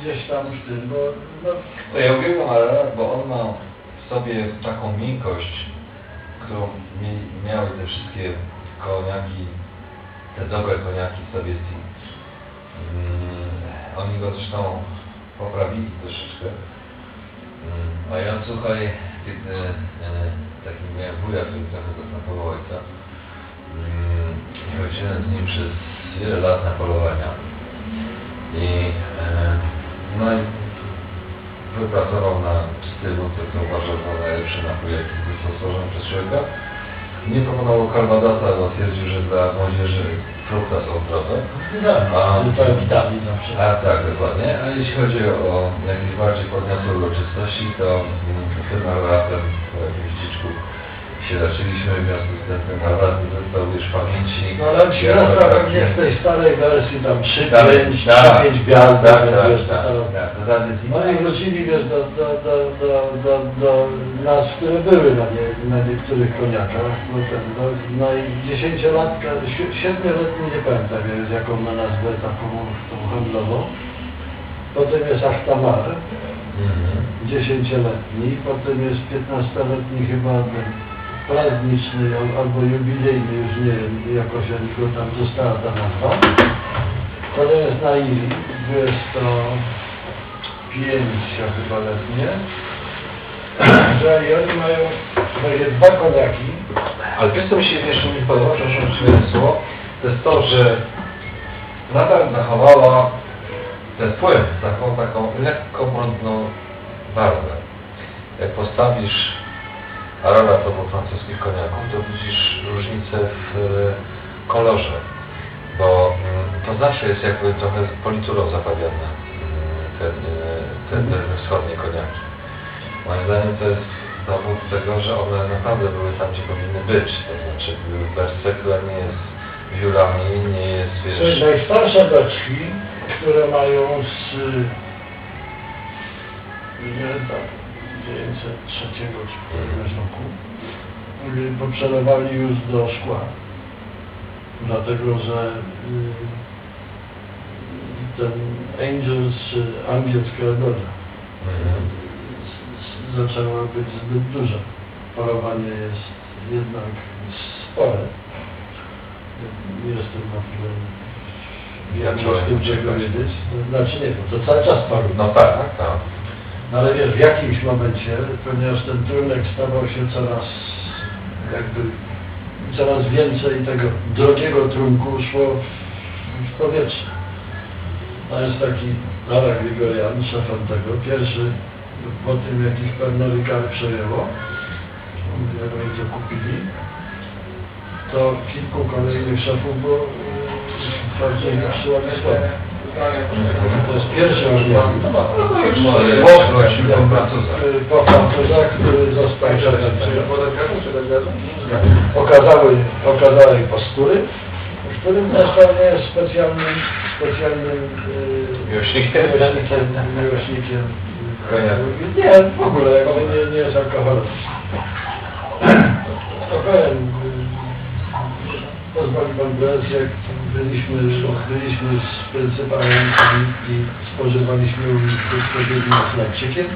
gdzieś tam w tym, bo no, To ja uwielbiam Arara, bo on ma w sobie taką miękkość, którą mi, miały te wszystkie koniaki, te dobre koniaki z Sowietki. Mm, oni go zresztą poprawili troszeczkę. Mm, a ja słuchaj, kiedy e, taki miałem wuja, który trochę zastępował ojca, mm, chodziłem z nim przez wiele lat na polowania. I e, no i wypracował na stylu, który uważał za najlepszy napój, jaki został stworzony przez człowieka. Nie proponował Calvadasa, bo twierdził, że dla młodzieży frukta są zdrowe. no, A, a tak, dokładnie. A jeśli chodzi o jakieś bardziej podniosłe uroczystości, to mm, tym razem po jakimś dziczku się leczyliśmy, w związku z tym ten nie został już w pamięci. No ale nazywa taki- pewnie w tej starej wersji tam 3, Tak, 5, 3, tak, 5 gwiazdek, tak, tak, wiesz, tak, tak. No i wrócili, wiesz, do, do, do, do, do, do nazw, które były na, nie, na niektórych koniakach. No, ten, no, no i dziesięciolatka, si- siedmioletni, nie pamiętam jest, jaką ma nazwę taką tą handlową. Potem jest Achtamar, Mhm. dziesięcioletni, potem jest piętnastoletni chyba al- albo jubilejny, już nie wiem, jakoś oni go tam została ta nazwa. Potem jest Naivi, 25 chyba letnie. Że i oni mają takie dwa koniaki. Ale wiesz co mi się jeszcze mi podoba, przepraszam, czy słowo, to jest to, że nadal zachowała ten wpływ, taką, taką lekko brudną barwę. Jak postawisz Arara to był francuskich koniaków, to widzisz różnicę w e, kolorze, bo mm, to zawsze jest jakby trochę politurą zabawione mm, te, e, te, te wschodnie koniaki. Moim zdaniem to jest dowód tego, że one naprawdę były tam, gdzie powinny być. To znaczy były bez cyklu, a nie jest wiórami, nie jest, To jest wiesz... najstarsze beczki, które mają z nie, tak, 903 czy któregoś roku. Poprzelewali już do szkła. Dlatego, że y, ten Angels angielska roda Mhm. zaczęła być zbyt duża. Parowanie jest jednak spore. Jestem na z tym uciekać. czego wiedzieć? Znaczy nie wiem, to cały czas paru. No tak, tak. No ale wiesz, w jakimś momencie, ponieważ ten trunek stawał się coraz jakby coraz więcej tego drogiego trunku szło w, powietrze. No jest taki Lara Grigorian, szefem tego, pierwszy po tym jak ich rykary przejęło, jak oni to kupili, to kilku kolejnych szefów było bardziej przyładnie słabe. To jest pierwszy. Prosimy po Francuzach. Y, Po Francuzach, który został. Pokazały, pokazały postury, w którym nie jest specjalnym, specjalnym y, Miłośnikiem? miłośnikiem, nie, w ogóle nie, nie jest alkoholem. Spokojnie. Pozwoli Pan Prezes, jak byliśmy, byliśmy z pryncypałem i spożywaliśmy odpowiednio chlebczykiem.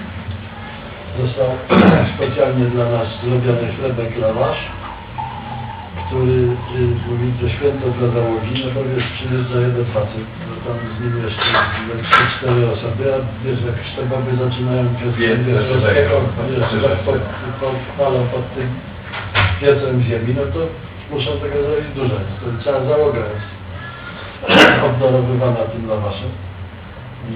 Został specjalnie dla nas zrobiony chlebek lawasz, który y, mówi, to święto dla załogi, no to wiesz, przyjeżdża jeden facet, no tam z nim jeszcze trzy, cztery osoby, a wiesz, jak sztabowy zaczynają przez Więcej wiesz, tak pod, pod, palą pod tym piecem ziemi, no to muszą tego zrobić dużo, to cała załoga jest obdarowywana tym lawaszem. I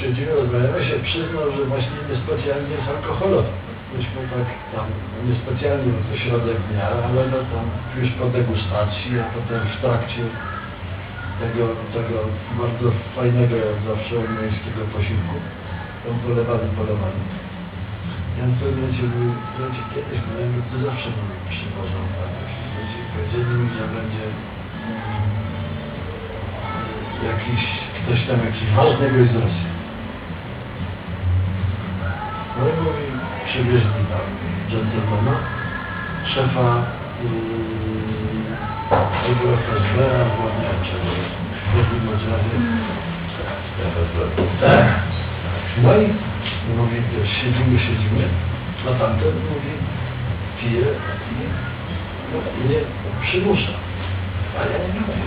siedzimy, rozmawiamy się, przyznał, że właśnie niespecjalnie jest alkoholowy. Myśmy tak tam, no niespecjalnie to środek dnia, ale no tam już po degustacji, a potem w trakcie tego, tego bardzo fajnego jak zawsze ormiańskiego posiłku, tam polewali, polewali. Ja w pewnym momencie kiedyś miałem, to zawsze mi przywożą. Ludzie powiedzieli mi, że będzie jakiś, ktoś tam, jakiś ważny gość z Rosji. No i mówi, przywieźli tam dżentelmena, szefa yy, tego FSB, albo nie wiem czego, w bądź razie. No i mówi, siedzimy, siedzimy, a tamten mówi, pije i no, mnie przymusza. A ja nie mówię.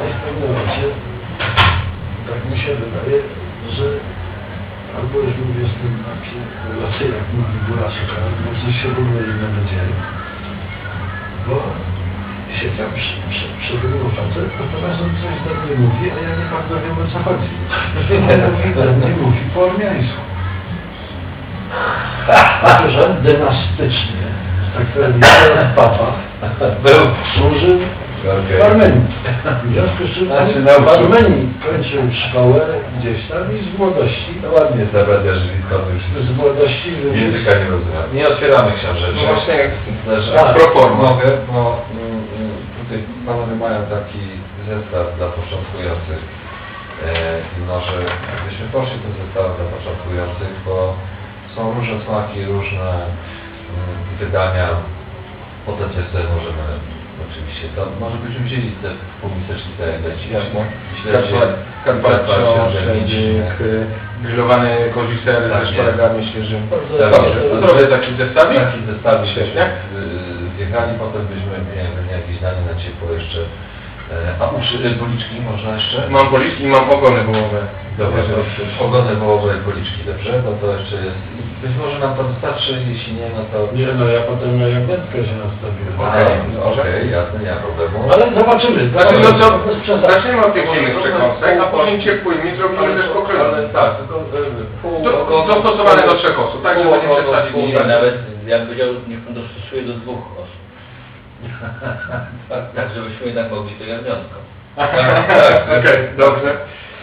No w pewnym momencie, tak mi się wydaje, że albo już mówię z tym napięty, jak mówi Buraszek, albo coś się w ogóle innego dzieje. Bo siedział przy, przy, przy drugim facet, natomiast on coś do mnie mówi, a ja nie bardzo wiem o co chodzi. On mówi do mnie, mówi po ormiańsku. Otóż on dynastycznie, tak powiem, jeden papa Był. służył w Armenii. W związku z czym Znaczy, w. Armenii kończył szkołę gdzieś tam i z młodości, No ładnie żywikowy już z młodości języka nie rozumiem. Nie otwieramy książeczek. No właśnie, Też, Tak. a propos mogę, bo mm, mm, tutaj panowie mają taki zestaw dla początkujących. E, i może jakbyśmy poszli do zestawu dla początkujących, bo są różne smaki, różne mm, wydania. Potem sobie możemy oczywiście, to może byśmy wzięli te leci. Śledzie, Carpaccio, y, grillowany kozi ser Tak, ze szparagami świeżym. Bardzo Dobrze, to zrobię taki zestawik. Taki zestawik byśmy y, zjechali, potem byśmy mieli jakieś danie na ciepło jeszcze. E, A uszy, y, policzki można jeszcze? Mam policzki i mam ogony wołowe. To chcesz. ogony wołowe, policzki, dobrze? No to jeszcze jest. Być może nam to wystarczy, jeśli nie, no to... Nie no, ja potem na jagniętkę się nastawiłem. Okej, okej, jasne, nie ma problemu. Ale zobaczymy. Znaczy, no to zaczniemy od tych zimnych przekąsek, a później ciepłymi zrobimy też pokrojone. Ale tak, tylko dostosowane do trzech osób, tak, pół żeby nie przesadzić. nawet ja bym powiedział, niech pan dostosuje do dwóch. Tak, Tak, żebyśmy jednak mogli to jagniątko. Okej, dobrze.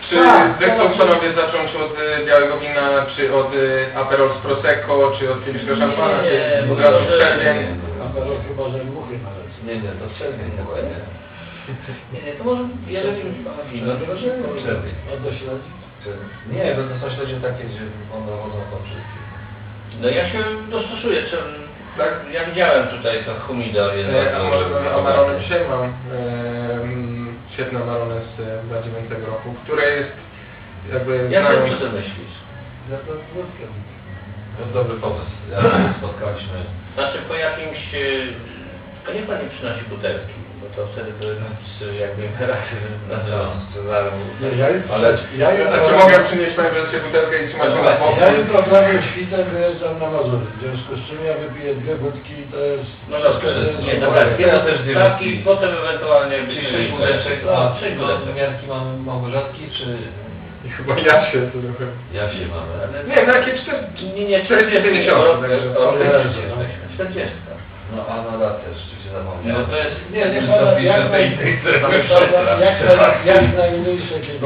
Czy Tak, zechcą tak. panowie zacząć od y, białego wina, czy od y, Aperol z Prosecco, czy od kieliszka szampana, Nie, czy od bo razu to- czerwień? A teraz chyba, że muchy nalecą. Nie, nie, to czerwień chyba, nie? Nie, nie, to może jeżeli już pana wino, to może Czerwień. Do śledzi? Nie, bo to są śledzie takie, gdzie one chodzą po wszystkim. No ja się dostosuję, czy, tak, ja widziałem tutaj to humidor E, A może wykonany. Amarone dzisiaj mam Amarone z e, 2009 roku, które jest jakby... Jak znają- ty myślisz? Ja to wódkę. To jest dobry pomysł. Ja spotkaliśmy. Znaczy po jakimś e, To niech Pani przynosi butelki, bo to wtedy to jest jakby imperatyw na związku. Nie, ja Ale- ja jutro, Znaczy mogę przynieść Panie Prezesie butelkę i trzymać ją na ja boku? jutro prawie świtem wyjeżdżam na Mazury, w związku z czym ja wypiję dwie wódki i to jest... No dobrze, nie, dobra, dwie Ja też dwie stawki, wódki. potem ewentualnie byśmy sześć budeczek, No, a no, budeczek. miarki mamy Małgorzatki, czy I chyba ja się trochę... Jasie mamy? Nie, na jakie cztery... Nie, nie, 40 40, miesiące, bo- także o, to- 40 jesteśmy, 40. No a na lat też, się? No to jest... Nie, nie, No, to pisze jak tej, Jak, naj- jak najmniejsze kiedyś.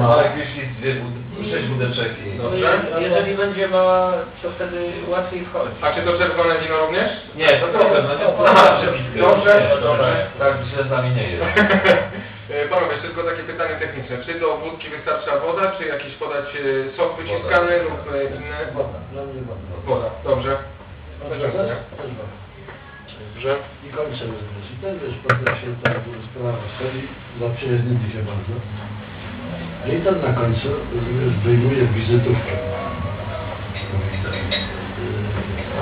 Tak, jeśli dwie, sześć budeczek i... No, Dobrze. je- jeżeli będzie mała, to wtedy łatwiej wchodzi. A czy to czerwone wino również? Nie, to problem, no nie, Aha, no, dobrze, Nie, dobrze. Tak źle z nami nie jest. E, Panowie, jeszcze tylko takie pytanie techniczne. Czy do wódki wystarcza woda, czy jakiś podać e, sok wyciskany Woda. lub e, inne? Woda, dla mnie woda. Woda, dobrze. Dobrze. Dobrze. I kończę również. I też wiesz, potem się ta sprawa stoi, zaprzyjaźnili się bardzo. No i tam na końcu, wyjmuje wizytówkę.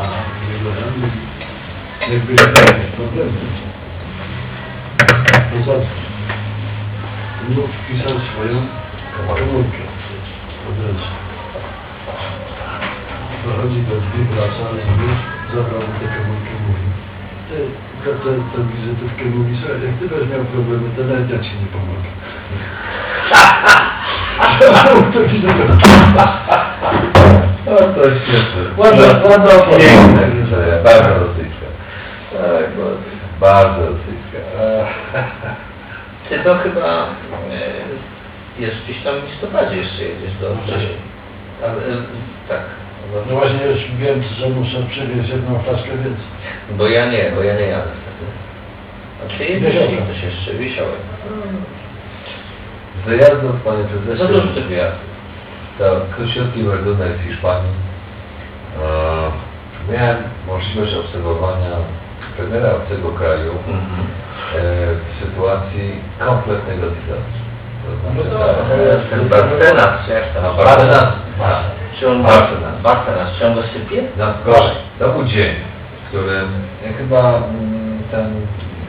A, wyglądamy, jakby jakieś problemy. Zadzwoń. Mów wpisał swoją komórkę. Od razu. Dochodzi do drzwi, wraca, rozumiesz, zabrał mu tę komórkę, mówi. Tę, tę wizytówkę mówi, słuchaj, jak ty będziesz miał problemy, to nawet ja ci nie pomogę. No to świetne. Ładna, ładna opowiedź. Piękne historia, bardzo rosyjska. Tak, bardzo rosyjska. Ty to chyba e, jest gdzieś tam w listopadzie jeszcze jedziesz do. Ale, e, tak. No właśnie już wiem, że muszę przywieźć jedną flaszkę więcej. Bo ja nie, bo ja nie jadę wtedy. A ty jedziesz ktoś jeszcze, wiesiołek. Z wyjazdów, panie Za prezesie, dużo tych wyjazdów. to króciutki meldunek z Hiszpanii. E, miałem możliwość obserwowania premiera obcego kraju Mhm. e, w sytuacji kompletnego dizastru. To No znaczy, to- tak, To jest ten Barcenas, czy jak tam? No, Barcenas. Czy on Barcenas. Barcenas, czy on go sypie? No gorzej, to był dzień, w którym ja chyba mm, ten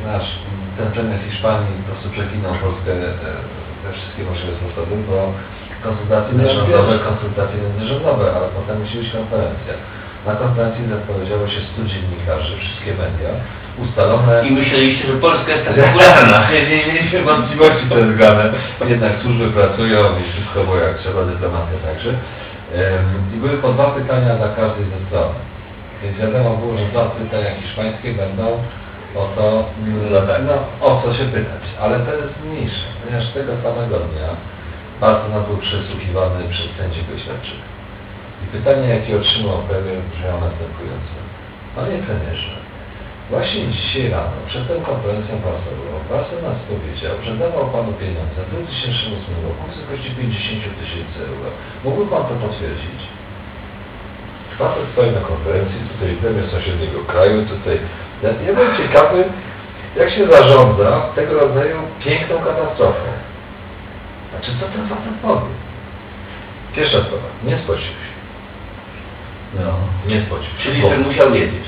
nasz, ten premier Hiszpanii po prostu przeklinał Polskę e, we wszystkie możliwe sposoby, bo konsultacje No, międzynarodowe, wiesz. konsultacje międzyrządowe, ale potem musi być konferencja. Na konferencji zapowiedziało się 100 dziennikarzy, wszystkie media, ustalone... I myśleliście, że Polska jest tak popularna. Nie, nie mieliśmy wątpliwości względy. Jednak służby pracują i wszystko było jak trzeba, dyplomacja także. I były po dwa pytania dla każdej ze stron. Więc wiadomo było, że dwa pytania hiszpańskie będą o to, No no, o co się pytać. Ale to jest mniejsze, ponieważ tego samego dnia Bartona był przesłuchiwany przez sędziego śledczego. I pytanie, jakie otrzymał premier, brzmiało następująco. Panie premierze, Właśnie dzisiaj rano, przed tą konferencją prasową, Barcenas powiedział, że dawał Panu pieniądze w 2008 roku w wysokości 50 tysięcy euro. Mógłby Pan to potwierdzić? Facet stoi na konferencji, tutaj premier sąsiedniego kraju, tutaj... Ja, byłem ciekawy, jak się zarządza tego rodzaju piękną katastrofą. Znaczy, co ten facet powie? Pierwsza sprawa, nie spocił się. No, nie spocił się. Czyli że musiał wiedzieć.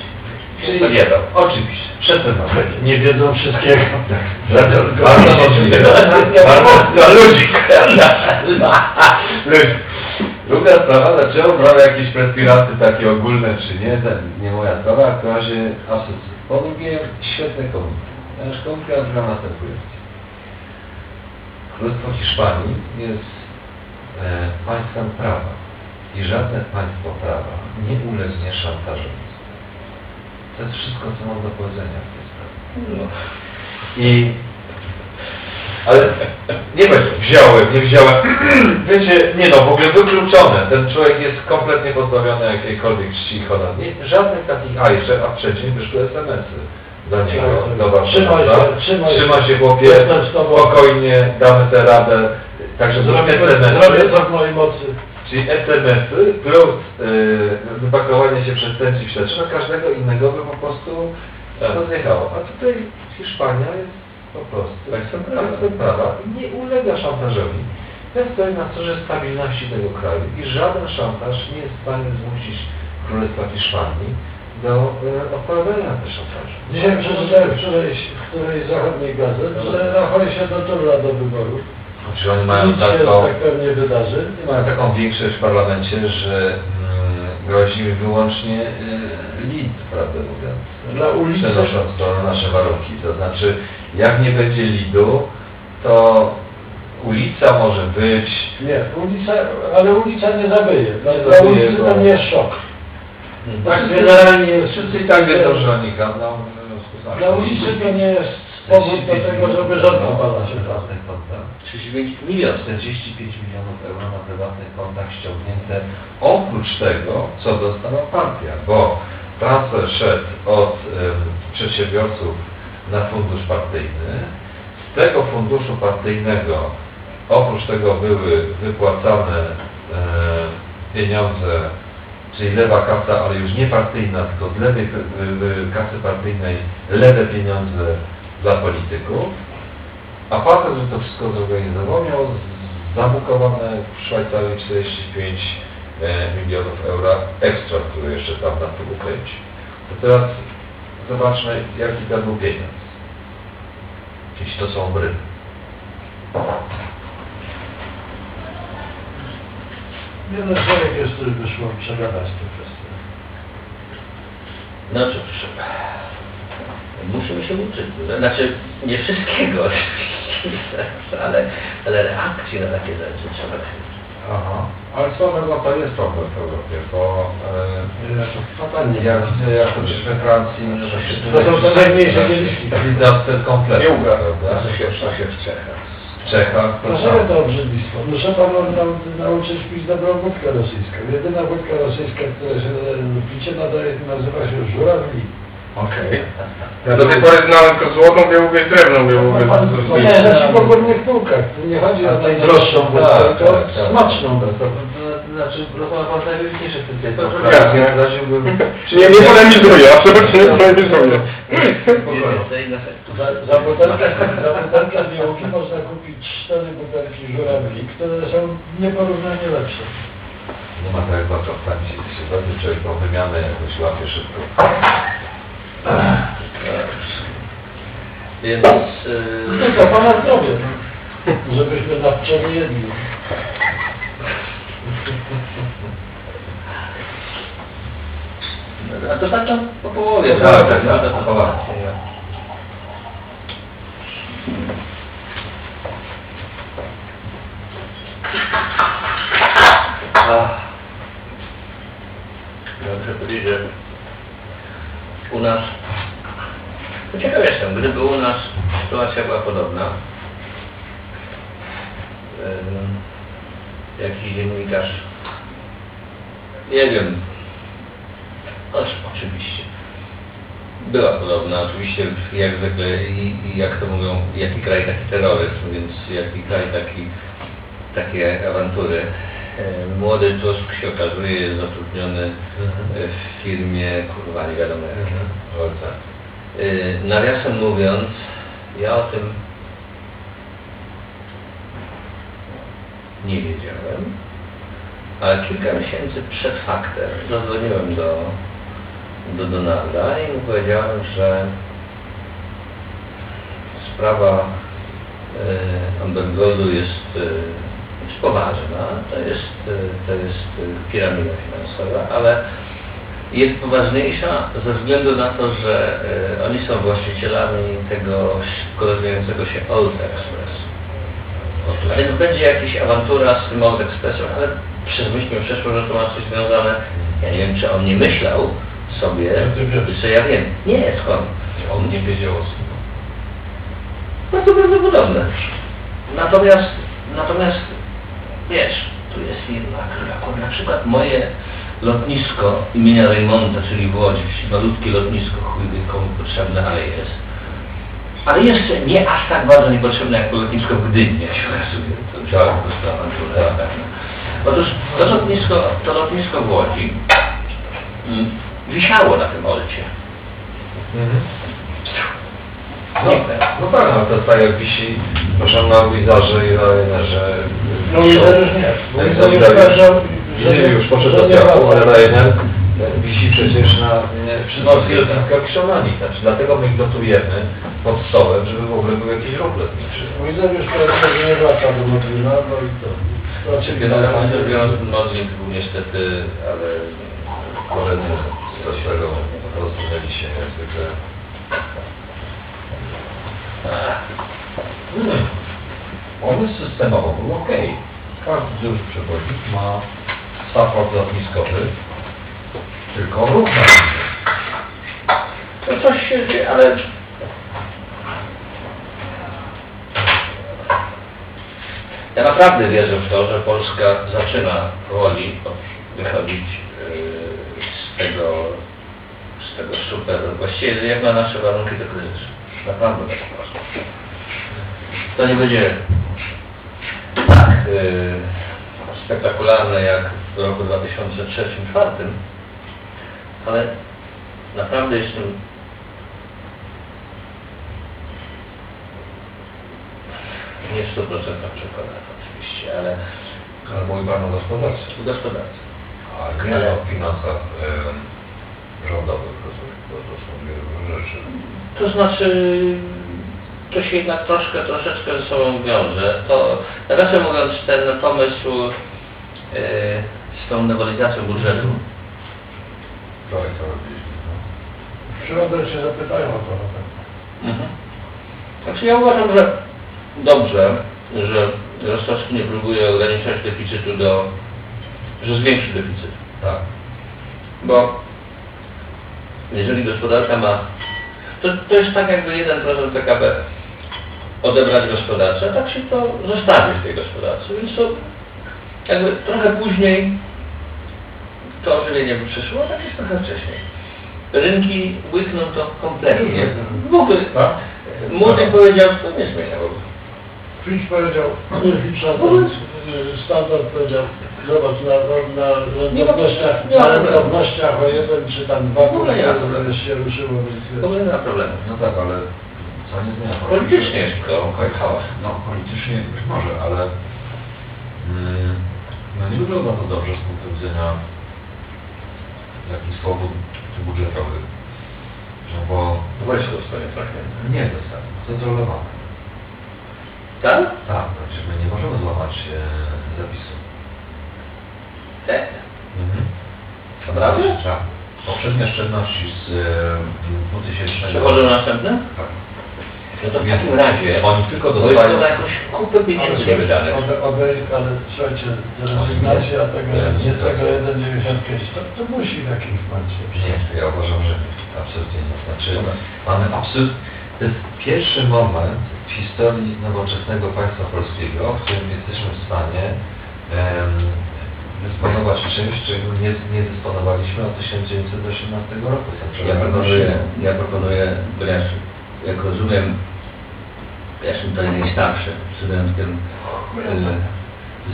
Czyli Spodziewał. Oczywiście, przedtem nawet. Nie wiedzą wszystkiego. Bardzo, bardzo możliwe. Bardzo dla ludzi. Ludzi. Druga sprawa, dlaczego brał jakieś respiraty takie ogólne czy nie, to nie moja sprawa, a w razie asocjacji. Po drugie, świetny komunikat. Nasz komunikat brzmiał następująco. Królestwo Hiszpanii jest e, państwem prawa i żadne państwo prawa nie ulegnie szantażowi. To jest wszystko, co mam do powiedzenia w tej sprawie. No. I... Ale nie wiem, wziąłem, nie wziąłem. Wiecie, nie no, w ogóle wykluczone. Ten człowiek jest kompletnie pozbawiony jakiejkolwiek czci i. Nie, żadnych takich, a jeszcze, a wcześniej wyszły SMS-y do niego, do Trzymaj Warszawy. się, trzymaj. Trzyma się chłopie, spokojnie, damy sobie radę. Także to Zrobię, SMS-y. zrobię co w mojej mocy. Czyli SMS-y plus yy, wypakowanie się przez sędzi śledczych, no każdego innego by po prostu Tak. rozjechało. A tutaj Hiszpania jest po prostu prawa. państwem prawa i nie ulega szantażowi. Ja stoję na stronie stabilności tego kraju i żaden szantaż nie jest w stanie zmusić Królestwa Hiszpanii do e, odpowiadania też o twarzy. Dzisiaj przeczytałem wczoraj w którejś z zachodnich gazet, że Rafał się do Turla do wyborów. Czy oni mają Nic taką, tak pewnie wydarzy. Mają taką większość w parlamencie, że mm, grozi wyłącznie y, lid, prawdę mówiąc. Dla ulicy. Przenosząc to na nasze warunki. To znaczy, jak nie będzie lidu, to ulica może być... Nie, ulica, ale ulica nie zabyje. Dla, dla ulicy to nie jest szok. Hmm. Tak generalnie wszyscy i tak, tak wiedzą, że oni no, Dla ulicy to nie jest powód do tego, żeby rząd obalać. 39 milionów, 45 milionów euro na prywatnych kontach ściągnięte. Oprócz tego, co dostała partia, bo transfer szedł od y, przedsiębiorców na fundusz partyjny, z tego funduszu partyjnego oprócz tego były wypłacane pieniądze, czyli lewa kasa, ale już nie partyjna, tylko z lewej y, kasy partyjnej lewe pieniądze dla polityków, a facet, że to wszystko zorganizował, zabukowane w Szwajcarii 45 e, milionów euro ekstra, które jeszcze tam na tym ukręci. To teraz zobaczmy, jaki to był pieniądz. Jeśli to są bryły. Jeden człowiek jest, który wyszło przegadać tę kwestię. No cóż, musimy się uczyć. Znaczy, nie wszystkiego oczywiście, ale, ale reakcji na takie rzeczy trzeba się uczyć. Aha. Ale swoją drogą to jest problem w Europie, bo e, Fatalnie. ja widzę, jak chociaż we Francji, To są te najmniejsze kieliszki. Disaster kompletny, Nie ugra. prawda? To się, to się w Czechach. W Czechach to Dlaczego samo. to obrzydlistwo? Muszę panu nau nauczyć pić dobrą wódkę rosyjską. Jedyna wódka rosyjska, która się e, picie nadaje, nazywa się żurawli. Okej. Ja do tej pory znałem tylko złotą białugę i drewną białugę. Pan nie, znaczy w ogólnych półkach. Tu nie chodzi o najdroższą wódkę, Tak, tylko tak, tak. smaczną. To, to, to, znaczy, rozmawiam pan najważniejsze kwestie. To Jasne. Nie, nie polemizuję, absolutnie nie polemizuję. Za, butelkę, za butelkę białki można kupić cztery butelki żurawli, które są nieporównanie lepsze. Nie ma tak jak w tam się się zazwyczaj tą wymianę jakoś łapie szybko. Więc... No Yy, to pana zdrowie, no. żebyśmy na wczoraj jedli. a to tak tam po połowie. Tak, tak, tak, No, to- po połowie. Powiedzieć, że u nas, to ciekaw jestem, gdyby u nas sytuacja była podobna, em, jakiś dziennikarz, nie wiem, oczy- oczywiście, była podobna, oczywiście jak zwykle i, i jak to mówią, jaki kraj taki terroryzm, więc jaki kraj taki, takie awantury. E, Młody Tusk się okazuje jest zatrudniony e, w firmie, kurwa nie wiadomo jakiej. Ojca. E, Nawiasem mówiąc, ja o tym nie wiedziałem, ale kilka miesięcy przed faktem zadzwoniłem do, do Donalda i mu powiedziałem, że sprawa Ambergoldu jest e, jest poważna, to jest, e, to jest e, piramida finansowa, ale jest poważniejsza ze względu na to, że e, oni są właścicielami tego rozwijającego się Old Express. Więc będzie jakaś awantura z tym Old Expressem, ale przez myśl mi przeszło, że to ma coś związane. Ja nie wiem, czy on nie myślał sobie, co ja wiem. Nie, skąd? On nie wiedział o tym. Bardzo prawdopodobne. Natomiast, natomiast, wiesz, tu jest firma, która na przykład moje lotnisko imienia Raymonda, czyli w Łodzi, malutkie lotnisko, chuj komu potrzebne, ale jest. Ale jeszcze nie aż tak bardzo niepotrzebne jak to lotnisko w Gdyni, jak się okazuje. To już po prostu awantura jest pewna. Otóż to lotnisko, to lotnisko w Łodzi mm, wisiało na tym olcie. No, no tak, no to tak jak wisi, proszę na Wizarze i Ryanerze. No Wizard już nie. Bo Wizard już że poszedł że do piachu, ale Ryanair wisi przecież na wszystkich lotniskach Krzonami. Znaczy, dlatego my ich dotujemy pod stołem, żeby w ogóle był jakiś ruch lotniczy. Widzę już teraz, że nie wraca do Modlina, no i to. Generalnie rzecz biorąc, Modlin był niestety, ale Koledzy z Kościołego rozumieli się jak zwykle. Hmm. Pomysł systemowo był ok. Każdy duży przewoźnik ma support lotniskowy, tylko ruch to coś się dzieje, ale ja naprawdę wierzę w to, że Polska zaczyna powoli wychodzić yy, z tego, z tego super, właściwie jak na nasze warunki to kryzys. Naprawdę tak uważam. To nie będzie tak yy, spektakularne jak w roku 2003-2004, ale naprawdę jestem nie w 100% przekonany oczywiście, ale Ale mówi Pan o gospodarce. w gospodarce. A nie o finansach e, rządowych, bo to są dwie różne rzeczy. To znaczy, to się jednak troszkę, troszeczkę ze sobą wiąże. To, nawiasem mówiąc, ten pomysł yy, z tą nowelizacją budżetu, Trochę to robiliśmy. No. Przyrodę się zapytają o to. no tak. Mhm. Znaczy ja uważam, że dobrze, że Rostowski nie próbuje ograniczać deficytu do, że zwiększy deficyt. Tak. Bo jeżeli gospodarka ma, to, to jest tak jakby 1% PKB odebrać gospodarce, a tak się to zostawi w tej gospodarce, więc to jakby trochę później to ożywienie by przyszło, a tak jest trochę wcześniej. Rynki łykną to kompletnie. W ogóle Tak? młody powiedział, to nie zmieniało. Fitch powiedział, Standard, standard powiedział, zobacz, na, na, na rentownościach, na rentownościach o jeden czy tam dwa punkty problemu. się ruszyło, więc ogóle nie ma problemu. No tak, ale co nie zmienia? Politycznie jest to Okej, hałas. No politycznie być może, ale mm, no nie wygląda to dobrze z punktu widzenia jakichś swobód budżetowych. No bo Weź to swoje trochę. nie dostęp, kontrolowane. Tak? Tak, znaczy my nie możemy złamać e, zapisu. Tak. Mhm. Naprawdę? Tak. Poprzednie oszczędności z e, 2000... Przechodzę na następne? Tak. No to w takim razie Oni tylko bo jest dostają... to na jakąś kupę pieniędzy Odejść, ale słuchajcie, rezygnacja tego, nie tego 1,95, to, to musi w jakimś momencie. Nie, ja uważam, że nie. absolutnie nie. Znaczy, mamy absolut... To jest pierwszy moment w historii nowoczesnego państwa polskiego, w którym jesteśmy w stanie dysponować czymś, czego nie, nie dysponowaliśmy od 1918 roku. Znaczy, Ja proponuję, ja proponuję, ponieważ jak rozumiem, ja jestem tutaj najstarszy, z wyjątkiem,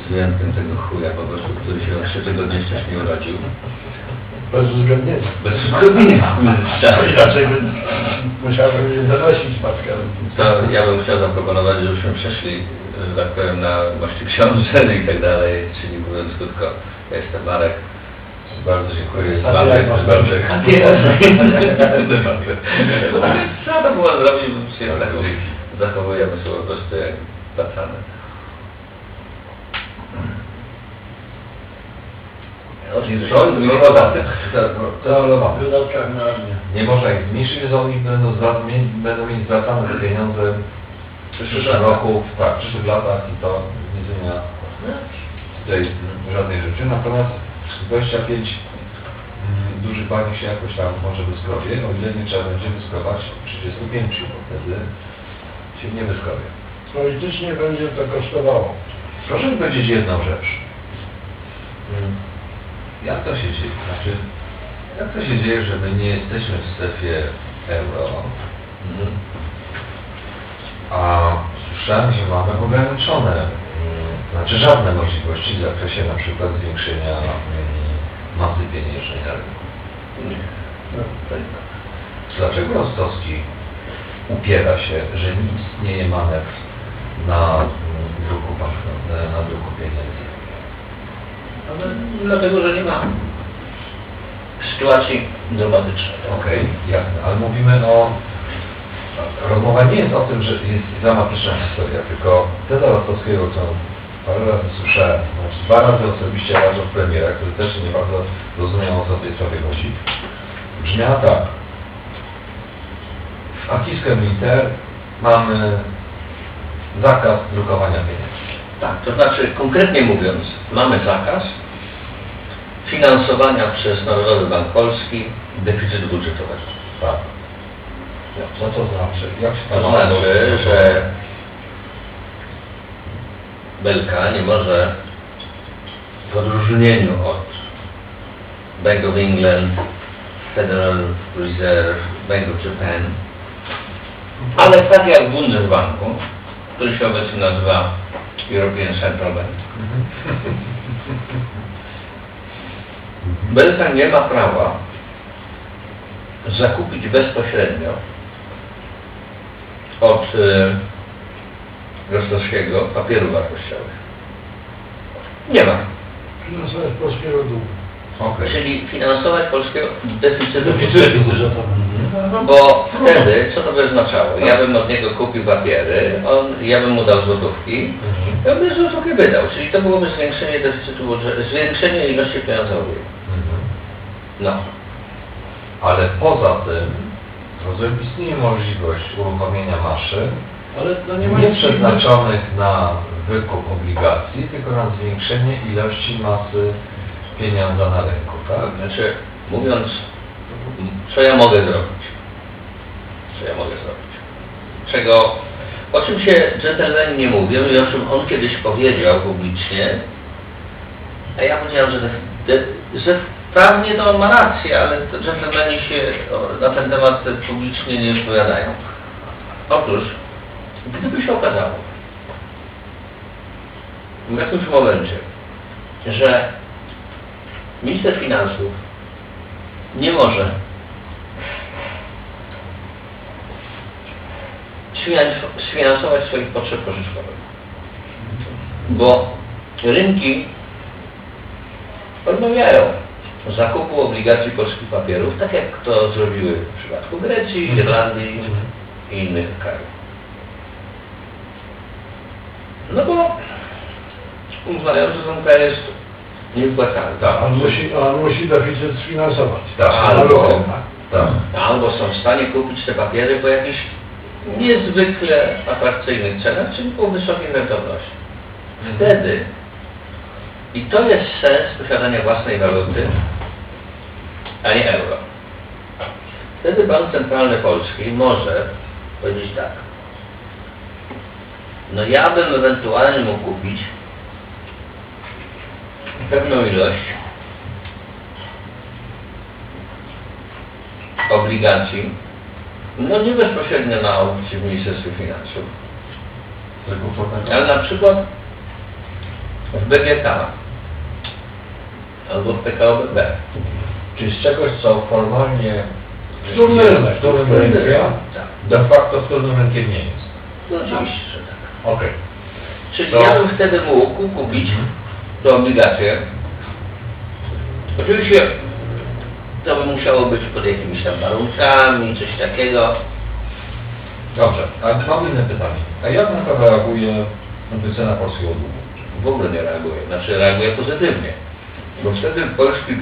z wyjątkiem tego chuja po prostu, który się od trzeciego dnia wcześniej urodził. Bez uwzględnienia. Bez uwzględnienia. Raczej by musiałbym je donosić matkę. To ja bym chciał zaproponować, żebyśmy przeszli, że tak powiem, na właśnie książę i tak dalej, czyli mówiąc krótko, ja jestem Marek. Bardzo dziękuję. Masz bardzo. Trzeba to było zrobić, bo się tak zachowujemy się po prostu jak pacany. To jest wyrobowane. To jest W wyrobowane. wydatkach na armię. Nie można ich zmniejszyć, więc oni będą, będą mieć zwracane te pieniądze w przyszłym roku, tak, w przyszłych latach i to nie zmienia tutaj żadnej rzeczy. Natomiast 25 mm, duży pani się jakoś tam może wyskrobie, o ile nie trzeba będzie wyskrobać 35, bo wtedy się nie wyskrobie. Politycznie będzie to kosztowało. Proszę mi powiedzieć jedną rzecz. Mm, Jak to się dzieje? Znaczy, jak to się dzieje, że my nie jesteśmy w strefie euro, Mhm. a słyszałem, że mamy ograniczone, mm, znaczy żadne możliwości w zakresie na przykład zwiększenia mm, masy pieniężnej na rynku. No, nie. Dlaczego Rostowski upiera się, że nie istnieje manewr na mm, druku, na, na druku pieniędzy? Ale dlatego, że nie ma. sytuacji dramatycznej. Okej, jasne, ale mówimy o... Rozmowa nie jest o tym, że jest dramatyczna historia, tylko Cezar Rostowskiego, co parę razy słyszałem, znaczy dwa razy osobiście od premiera, który też nie bardzo rozumiał o co tej sprawie chodzi, brzmiała tak. W Akiskę Militaire mamy zakaz drukowania pieniędzy. Tak, to znaczy konkretnie mówiąc, mamy zakaz finansowania przez Narodowy Bank Polski deficytu budżetowego. Tak. Co to znaczy? Jak się To znaczy, że Belka nie może w odróżnieniu od Bank of England, Federal Reserve, Bank of Japan, ale tak jak Bundesbanku, który się obecnie nazywa European Central Bank. Belka nie ma prawa zakupić bezpośrednio od y, Rostowskiego papierów wartościowych. Nie ma. Finansować polskiego długu. Okej. Czyli finansować polskiego deficytu Deficytu budżetu. Bo wtedy, co to by oznaczało? Ja bym od niego kupił papiery, on, ja bym mu dał złotówki, i on by złotówki wydał. Czyli to byłoby zwiększenie deficytu zwiększenie ilości pieniądzowej. Mhm. No. Ale poza tym, rozumiem, istnieje możliwość uruchomienia maszyn Ale to nie nie przeznaczonych na wykup obligacji, tylko na zwiększenie ilości masy pieniądza na rynku, tak? Znaczy, mówiąc, co ja mogę zrobić? Co ja mogę zrobić? Czego, o czym się dżentelmeni nie mówią i o czym on kiedyś powiedział publicznie, a ja powiedziałem, że, że wprawnie to on ma rację, ale dżentelmeni się na ten temat publicznie nie wypowiadają. Otóż, gdyby się okazało, w jakimś momencie, że minister finansów nie może sfinans- sfinansować swoich potrzeb pożyczkowych. Bo rynki odmawiają zakupu obligacji polskich papierów, tak jak to zrobiły w przypadku Grecji, Irlandii i innych krajów. No bo uznają, że ten kraj jest niewypłacalny. Tak. On musi, on musi deficyt sfinansować. Tak, Albo- tak. Albo są w stanie kupić te papiery po jakichś niezwykle atrakcyjnych cenach, czyli po wysokiej rentowności. Wtedy, i to jest sens posiadania własnej waluty, a nie euro. Wtedy Bank Centralny Polski może powiedzieć tak. No ja bym ewentualnie mógł kupić pewną ilość obligacji, no nie bezpośrednio na aukcji w Ministerstwie Finansów, ale na przykład w BGK albo w PKO BP. Czyli z czegoś, co formalnie Wtórny rynek. wtórnym Wtórny rynkiem, de facto wtórnym rynkiem nie jest. No oczywiście, że tak. Okej. Czyli To- ja bym wtedy mógł kupić te obligacje. Oczywiście to by musiało być pod jakimiś tam warunkami, coś takiego. Dobrze, a mam inne pytanie. A jak na to reaguje cena polskiego długu? W ogóle nie reaguje. Znaczy reaguje pozytywnie. Bo wtedy polski,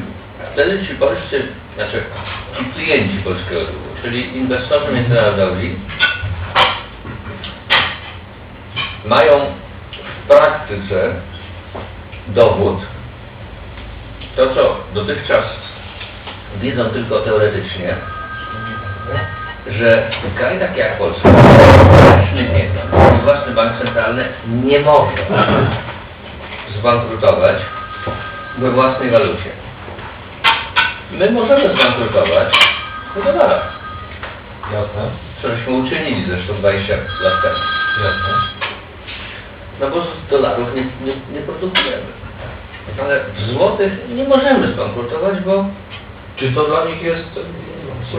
wtedy ci polscy, znaczy ci klienci polskiego długu, czyli inwestorzy międzynarodowi mają w praktyce dowód, to co dotychczas wiedzą tylko teoretycznie, że kraj taki jak Polska, własny pieniądz, własny bank centralny nie może zbankrutować we własnej walucie. My możemy zbankrutować w dolarach, Jasne? co żeśmy uczynili zresztą 20 lat temu. Jasne. No bo z dolarów nie, nie, nie produkujemy. Ale w złotych nie możemy zbankrutować, bo Czy to dla nich jest...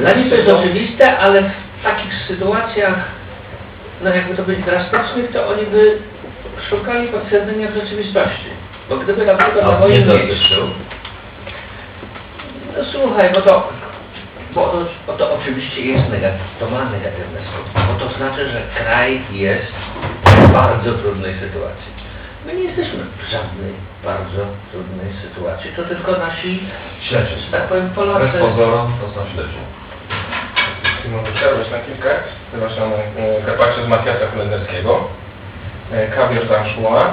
dla nich to jest oczywiste, ale w takich sytuacjach, no jakby to być drastycznych, to oni by szukali potwierdzenia w rzeczywistości. Bo gdyby na przykład na moim miejscu No słuchaj, bo to, bo to, bo to oczywiście jest negatywne, to ma negatywne skutki, bo to znaczy, że kraj jest w bardzo trudnej sytuacji. My nie jesteśmy w żadnej bardzo trudnej sytuacji, to tylko nasi, Śledzi. że tak powiem, Bez Polacy. pozoru to są śledzi. Mogę przerwać na chwilkę, przepraszam, e, carpaccio z Matiasa holenderskiego, e, kawior z Anchois,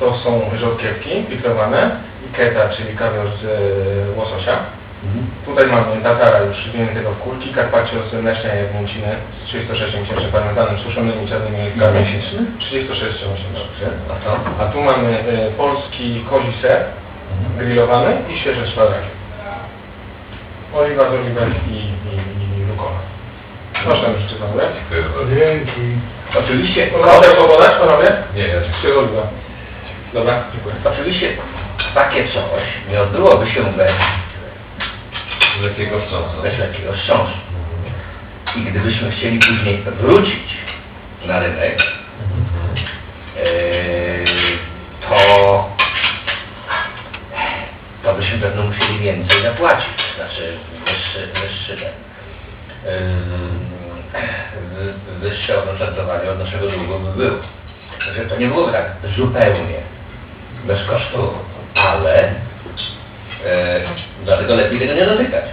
to są rzodkiewki pikrowane i keta, czyli kawior z e, łososia. Mhm. Tutaj mamy tatara już wyjętego w kurki, carpaccio z lesznia jagnięciny z 36 miesięcznym parmentanem, suszonymi czarnymi oliwkami. Miesięczny? 36 miesięczny. Dobrze, a to? A tu mamy e, polski kozi ser grillowany i świeże szparagi. Oliwa z oliwek i, i, i rukola. Proszę już czytamy. Dzięki. Oczywiście, Mogę podać, panowie? Nie, ja Czy oliwa? Dobra, dziękuję. oczywiście takie coś nie odbyłoby się bez, bez lekkiego wstrząsu. I gdybyśmy chcieli później wrócić na rynek, Eee, to, to byśmy pewno musieli więcej zapłacić, znaczy wyższy, wyższy ten, wy- wyższe oprocentowanie od naszego długu by było. Znaczy to nie byłoby tak zupełnie bez kosztu, ale e, dlatego lepiej tego nie dotykać.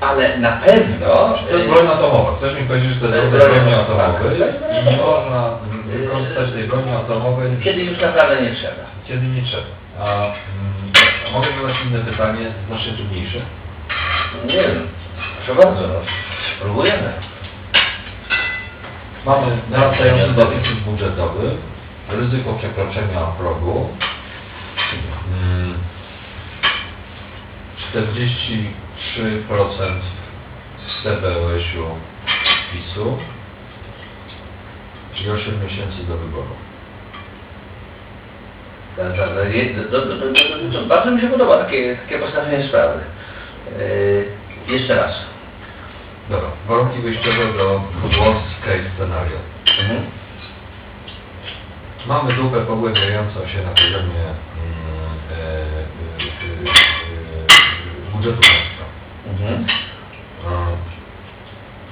Ale na pewno... To jest broń atomowa. Chcesz mi powiedzieć, że to jest jest broni broń atomowej i nie można wykorzystać tej broni atomowej, Kiedy już naprawdę nie trzeba. kiedy nie trzeba. A mm, mogę zadać inne pytanie, znacznie trudniejsze. Nie wiem. Proszę bardzo, no, spróbujemy. Mamy narastający deficyt budżetowy, ryzyko przekroczenia progu, mm, 43% z CBOŚ-u PiSu, czyli 8 miesięcy do wyboru. To, to, to, bardzo mi się podoba takie, takie postawienie sprawy. Yy, jeszcze raz. Dobra, warunki wyjściowe do worst case scenario. Mhm. Mamy dupę pogłębiającą się na poziomie e, e, państwa. Mhm. E,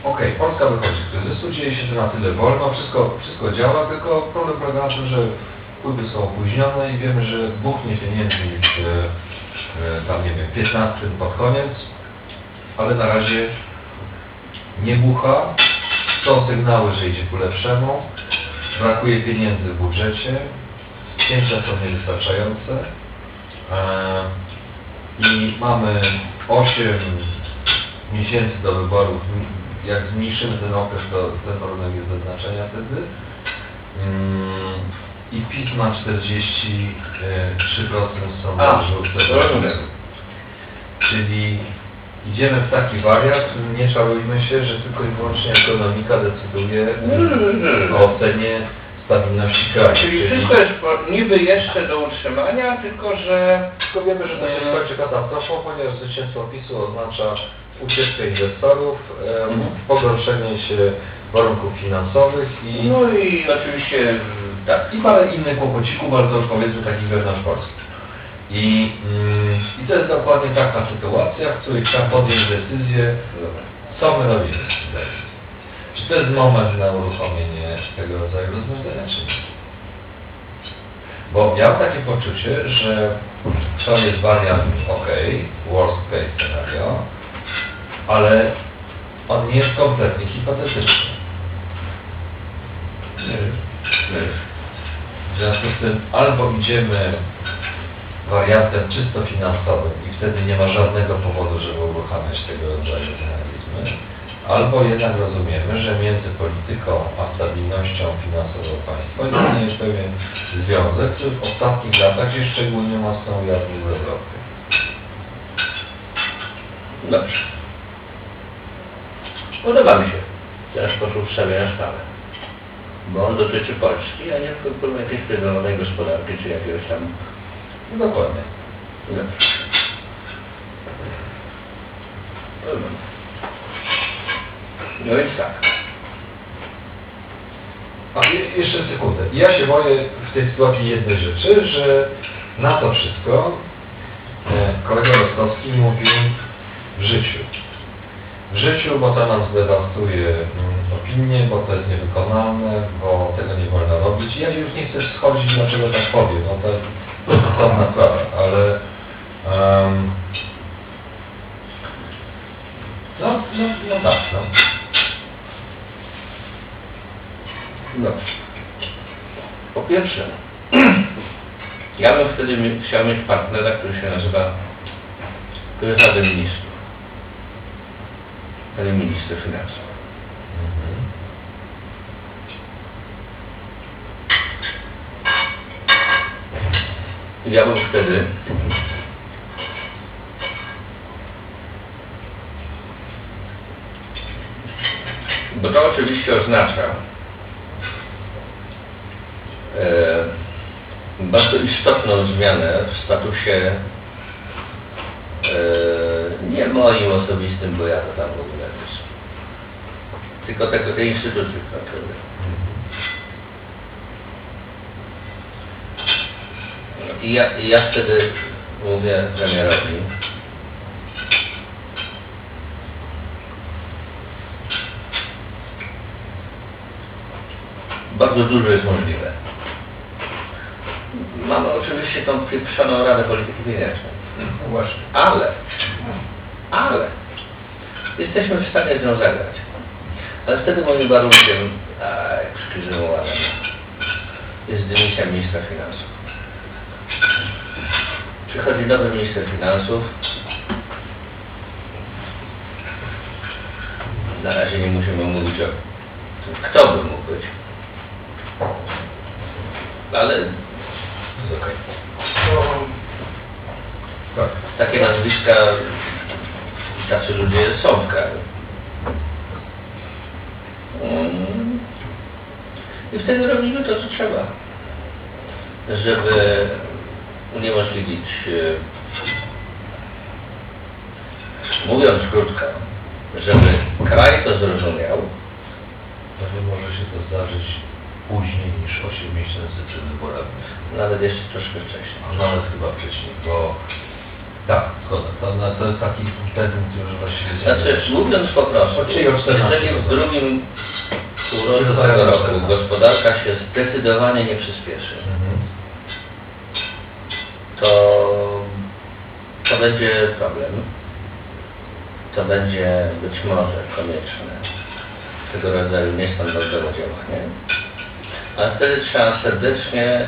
Okej, Polska wychodzi z kryzysu, dzieje się to na tyle wolno, wszystko, wszystko działa, tylko problem polega na tym, że wpływy są opóźnione i wiemy, że buchnie pieniędzy w, e, tam nie wiem, 15 pod koniec, ale na razie nie bucha, są sygnały, że idzie ku lepszemu, brakuje pieniędzy w budżecie, cięcia są niewystarczające e, i mamy 8 miesięcy do wyborów. Jak zmniejszymy ten okres, to ten problem jest do znaczenia wtedy. Mm, I PiS ma 43% sondażu. Czyli idziemy w taki wariant, nie czarujmy się, że tylko i wyłącznie ekonomika decyduje o ocenie stabilności kraju. Czyli wszystko jest po- niby jeszcze do utrzymania, tylko że... Tylko wiemy, że to się skończy katastrofą, ponieważ zwycięstwo PiSu oznacza ucieczkę inwestorów, Mhm. pogorszenie się warunków finansowych i, No i oczywiście tak. i parę innych kłopocików, już powiedzmy takich wewnątrz Polski. I, mm, I to jest dokładnie taka sytuacja, w której trzeba podjąć decyzję, co my robimy. Czy to jest moment na uruchomienie tego rodzaju rozwiązania, czy nie? Bo miałem takie poczucie, że to jest wariant ok, worst case scenario, ale on nie jest kompletnie hipotetyczny. W związku z tym albo idziemy wariantem czysto finansowym i wtedy nie ma żadnego powodu, żeby uruchamiać tego rodzaju mechanizmy, albo jednak rozumiemy, że między polityką a stabilnością finansową państwa istnieje pewien związek, który w ostatnich latach się szczególnie mocno ujawnił w Europie. Dobrze. Podoba mi się ten sposób stawiania sprawy. Bo on dotyczy Polski, a nie tylko jakiejś prywatnej gospodarki, czy jakiegoś tam... No dokładnie. Dobrze. Dobra. Więc tak. A je- jeszcze sekundę. Ja się boję w tej sytuacji jednej rzeczy, że na to wszystko e, kolega Rostowski mówił w życiu. W życiu, bo to nam zdewastuje mm, opinię, bo to jest niewykonalne, bo tego nie wolno robić. Ja już nie chcę schodzić, dlaczego tak powiem, no to jest istotna sprawa, ale em, no, no, no tak, no. No. Po pierwsze, ja bym wtedy chciał mieć partnera, który się nazywa, który jest Radem Ministrów. Panie Minister Finansów. Mhm. Ja bym wtedy bo to oczywiście oznacza e, bardzo istotną zmianę w statusie e, nie moim osobistym, bo ja to tam w ogóle wiesz, tylko tego, tej instytucji finansowej. I ja, i ja wtedy mówię premierowi, bardzo dużo jest możliwe. Mamy oczywiście tą pieprzoną Radę Polityki Pieniężnej. No właśnie. Ale, ale jesteśmy w stanie z nią zagrać. Ale wtedy moim warunkiem, skrzyżowanym, jest dymisja ministra finansów. Przychodzi nowy minister finansów. Na razie nie musimy mówić o tym, kto by mógł być. Ale okej. No, Tak. takie nazwiska, tacy ludzie są w kraju. Mm. I wtedy robimy to, co trzeba, żeby uniemożliwić, e, mówiąc krótko, żeby kraj to zrozumiał, Pewnie może się to zdarzyć później niż 8 miesięcy przed wyborami. nawet jeszcze troszkę wcześniej. A nawet chyba wcześniej, bo tak, zgoda. To, no, to jest taki termin, który właściwie się Znaczy, mówiąc po prostu, 14 jeżeli w drugim półroczu tego roku 14. gospodarka się zdecydowanie nie przyspieszy, Mhm. to, to będzie problem. To będzie być może konieczne tego rodzaju niestandardowe działanie. Ale wtedy trzeba serdecznie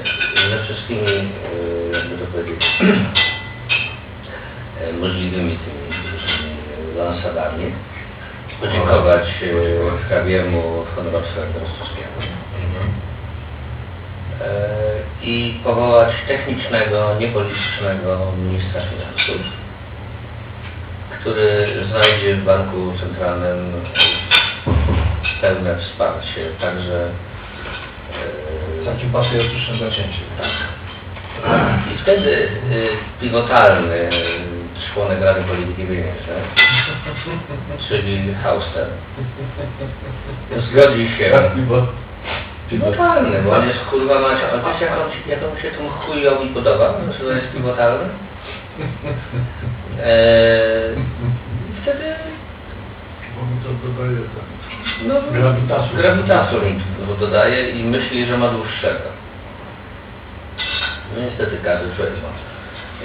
ze wszystkimi, yy, jakby to powiedzieć, e, możliwymi tymi lansadami podziękować e, hrabiemu honorowskiemu Mhm. e, i powołać technicznego, niepolitycznego ministra finansów, który znajdzie w banku centralnym pełne wsparcie, także Takim patriotycznym zacięciem. i wtedy y, pivotalny członek Rady Polityki Pieniężnej, czyli Hauster, zgodzi się pivotalny, bo on jest kurwa mać, a wiesz jak, on, się- jak on się tym chujowi podoba, że to jest pivotalny? Eee, wtedy bo mi to dodaje tak. No, Grawitasu. grawitasu mi to dodaje i myśli, że ma dłuższego. No niestety każdy człowiek ma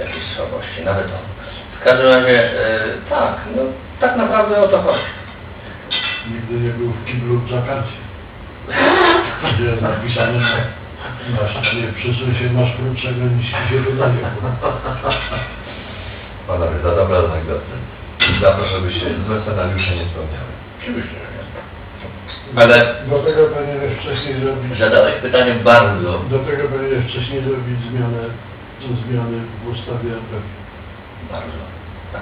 jakieś słabości, nawet on. W każdym razie, e, tak, no tak naprawdę o to chodzi. Nigdy nie był w kiblu w Dżakarcie. Gdzie jest napisane, że masz, nie przysuń się, masz krótszego niż ci się wydaje. Panowie, za dobre anegdoty. Zaproszę, żeby się złe scenariusze nie spełniały. Oczywiście. Ale Do tego powinieneś wcześniej zrobić... zadałeś pytanie bardzo, Do tego powinieneś wcześniej zrobić zmianę, zmiany w ustawie APF. bardzo, tak,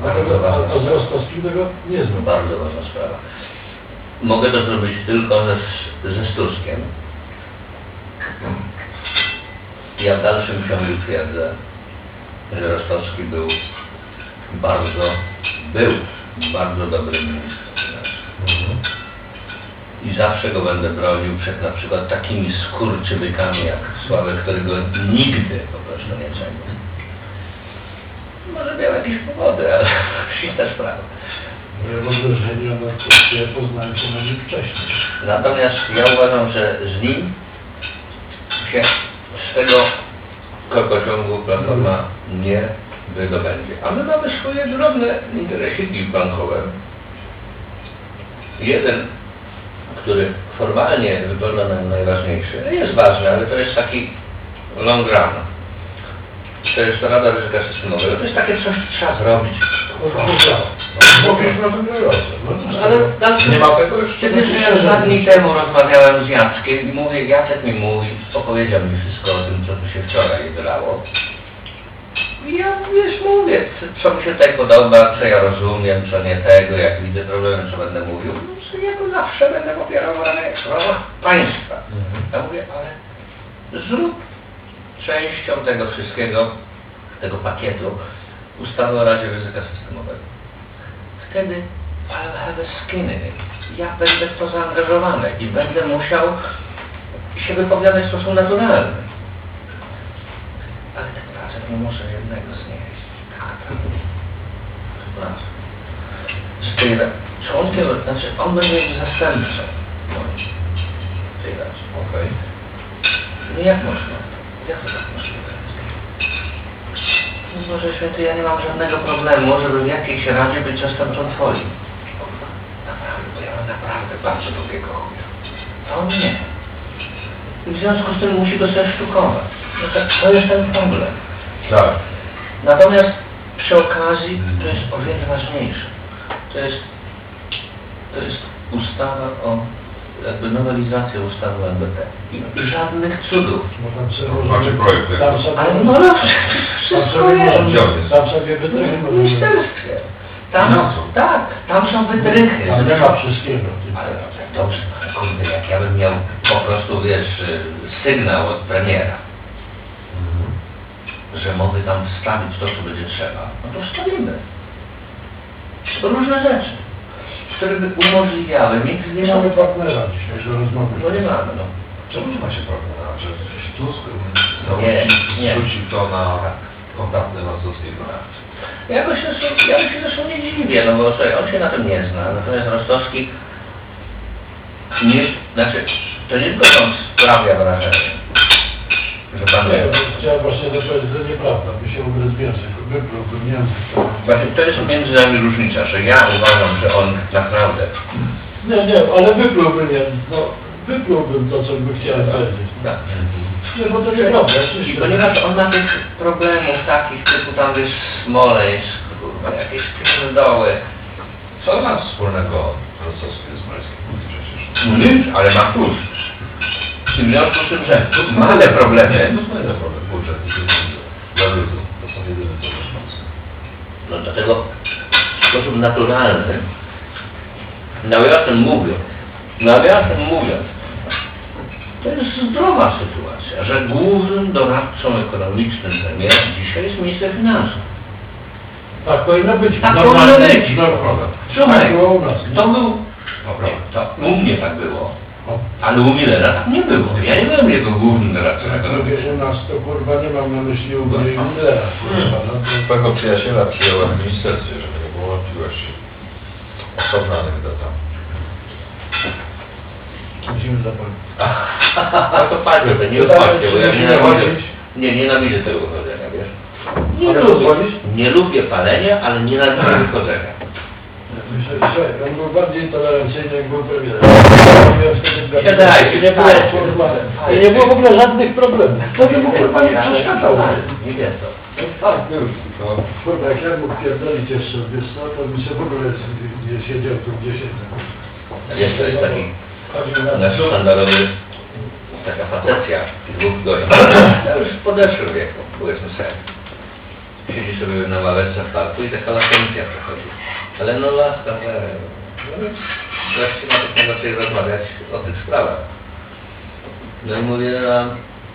A, bardzo a, ważna a z sprawa. Rostowskim tego nie znam. Bardzo ważna sprawa. Mogę to zrobić tylko ze, ze Stuskiem. Ja w dalszym ciągu twierdzę, że Rostowski był bardzo, był bardzo dobrym ministrem finansów. I zawsze go będę bronił przed na przykład takimi skurczybykami jak Sławek, którego nigdy po prostu nie cenię. Może miał jakieś powody, ale inna sprawa. To ja poznałem się na nim wcześniej. Natomiast ja uważam, że z nim się z tego korkociągu Platforma nie wydobędzie. A my mamy swoje drobne interesiki bankowe. Jeden, który formalnie wygląda na najważniejszy, jest ważny, ale to jest taki long run. To jest Rada Ryzyka Systemowego. To jest takie coś, co trzeba zrobić. Ale tam Nie ma tego już? Dwa dni temu rozmawiałem z Jackiem i mówię, Jacek mi mówi, opowiedział mi wszystko o tym, co tu się wczoraj wylało. I ja wiesz, mówię, co- mi się tutaj podoba, co ja rozumiem, co nie tego, jak widzę problemy, co będę mówił. No, ja to zawsze będę popierał w ramach państwa. Ja mówię, ale zrób częścią tego wszystkiego, tego pakietu, ustawę o Radzie Ryzyka Systemowego. Wtedy I'll have a skin in it. Ja będę w to zaangażowany i będę musiał się wypowiadać w sposób naturalny. Nie może jednego znieść. Tak. Przepraszam. Z tej ra- członkiem, znaczy on będzie zastępcą radzie. Okej. No jak można? Jak to tak możliwe? No Boże Święty, ja nie mam żadnego problemu, żeby w jakiejś radzie być zastępcą Twoim. Naprawdę, bo ja naprawdę bardzo lubię go on nie. I w związku z tym musi go sobie sztukować. No tak, to jest ten problem. Tak. Natomiast przy okazji to jest o wiele ważniejsze. To jest, to jest ustawa o, jakby nowelizacja ustawy o NBP. I, żadnych cudów. Sobie Macie projekt? Tam sobie, Ale no, no wszystko sobie jest. tam sobie wytrychy W ministerstwie. Tam, Na co? tak, tam są wytrychy. Tam nie ma wszystkiego. Ale dobrze, kurde, jak ja bym miał po prostu, wiesz, sygnał od premiera, że mogę tam wstawić to, co będzie trzeba, no to wstawimy. To różne rzeczy, które by umożliwiały między Nie innymi... mamy partnera dzisiaj do rozmowy. No nie mamy, no. Czemu nie ma się problemu, że Tusk Nie, nie. rzucił to na kontaktę Rostowskiego? Jakoś zresztą, ja się zresztą nie dziwię, no bo słuchaj, on się na tym nie zna, natomiast Rostowski nie, znaczy, to nie tylko on sprawia wrażenie, że Nie, chciałem właśnie zapowiedzieć, że nieprawda, by się ugryzł język, wyplułbym język. to- Właśnie to jest między nami różnica, że ja uważam, że on naprawdę Nie, nie, ale wyplułbym, je- no, wyplułbym to, co by chciałem powiedzieć. tak. Nie, bo to nieprawda, oczywiście. ponieważ on ma tych problemów takich typu tam wiesz Smoleńsk, kurwa, jakieś doły. Co ma wspólnego Rostowski z Smoleńskim? Przecież. Ale ma plus. W związku z tym, że ma te problemy, no dlatego w sposób naturalny, nawiasem mówiąc, nawiasem mówiąc, to jest zdrowa sytuacja, że głównym doradcą ekonomicznym premiera dzisiaj jest minister finansów. Tak powinno być. Tak powinno być. Normalnie. Słuchaj, Tak to był, to u mnie tak było, ale u Millera tak nie było. Ja nie byłem jego głównym ekonomicznym. mówię u nas, to kurwa nie mam na myśli u Millera, no to... Twojego przyjaciela przyjąłem w ministerstwie, żeby nie było wątpliwości. Osobna anegdota. Musimy zapomnieć. A to fajnie, to nie odchodźcie, bo ja czy nienawidzę, nie, nienawidzę tego chodzenia, wiesz? Nie lubię, nie lubię palenia, ale nienawidzę chodzenia. On był bardziej tolerancyjny, jak był premierem. Siadajcie, I nie było, kurwa, nie było w ogóle żadnych problemów. To by mu kurwa nie przeszkadzał. Nie wiem to. Tak, już. Kurwa, jak ja mógł pierdolić jeszcze, wiesz co, to bym się w ogóle nie siedział tu gdzie siedzę. Jest to jest taki nasz sztandarowy, taka facecja dwóch gości. Ja już w podeszłym wieku, powiedzmy sobie. Siedzi sobie na ławeczce w parku i taka latencja przechodzi. Ale no laska, no więc wreszcie ma tak raczej rozmawiać o tych sprawach. No i mówię, a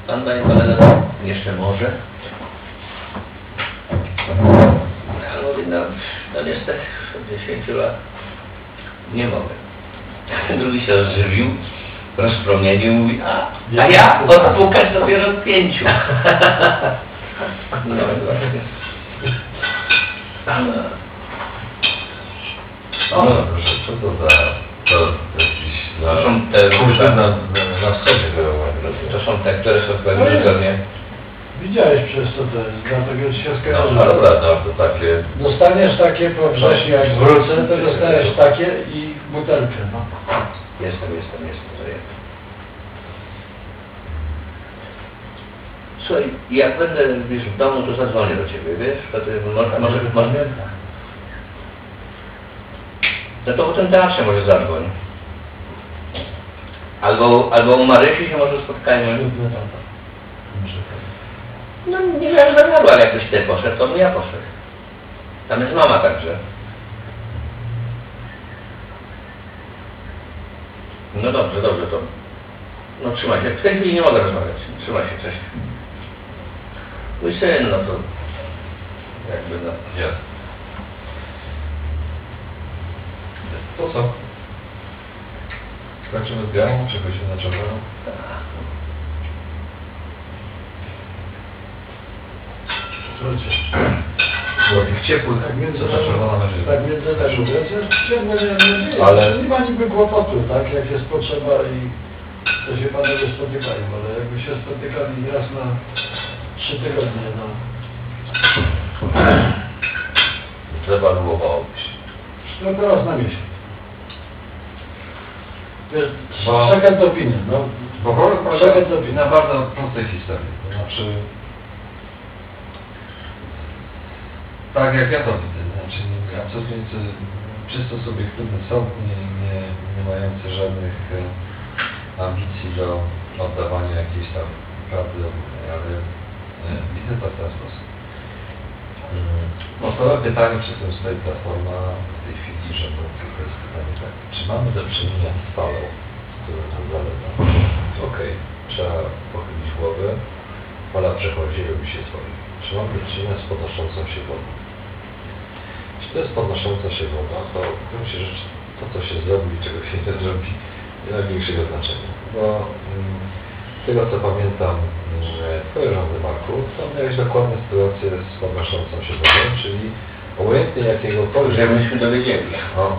pan panie kolega jeszcze może? Ja mówię, no, no niestety od 10 lat nie mogę. Drugi się ożywił, rozpromienił i mówi, a, a ja odpukać dopiero od pięciu. No i właśnie. No proszę, co to za... To jakiś... Na, To są te- Kurde, na, na, na wschodzie było. To są te, które są w pewnym zgonie. Widziałeś przez to ten, dlatego się No skojarzy. dobra, no to takie... Dostaniesz takie po wrześniu, jak wrócę, to dostajesz takie i butelkę, no. Jestem, jestem, jestem, że jestem. Słuchaj, jak będę wiesz, w domu, to zadzwonię do ciebie, wiesz? Wtedy może, może, może, no to tym teatrze może zadzwoń. Albo, albo u Marysi się może spotkajmy. No nie miałem zamiaru, ale jak byś ty poszedł, to bym ja poszedł. Tam jest mama także. No dobrze, dobrze, to... No trzymaj się. W tej chwili nie mogę rozmawiać. Trzymaj się, cześć. Syn, no to... Jakby no... Jest. To co? Skończymy z białą, czy godzimy na czerwoną? Słuchajcie, Było w ciepłych, tak między co ta czerwona będzie. tak między nie, Ale- ale nie ma niby kłopotu, tak, jak jest potrzeba i to się panowie spotykają, ale jakby się spotykali raz na trzy tygodnie, no. Zawaluowałoby się. No teraz na miesiąc. Bo- second opinion, no. Bo problem polega na bardzo prostej historii. To znaczy... Tak jak ja to widzę, znaczy absolutnie czysto subiektywny sąd, nie, nie, nie mający żadnych e, ambicji do oddawania jakiejś tam prawdy, ale widzę to w ten sposób. Podstawowe pytanie, przy którym stoi Platforma w tej chwili rządząca, to jest pytanie takie, czy mamy do czynienia z falą, którą nam zalewa? Okej, trzeba pochylić głowę, fala przechodzi robi się swoje. Czy mamy do czynienia z podnoszącą się wodą? Jeśli to jest podnosząca się woda, to w gruncie rzeczy to, co się zrobi i czego się nie zrobi, nie ma większego znaczenia. Bo mm, z tego, co pamiętam, mm, Twoje rządy, Marku, to miałeś dokładnie sytuację z podnoszącą się wodą, czyli obojętnie jakiegokolwiek... Żebyśmy dowiedzieli. No,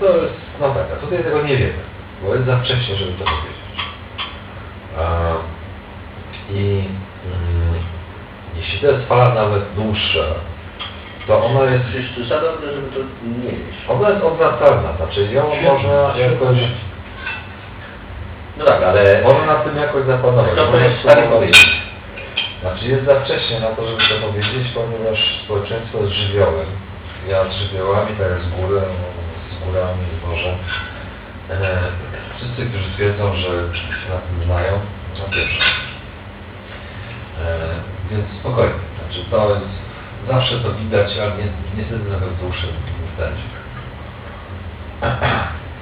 to jest, no tak, a tutaj tego nie wiemy, bo jest za wcześnie, żeby to powiedzieć. A, I mm, jeśli to jest fala nawet dłuższa, to ona jest, Przecież to za dobre, żeby to nie wiedzieć. ona jest odwracalna, znaczy ją można jakoś, No tak, ale... można nad tym jakoś zapanować. Kto to jest spróbować. powiedzieć? Znaczy jest za wcześnie na to, żeby to powiedzieć, ponieważ społeczeństwo jest żywiołem. Ja z żywiołami, tak jak z górą, z górami, z morzem. E, wszyscy, którzy twierdzą, że się na tym znają, na pierwsze. E, więc spokojnie. Znaczy to jest, zawsze to widać, ale ni niestety nawet w dłuższym wstępie.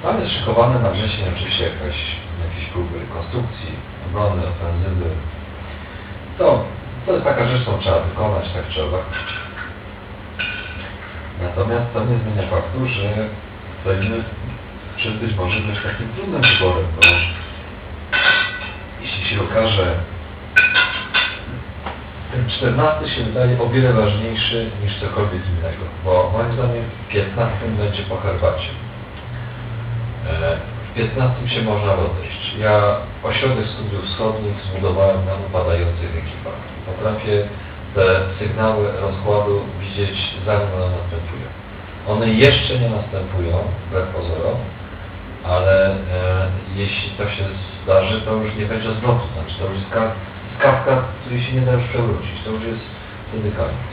Tam jest szykowane na wrzesień oczywiście jakaś, jakieś próby rekonstrukcji, obrony, ofensywy. To, to jest taka rzecz, którą trzeba wykonać, tak trzeba. Natomiast to nie zmienia faktu, że stoimy przed być może dość takim trudnym wyborem, bo jeśli się okaże, ten 14 się wydaje o wiele ważniejszy niż cokolwiek innego, bo moim zdaniem w 15 będzie po herbacie. E, 15 się można rozejść. Ja ośrodek studiów wschodnich zbudowałem na upadających ekipach. Potrafię te sygnały rozkładu widzieć zanim one następują. One jeszcze nie następują, wbrew pozorom, ale e, jeśli to się zdarzy, to już nie będzie zwrotu. Znaczy to już jest ka- skawka, której się nie da już przewrócić. To już jest wtedy koniec.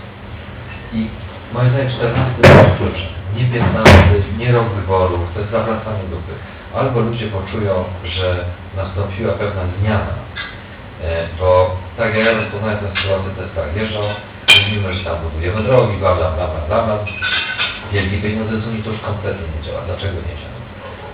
I moim zdaniem 14 jest kluczem. Nie 15, nie rok wyborów, to jest zawracanie dupy. Albo ludzie poczują, że nastąpiła pewna zmiana, e, bo tak jak ja rozpoznaję tę sytuację, to jest tak, jeżdżą, mówimy, że tam budujemy drogi, bla bla bla bla bla, wielkie pieniądze z Unii to już kompletnie nie działa. Dlaczego nie działa?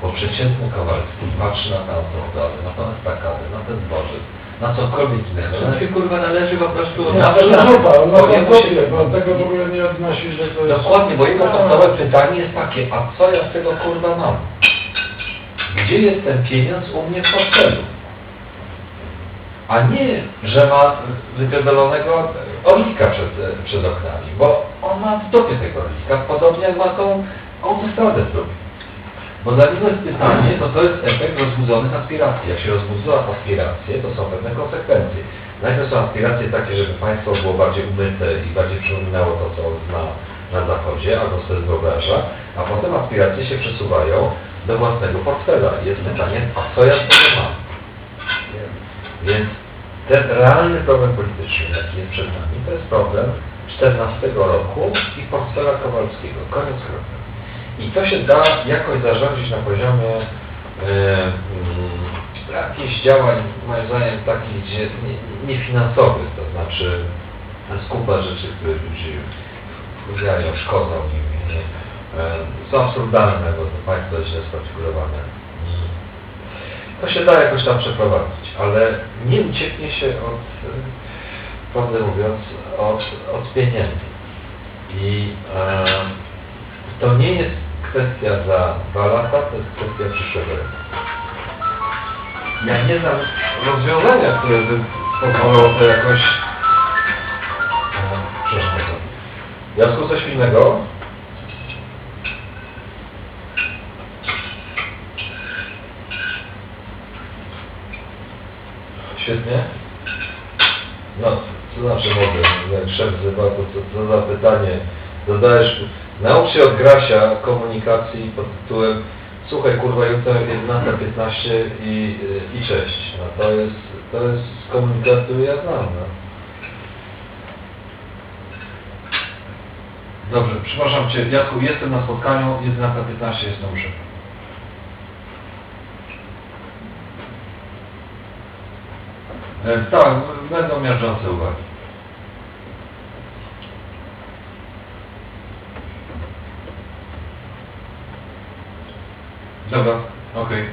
Bo przeciętny Kowalski patrzy na autostradę, na tę estakadę, na ten dworzec, na cokolwiek innego. Się kurwa należy po prostu No, na grupa, on ma bo jemu się- kopie, bo on tego w ogóle nie odnosi, że to jest... Dokładnie, bo jego podstawowe pytanie jest takie, a co ja z tego kurwa mam? Gdzie jest ten pieniądz u mnie w portfelu? a nie, że ma wypierdolonego orlika przed, przed oknami, bo on ma w dupie tego orlika, podobnie jak ma tą autostradę w dupie. Bo niego jest pytanie, to to jest efekt rozbudzonych aspiracji. Jak się rozbudzą aspiracje, to są pewne konsekwencje. Najpierw są aspiracje takie, żeby państwo było bardziej umyte i bardziej przypominało to, co zna na zachodzie, albo sobie wyobraża, a potem aspiracje się przesuwają do własnego portfela. Jest pytanie, a co ja z tego mam? Więc ten realny problem polityczny, jaki jest przed nami, to jest problem 14 roku i portfela Kowalskiego. Koniec kropka. I to się da jakoś zarządzić na poziomie mm, jakichś działań, moim zdaniem, takich gdzie nie- niefinansowych, to znaczy skupa rzeczy, które ludzi wkurwiają, szkodzą im. nie? E, Są absurdalne, bo to państwo źle skonfigurowane. To się da jakoś tam przeprowadzić, ale nie ucieknie się od, prawdę mówiąc, od, od pieniędzy. I e, to nie jest kwestia za dwa lata, to jest kwestia przyszłego roku. Ja nie znam rozwiązania, które by pozwolą to jakoś... Przepraszam bardzo. Jasku, coś innego? Świetnie. No, co znaczy mogę? Jak szef wzywa, to co, co za pytanie? Dodajesz, naucz się od Grasia komunikacji pod tytułem Słuchaj, kurwa, jutro 11.15 i, i cześć. No to jest, to jest komunikat, który ja znam, no. Dobrze, przepraszam Cię, Jacku, jestem na spotkaniu, 11.15 jest na. E, Tak, będą miażdżące uwagi. Dobra, okej.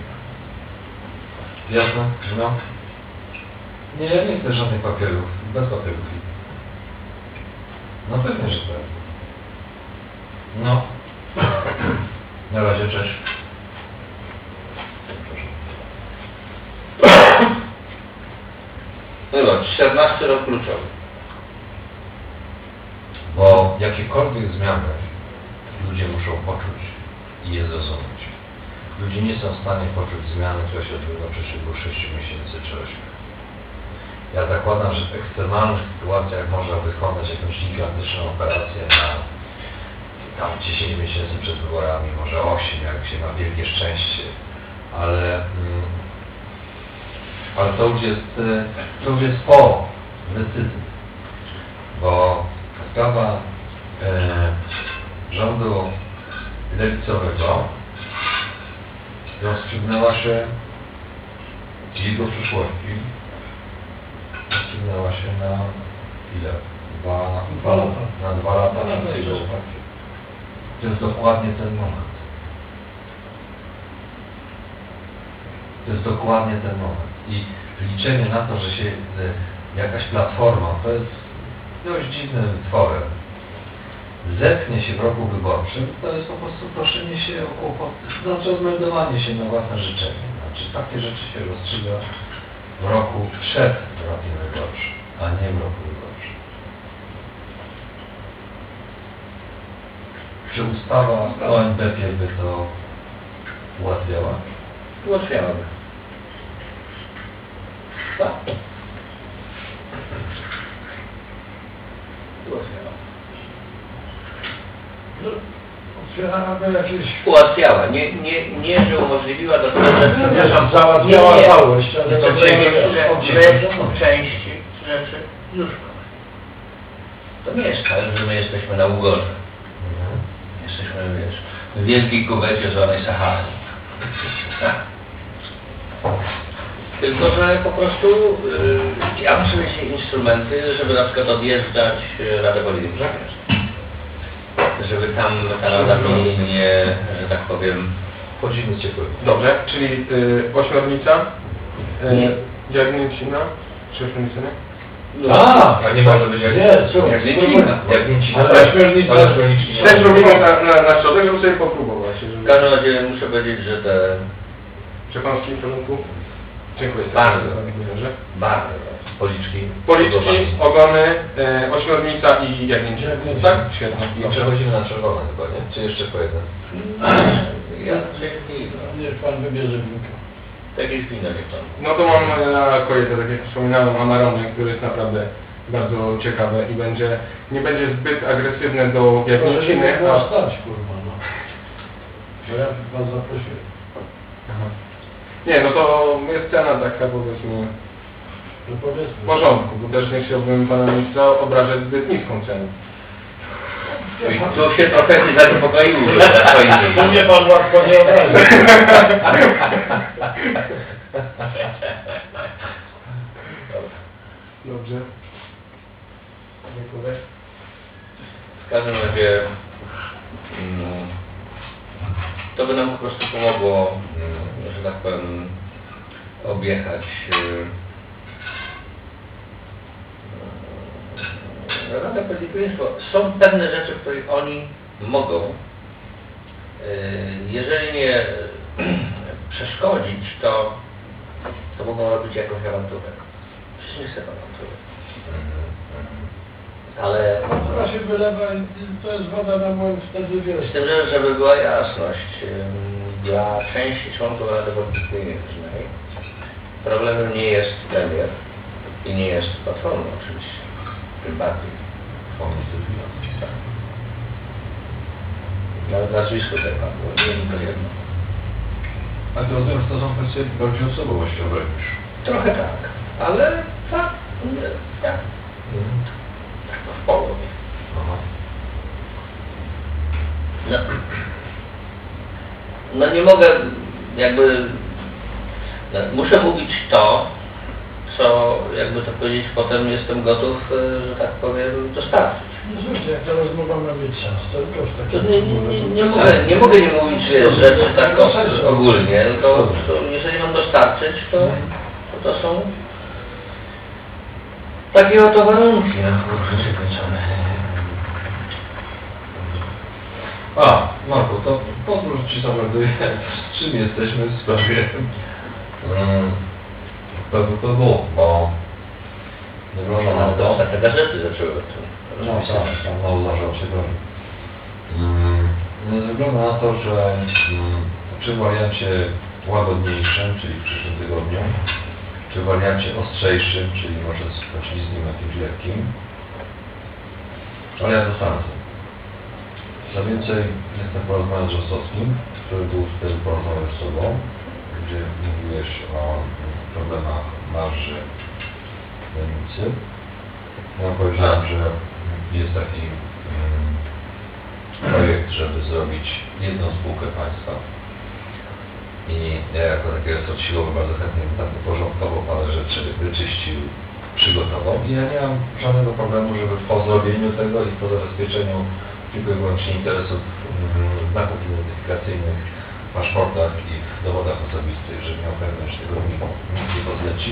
Jasne? No. Nie, ja nie chcę żadnych papierów. Bez papierów. No pewnie, że tak. No. Na razie, cześć. Wybacz, 14 rok kluczowy. Bo jakiekolwiek zmiany ludzie muszą poczuć i je zrozumieć. Ludzie nie są w stanie poczuć zmiany, która się odbywa przeciągu 6 miesięcy czy 8. Ja zakładam, że w ekstremalnych sytuacjach można wykonać jakąś gigantyczną operację na tam 10 miesięcy przed wyborami, może 8, jak się ma wielkie szczęście, ale, mm, ale to już jest, y, to już jest po decyzji bo sprawa e, rządu lewicowego rozstrzygnęła się jego przyszłości rozstrzygnęła się na ile? Dwa, dwa, lata. na dwa lata przed jego upadkiem. To jest dokładnie ten moment. To jest dokładnie ten moment. I liczenie na to, że się e, jakaś platforma, to jest dość dziwnym tworem, zepnie się w roku wyborczym, to jest po prostu proszenie się o kłopot, znaczy odmeldowanie się na własne życzenie. Znaczy takie rzeczy się rozstrzyga w roku przed rokiem wyborczym, a nie w roku wyborczym. Czy ustawa o NBP by to ułatwiała? Ułatwiałaby. Tak. Ułatwiała. Jakieś... Ułatwiała. Nie, nie, nie, że umożliwiła do tego, że... Załatwiała Nie, nie. całość, ale To że oddzielone. my części rzeczy już mamy. To nie jest tak, że my jesteśmy na Ugorze. Jesteśmy, wiesz, w wielkiej kuwecie zwanej Sahary. Tylko, że po prostu yy, ja muszę mieć instrumenty, żeby na przykład odjeżdżać yy, Radę Polityki Zagranicznej. Żeby tam ta Rada mi nie, że tak powiem, Wchodzimy z ciepłym. Dobrze, czyli y, ośmiornica, y, Jagnięcina, czy ośmiornica, nie? A, a nie może być jak Ale ośmiornica- Też robimy na, na, na środek, żeby sobie popróbować. w każdym razie muszę powiedzieć, że te Czy pan w tym kierunku? Dziękuję. Bardzo. Bardzo. Policzki. Policzki, ogony, e, ośmiornica i jagnięcie. Tak? Świetnie. I Dobrze. przechodzimy na czerwone chyba, nie? Czy jeszcze po jeden? Ja. Niech pan wybierze winko. Jakieś wino niech pan. No to mam e, na kojetę, tak jak wspominałem, Amarone, który jest naprawdę bardzo ciekawe i będzie, nie będzie zbyt agresywny do Proszę nie jagnięciny, było a stać, kurwa, no. Bo ja was zaprosiłem. Aha. Nie, no to jest cena taka powiedzmy No powiedzmy. w porządku, bo też nie chciałbym pana ministra obrażać zbyt niską cenę. I tu się trochę zaniepokoił, że tak To mnie pan łatwo nie obrazi. Dobrze. Dziękuję. W każdym razie mm, to by nam po prostu pomogło, mm, że tak powiem, objechać yy, Radę Bezpieczeństwa. Są pewne rzeczy, w których oni mogą, jeżeli nie przeszkodzić, to, to mogą robić jakąś awanturę. Przecież nie chcę awantury. Ale Która się wylewa i to jest woda na moim wtedy wiesz. Z tym, że żeby była jasność, dla części członków Rady Polityki Pieniężnej problemem nie jest premier i nie jest platforma oczywiście, tym bardziej. Tak. Nawet nazwisko tej padło, nie tylko jedno. A to rozumiem, że to są kwestie bardziej osobowościowe już. Trochę tak, ale tak, tak, tak No, no nie mogę jakby, no, muszę mówić to, co jakby to powiedzieć, potem jestem gotów, e, że tak powiem, dostarczyć. No słuchajcie, jak ta rozmowa ma mieć sens, to już takie... nie, nie, nie, nie, mogę, nie mogę nie mówić rzeczy tak ogólnie, tylko to, jeżeli mam dostarczyć, to, to, to są takie oto warunki, no kurczę, zakończone. A, Marku, to pozwól, że Ci zamelduję, z czym jesteśmy w sprawie? Um, PWPW, bo wygląda na to... Te gazety zaczęły o tym No tak, tak, no się broni. Mm, no, Wygląda na to, że mm, przy wariancie łagodniejszym, czyli w przyszłym tygodniu, czy wariancie ostrzejszym, czyli może z poślizgiem jakimś lekkim, ale ja zostanę. Co więcej, jestem porozmawiać z Rostowskim, który był wtedy porozmawiał z Tobą, gdzie mówiłeś o problemach marży granicy. Ja powiedziałem, że jest taki mm, projekt, żeby zrobić jedną spółkę państwa. I ja jako taki resort siłowy bardzo chętnie bym tak uporządkował parę rzeczy, wyczyścił, przygotował. I ja nie mam żadnego problemu, żeby po zrobieniu tego i po zabezpieczeniu tylko i wyłącznie interesów mm, znaków identyfikacyjnych, paszportach i w dowodach osobistych, żeby miał pewność, że tego nikt, nikt nie pozleci.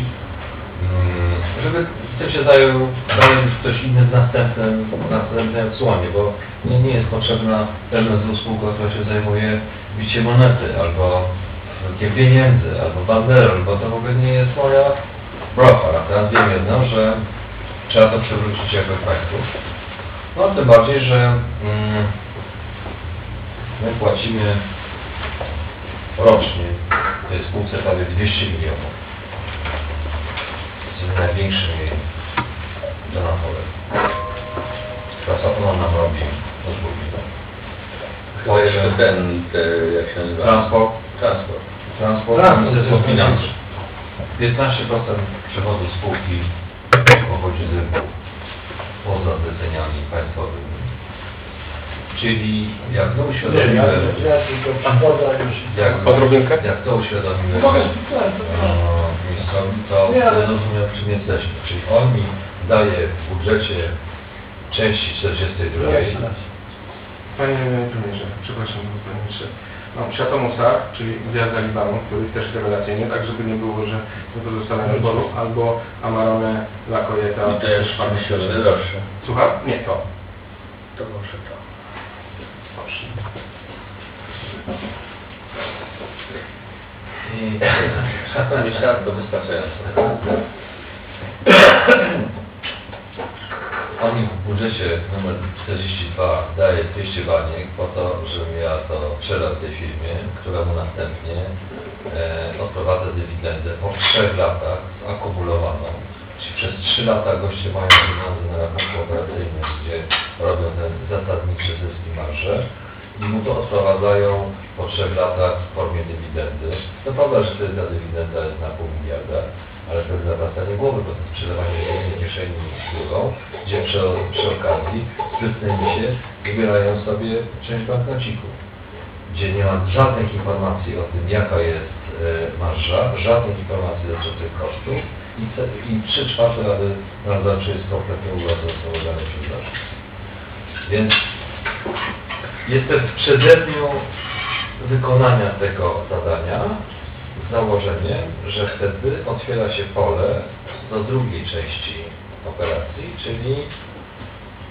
Mm, żeby tym się zajął, zajął ktoś inny w następnym, w następnej odsłonie, bo nie, nie jest potrzebna pewna spółka, która się zajmuje biciem monety, albo zwrotem pieniędzy, albo banderol, bo to w ogóle nie jest moja brofa. A teraz wiem jedno, że trzeba to przywrócić jakoś państwu. No tym bardziej, że mm, my płacimy rocznie tej spółce prawie 200 milionów. Jesteśmy największym jej donatorem. Praca ona nam robi odbudowę. To jest ten, te, jak się nazywa? Transport. Transport. Transport, Transport. Ministerstwo Finansów. 15% przychodu spółki pochodzi z rynku poza zleceniami państwowymi. Czyli jak to uświadomiłem, jak, jak to uświadomiłem tak, tak. ministrowi, to Nie, ale- zrozumiał czym jesteśmy. Czyli on mi daje w budżecie części 42 Jasne. Panie premierze, przepraszam, panie ministrze. Mam Światomusa, czyli gwiazda Libanu, który też rewelacyjnie, tak żeby nie było, że nie pozostawiam wyboru, albo Amarone La Coyeta. I jest pan że droższe. Słucham? Nie, to. To może to. Dobrze. i to wystarczająco. oni w budżecie numer 42 daje 200 baniek po to, żebym ja to przelał tej firmie, która mu następnie e, odprowadza dywidendę po 3 latach zakumulowaną. Czyli przez 3 lata goście mają pieniądze na rachunku operacyjnym, gdzie robią ten zasadniczy zysk i marże i mu to odprowadzają po 3 latach w formie dywidendy. No prawda, że ta dywidenda jest na pół miliarda, ale jest zawracanie głowy, bo to sprzedawanie jednej kieszeni z drugą, gdzie przy, przy okazji sprytne misie wybierają sobie część banknocików, gdzie nie ma żadnych informacji o tym, jaka jest e, marża, żadnych informacji dotyczących kosztów i, i trzy czwarte rady nadzorczej jest kompletnie z przez zarząd. Więc jestem w przededniu wykonania tego zadania z założeniem, że wtedy otwiera się pole do drugiej części operacji, czyli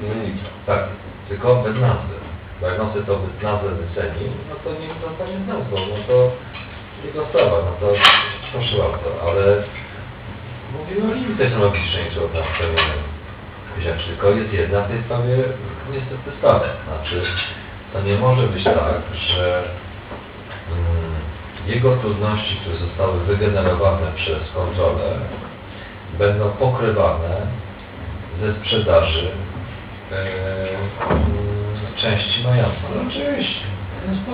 Mnica. tak, tylko bez nazwy. Bo jak on sobie to nazwę wyceni, no to nie zostanie z nazwą, no to jego sprawa, no to proszę bardzo, ale mówimy o limity ekonomicznej, czy o nastawieniu rzeczy, tylko jest jedna w tej sprawie niestety sprawa. Znaczy, to nie może być tak, że mm, jego trudności, które zostały wygenerowane przez kontrolę, będą pokrywane ze sprzedaży mm, części majątku. Oczywiście.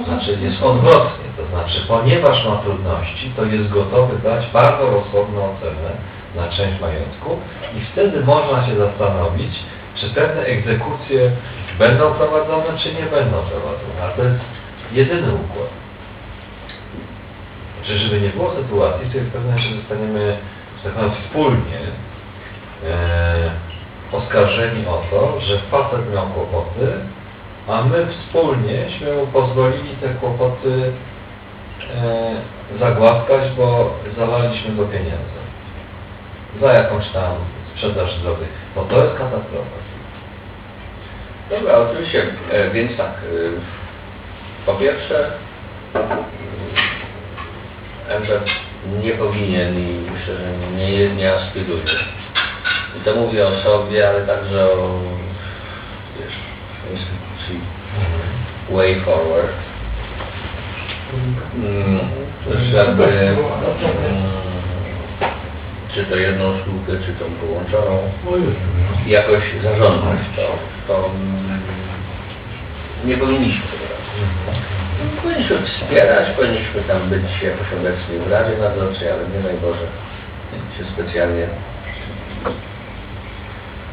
Znaczy jest odwrotnie, to znaczy ponieważ ma trudności, to jest gotowy dać bardzo rozsądną ocenę na część majątku i wtedy można się zastanowić, czy pewne egzekucje będą prowadzone, czy nie będą prowadzone. A to jest jedyny układ. Znaczy, żeby nie było sytuacji, w której w pewnym zostaniemy, że tak wspólnie e, oskarżeni o to, że facet miał kłopoty, a my wspólnieśmy mu pozwolili te kłopoty e, zagłaskać, bo zawaliśmy go pieniędzy. Za jakąś tam sprzedaż zdrowych. Bo to jest katastrofa. Dobra, oczywiście. E, więc tak, e, po pierwsze e, MZ nie powinien i myślę, że nie, nie aspiruje. I to mówię o sobie, ale także o wiesz, instytucji Way Forward. Mm, żeby mm, czy to jedną spółkę, czy tą połączoną jakoś zarządzać, to, to mm, nie powinniśmy tego robić. Powinniśmy wspierać, powinniśmy tam być, jakoś obecni w Radzie Nadzorczej, ale nie Boże się specjalnie...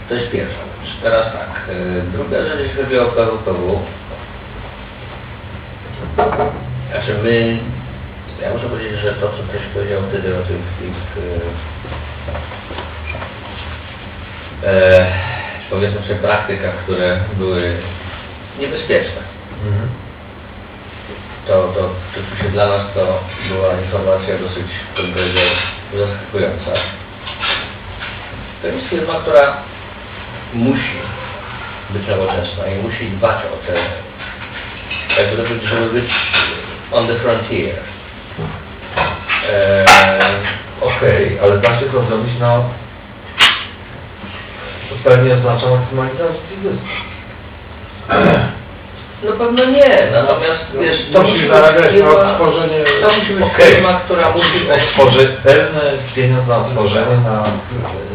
To jest pierwsza rzecz. Teraz tak, y, druga rzecz, jeśli chodzi o PWPW. Znaczy my, ja muszę powiedzieć, że to, co ktoś powiedział wtedy o tych, tych e, powiedzmy sobie praktykach, które były niebezpieczne. Mhm. To, to dla nas to była informacja dosyć zaskakująca. To jest firma, która musi być nowoczesna i musi dbać o te, jakby to powiedzieć, żeby być on the frontier. Eee, Okej, ale da się to zrobić na to pewnie oznacza maksymalizację. No pewno nie, natomiast wiesz, to Musi być na firma, odtworzenie... to musi być Okej. firma, która musi Otworzy pewne pieniądze na otworzenie na,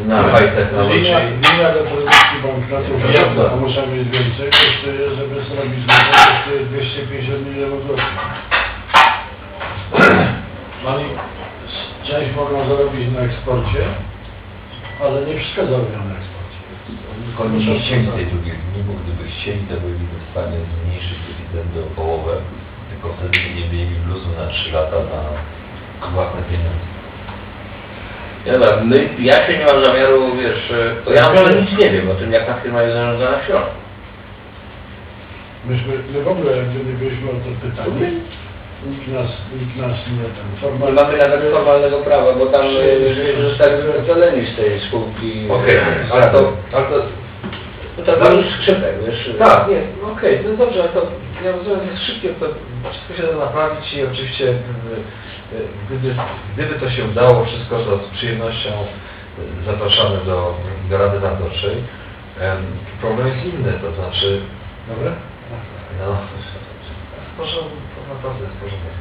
na high Linia, technology. linia do produkcji banknotów, a muszę mieć więcej, kosztuje, żeby zrobić kosztuje 250 milionów złotych. Oni część mogą zarobić na eksporcie, ale nie wszystko zarobią na eksporcie. Tylko nie chcieli tej drugiej bo gdyby chcieli, to byliby w stanie zmniejszyć dywidendę o połowę, tylko wtedy nie mieli bluzu na 3 lata na własne pieniądze. Ja, dobra, my, ja się nie mam zamiaru, wiesz, bo ja może nic nie wiem o tym, jak ta firma jest zarządzana w środku. Myśmy, my w ogóle nie byliśmy o to pytani, nikt nas, nikt nas nie mamy nawet formalnego prawa, bo tam e, żeśmy zostali wycofani z tej spółki. Okej, e, ale to, ale to No to był skrzypek, wiesz. Tak, nie, no okej, no dobrze, ale to ja rozumiem, jest szybkie, to wszystko się da naprawić i oczywiście y, gdyby, gdyby to się udało wszystko, to z przyjemnością zapraszamy do, do Rady Nadzorczej. Em, Problem jest inny, to znaczy, Dobra? no, proszę, naprawdę porządek.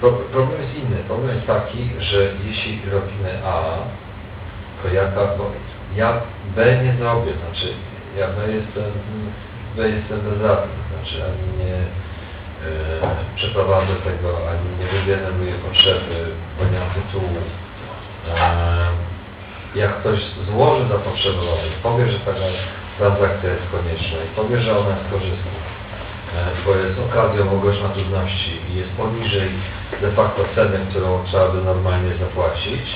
Pro, problem jest inny. Problem jest taki, że jeśli robimy A, to ja, ta, bo ja B nie zrobię, znaczy ja B jestem, B jestem bezradny, znaczy ani nie e, przeprowadzę tego, ani nie wygeneruję potrzeby, nie mam tytułu. E, jak ktoś złoży zapotrzebowanie, powie, że taka transakcja jest konieczna i powie, że ona jest korzystna, e, bo jest okazją mogłośna trudności i jest poniżej de facto ceny, którą trzeba by normalnie zapłacić,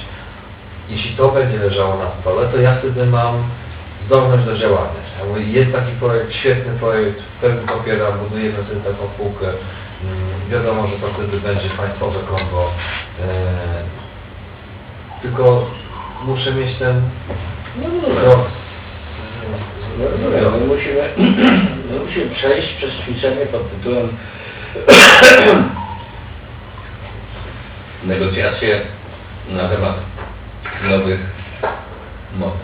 jeśli to będzie leżało na stole, to ja wtedy mam zdolność do działania. Ja mówię, jest taki projekt, świetny projekt, w pełni popiera, budujemy sobie taką spółkę. Mm, Wiadomo, że to wtedy będzie państwowe konto. E, tylko muszę mieć ten rok. No, no, my, musimy, my musimy przejść przez ćwiczenie pod tytułem negocjacje na temat nowych monet.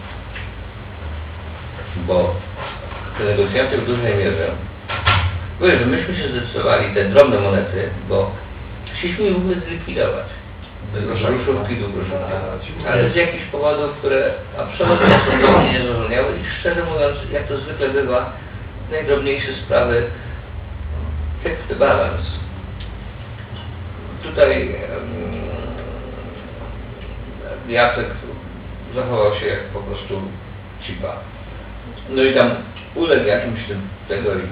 Bo te negocjacje w dużej mierze Wiesz, że myśmy się zdecydowali te drobne monety, bo chcieliśmy je w ogóle zlikwidować. Groszówki do groszówki. Ale z jakichś powodów, które absolutnie są nie zrozumiały i szczerze mówiąc, jak to zwykle bywa, najdrobniejsze sprawy check the balance. Tutaj um, Jacek zachował się jak po prostu cipa. No i tam uległ jakimś tym tego i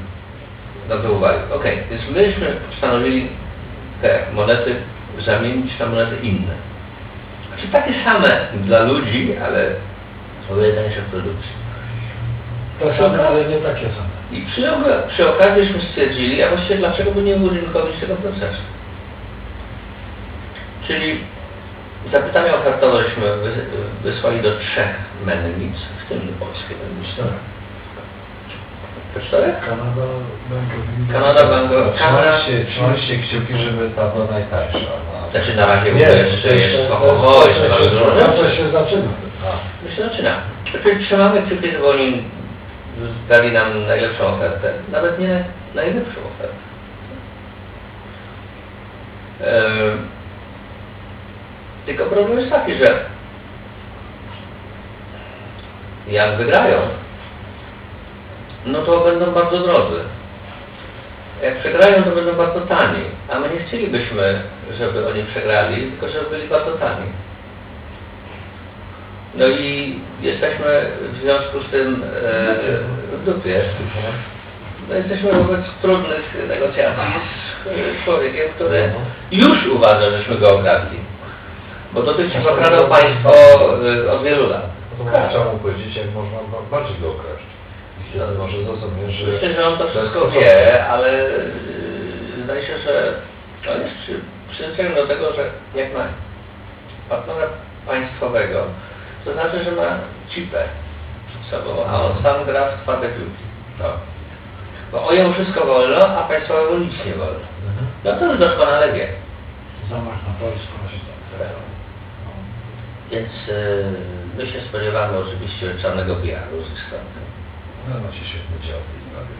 na to uwagi. Okej, więc myśmy postanowili te monety zamienić na monety inne. Znaczy takie same dla ludzi, ale o wiele tańsze w produkcji. To same, ale nie takie same. I przy, przy okazjiśmy stwierdzili, a właściwie dlaczego by nie urynkowić tego procesu. Czyli zapytania ofertoweśmy wy- wysłali do trzech mennic, w tym do polskiej mennicy. To czterech? Kanada, Bangor, Kanada, Bangor, Kanada. Trzymajcie, trzymajcie kciuki, żeby ta była najtańsza. No. Znaczy na razie Nie, jeszcze to jest to- to- jest to bardzo się- dużo To się zaczyna. My się zaczyna. Znaczy trzymamy kciuki, żeby oni dali nam najlepszą ofertę. Nawet nie najlepszą ofertę. Ehm, tylko problem jest taki, że jak wygrają, no to będą bardzo drodzy. Jak przegrają, to będą bardzo tani. A my nie chcielibyśmy, żeby oni przegrali, tylko żeby byli bardzo tani. No i jesteśmy w związku z tym e, w dupie. No jesteśmy wobec trudnych negocjacji z e, człowiekiem, który już uważa, żeśmy go okradli. Bo dotychczas okradał państwo e, od wielu lat. no to trzeba mu powiedzieć, jak można ba- bardziej go okraść. Wtedy może zrozumie, że... Myślę, że on to wszystko wie, ale zdaje się, że on jest przy, przyzwyczajony do tego, że jak ma partnera państwowego, to znaczy, że ma cipę przed sobą, a on sam gra w twarde piłki. No. Bo o jemu wszystko wolno, a państwowemu nic nie wolno. Mhm. No to już doskonale wie. Zamach na Polskę. Więc yy, my się spodziewamy oczywiście czarnego PR-u z ich strony. No, macie świetny dział w tej sprawie.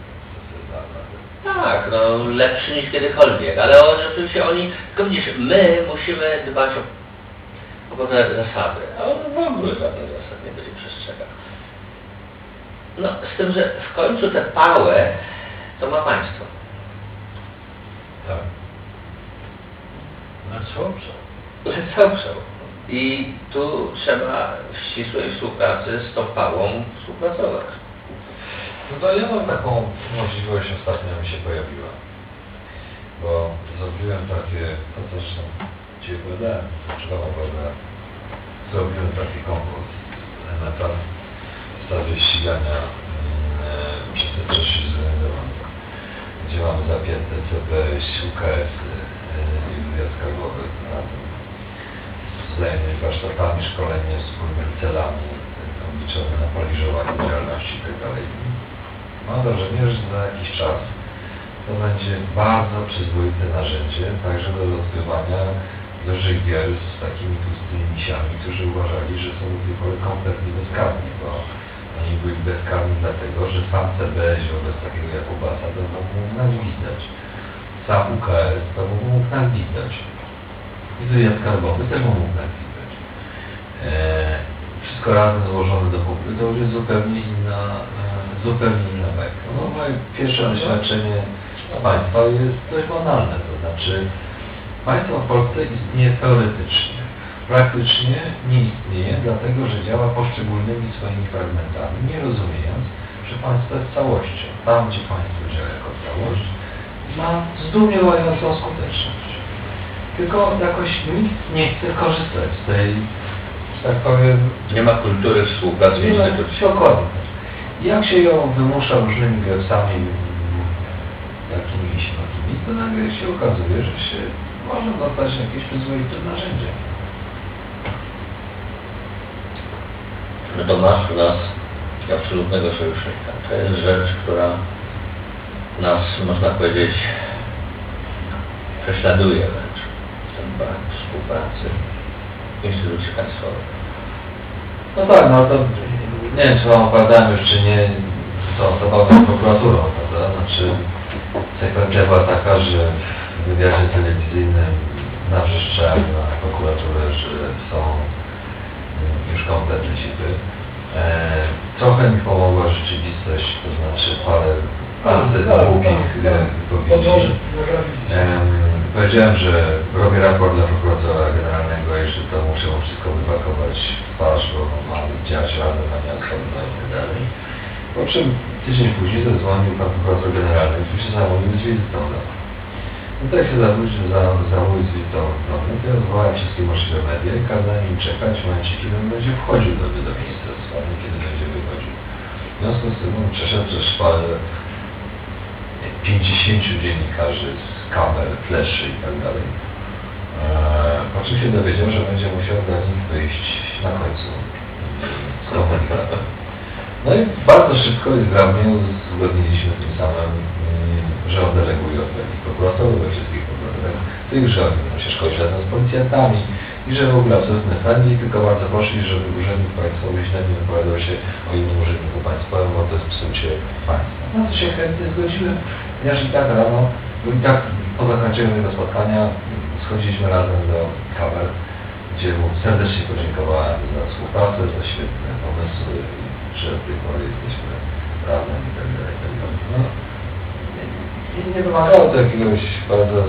Tak, no lepszy niż kiedykolwiek, ale on, rzeczywiście oni, tylko widzisz, my musimy dbać o, o pewne zasady, a on w ogóle żadnych zasad nie będzie przestrzegał. No, z tym, że w końcu tę pałę to ma państwo. Tak. Na co? Lecącą. I tu trzeba w ścisłej współpracy z tą pałą współpracować. No to ja mam taką możliwość ostatnio mi się pojawiła. Bo zrobiłem takie, to zresztą Ci opowiadałem, szkoła opowiadałem. Zrobiłem taki konkurs MFA w sprawie ścigania mm, przestępczości gdzie mamy zapięte CPS, UKS i wywiad skarbowy na wzajemnymi warsztatami, szkolenie z wspólnymi celami, tam liczone na poliżowanie działalności itd. Mam wrażenie, że za jakiś czas to będzie bardzo przyzwoite narzędzie także do rozgrywania drżej wiary z takimi tłustymi misiami, którzy uważali, że są do tej pory kompletnie bezkarni, bo oni byli bezkarni dlatego, że sam CBS wobec takiego Jakubasa to mógł nas gwizdać. Sam UKS to mógł nas gwizdać. I wywiad skarbowy też mógł nas gwizdać. Eee, wszystko razem złożone do kupy, to już jest zupełnie inna, zupełnie bajka. No moje pierwsze doświadczenie państwa jest dość banalne, to znaczy państwo w Polsce istnieje teoretycznie. Praktycznie nie istnieje, dlatego że działa poszczególnymi swoimi fragmentami, nie rozumiejąc, że państwo jest całością. Tam, gdzie państwo działa jako całość, ma zdumiewającą skuteczność. Tylko jakoś nikt nie chce korzystać z tej, że tak powiem, Nie ma kultury współpracy dokładnie. Jak się ją wymusza różnymi głosami, jakimiś śmakimi, to nagle się okazuje, że się można dostać jakieś przyzwoite narzędzie. To masz u nas absolutnego sojusznika. To jest rzecz, która nas, można powiedzieć, prześladuje wręcz. Ten brak współpracy instytucji państwowych. No tak, no to nie wiem, czy Wam opowiadałem już, czy nie, co zabawę z prokuraturą, prawda? Znaczy, sekwencja była taka, że w wywiadzie telewizyjnym nawrzeszczałem na prokuraturę, że są już kompletne sipy. E, trochę mi pomogła rzeczywistość, to znaczy parę, parę głupich e, Podłoży wypowiedzi. Powiedziałem, że robię raport dla prokuratora generalnego i że to muszę mu wszystko wypakować w twarz, bo ma działać Radę na miasto i tak dalej. Po czym tydzień później zadzwonił pan prokurator generalny i się zamówił z wizytą do mnie. No tak się zamówił, za, zamówił z wizytą do mnie, ja zwołałem wszystkie możliwe media i kazałem im czekać w momencie, kiedy on będzie wchodził do, do ministerstwa, nie kiedy będzie wychodził. W związku z tym on przeszedł przez szpalę 50 dziennikarzy z kamer, fleszy i tak dalej. Eee, Po czym się dowiedział, że będzie musiał dla nich wyjść na końcu z komunikatem. No i bardzo szybko i zgrabnie uzgodniliśmy tym samym, mm, że on deleguje odpowiednich prokuratorów we wszystkich prokuratorach, tych, że oni będą się szkolić razem z policjantami i że w ogóle absolutnie fajnie, tylko bardzo prosili, żeby urzędnik państwowy źle wypowiadał się o innym urzędniku państwowym, bo to jest psucie państwa. No to się chętnie zgodziłem, ponieważ i tak rano, i tak po zakończeniu tego spotkania schodziliśmy razem do kamer, gdzie mu serdecznie podziękowałem za współpracę, za świetne pomysły i że od tej pory jesteśmy razem i tak dalej, i tak. No, nie, nie wymagało to jakiegoś bardzo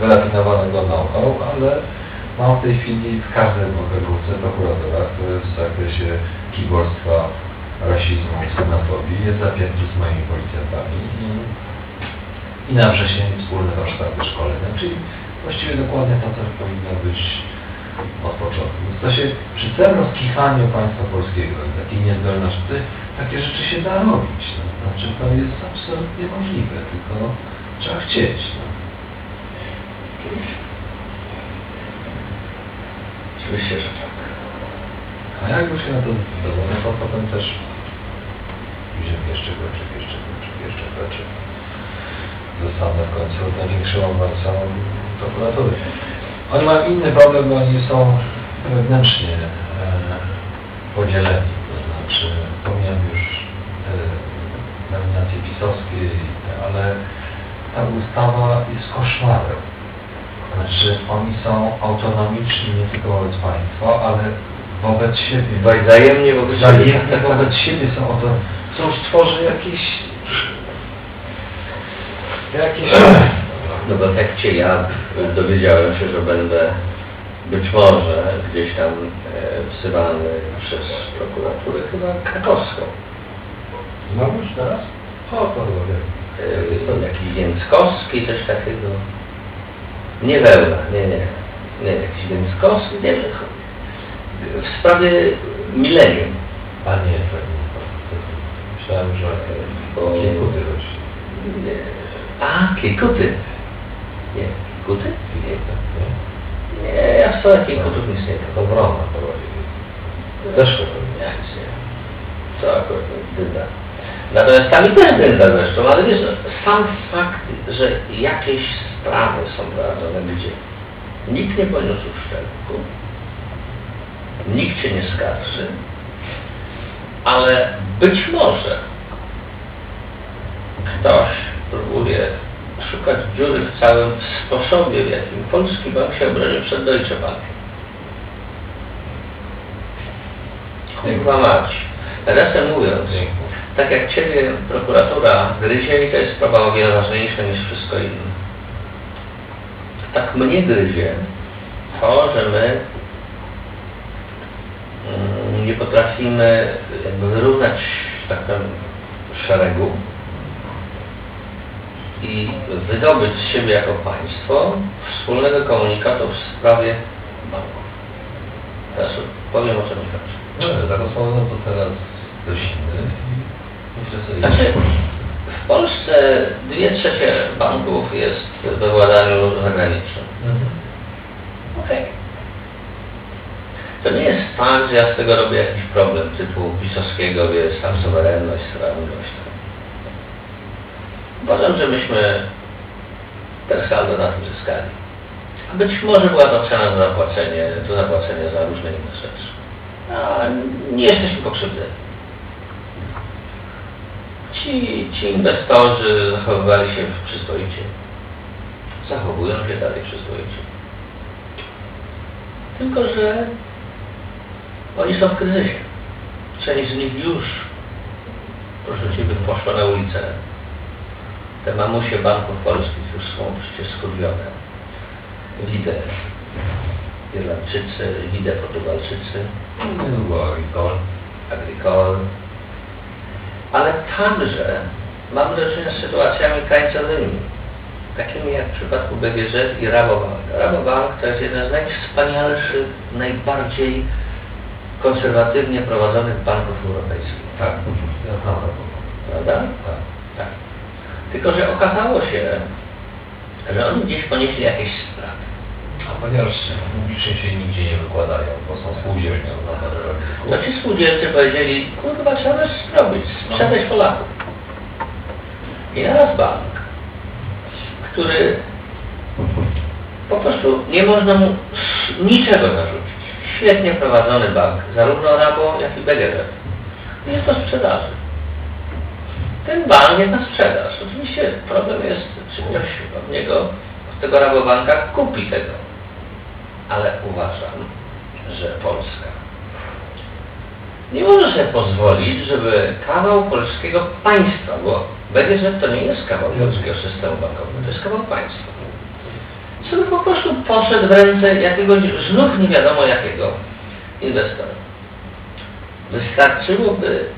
wyrafinowanego know-how, ale mam w tej chwili w każdym okręgówce prokuratora, który w zakresie kiborstwa, rasizmu, ksenofobii jest zapięty z moimi policjantami. I, i na wrzesień wspólne warsztaty szkolenia, czyli właściwie dokładnie to, co powinno być od początku. To się przy całym rozkichaniu państwa polskiego i takiej niezdolności, takie rzeczy się da robić. No. Znaczy to jest absolutnie możliwe, tylko trzeba chcieć. No. Oczywiście, że tak. A jak już się na to zdecydowano, to potem też idziemy jeszcze kroczek, jeszcze kroczek, jeszcze kroczek. Zostanę w końcu największą obrońcą prokuratury. Oni mają inny problem, bo oni są wewnętrznie e, podzieleni. To znaczy, pomijam już te nominacje pisowskie, ale ta ustawa jest koszmarem. Znaczy, oni są autonomiczni nie tylko wobec państwa, ale wobec siebie. Wzajemnie wobec siebie. Wzajemnie wobec siebie są oto, chcą stworzyć jakieś jakieś No bo tak cię ja dowiedziałem się, że będę być może gdzieś tam e, wsywany przez prokuraturę chyba krakowską. Znowu już teraz? O, to wiem. E, jakiś Więckowski, coś takiego. Nie Wełna, nie, nie. Nie, jakiś Więckowski, nie wiem. W sprawie milenium. A nie, nie. Myślałem, że Bo- kilkuty chodzi. Nie. A, Kikuty. Nie, Kikuty? Nie. Nie? Nie, ja w sprawie Kikutów nic nie. To wrona prowadzi. Też to pewnie. Ja nic nie wiem. Co akurat dynda. Natomiast tam i też dynda zresztą, ale wiesz, no, sam fakt, że jakieś sprawy są prowadzone gdzie? Nikt nie poniósł szczęku, nikt się nie skarży, ale być może ktoś próbuje szukać dziury w całym sposobie, w jakim polski bank się obronił przed Deutsche Bankiem. Kurwa mać. Nawiasem mówiąc, tak jak Ciebie prokuratura gryzie i to jest sprawa o wiele ważniejsza niż wszystko inne. Tak mnie gryzie to, że my mm, nie potrafimy jakby wyrównać tak powiem, szeregu i wydobyć z siebie jako państwo wspólnego komunikatu w sprawie banku. Teraz powiem o czym chodzi. No, zagłosował to teraz. Myślę sobie, Znaczy, w Polsce dwie trzecie banków jest we władaniu zagranicznym. Mhm. Okej. To nie jest tak, że ja z tego robię jakiś problem typu pisowskiego, jest tam suwerenność, suwerenność. Uważam, że myśmy per saldo na tym zyskali. A być może była to cena za zapłacenie, do zapłacenia za różne inne rzeczy. A nie jesteśmy pokrzywdzeni. Ci, ci inwestorzy zachowywali się przyzwoicie. Zachowują się dalej przyzwoicie. Tylko, że oni są w kryzysie. Część z nich już, proszę Ciebie, poszła na ulicę. Te mamusie banków polskich już są przecież skurwione. Widzę Irlandczycy, widzę Portugalczycy, Niedługo Agricol. Agricole. Ale także mamy do czynienia z sytuacjami krańcowymi, takimi jak w przypadku BGŻ i Rabobank. Rabobank to jest jeden z najwspanialszych, najbardziej konserwatywnie prowadzonych banków europejskich. Tak. Prawda? Tak. Tak. Tylko, że okazało się, że oni gdzieś ponieśli jakieś straty. A ponieważ publicznie się nigdzie nie wykładają, bo są na To rynku. ci spółdzielcy powiedzieli, kurwa, trzeba coś zrobić, sprzedać Polaków. I naraz bank, który po prostu nie można mu niczego narzucić. Świetnie prowadzony bank, zarówno Rabo, jak i BGR. Jest do sprzedaży. Ten bank jest na sprzedaż. Oczywiście problem jest, czy ktoś od niego, od tego Rabobanka kupi tego. Ale uważam, że Polska nie może sobie pozwolić, żeby kawał polskiego państwa, bo BGZ to nie jest kawał polskiego systemu bankowego, to jest kawał państwa. Żeby po prostu poszedł w ręce jakiegoś znów nie wiadomo jakiego inwestora. Wystarczyłoby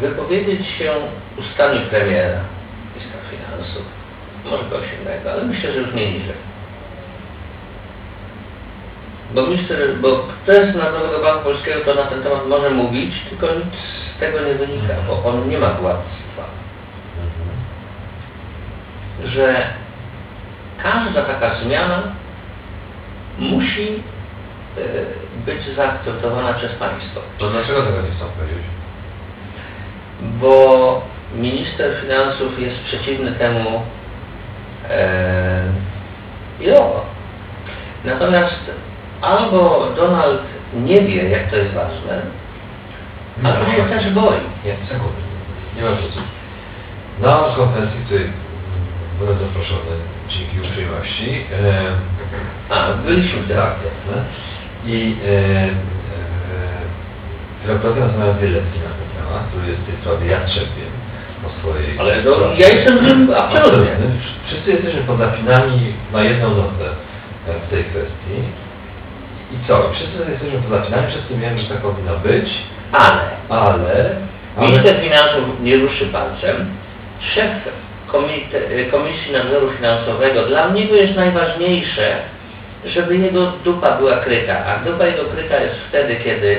wypowiedzieć się ustami premiera, ministra finansów, może kogoś innego, ale myślę, że już nie niżej. Bo minister, bo prezes Narodowego Banku Polskiego to na ten temat może mówić, tylko nic z tego nie wynika, bo on nie ma władztwa. Że każda taka zmiana musi e, być zaakceptowana przez państwo. To dlaczego tego nie chcą powiedzieć? Bo minister finansów jest przeciwny temu e. Natomiast albo Donald nie wie, jak to jest ważne, albo się też boi. Nie, sekundę. Nie ma co. Na konferencji, której byłem zaproszony dzięki uprzejmości, e, A, byliśmy w tak, jasne, i e, e, wielokrotnie rozmawiałem z ten temat, który jest w tej sprawie jak czerpie po swojej... Ale ja jestem z nim absolutnie. Wszyscy jesteśmy podapinami na jedną notę e, w tej kwestii. I co? Wszyscy jesteśmy podapinami, wszyscy wiemy, że tak powinno być, Ale ale... ale minister finansów nie ruszy palcem. Szef komite, Komisji Nadzoru Finansowego, dla mnie to jest najważniejsze, żeby jego dupa była kryta. A dupa jego kryta jest wtedy, kiedy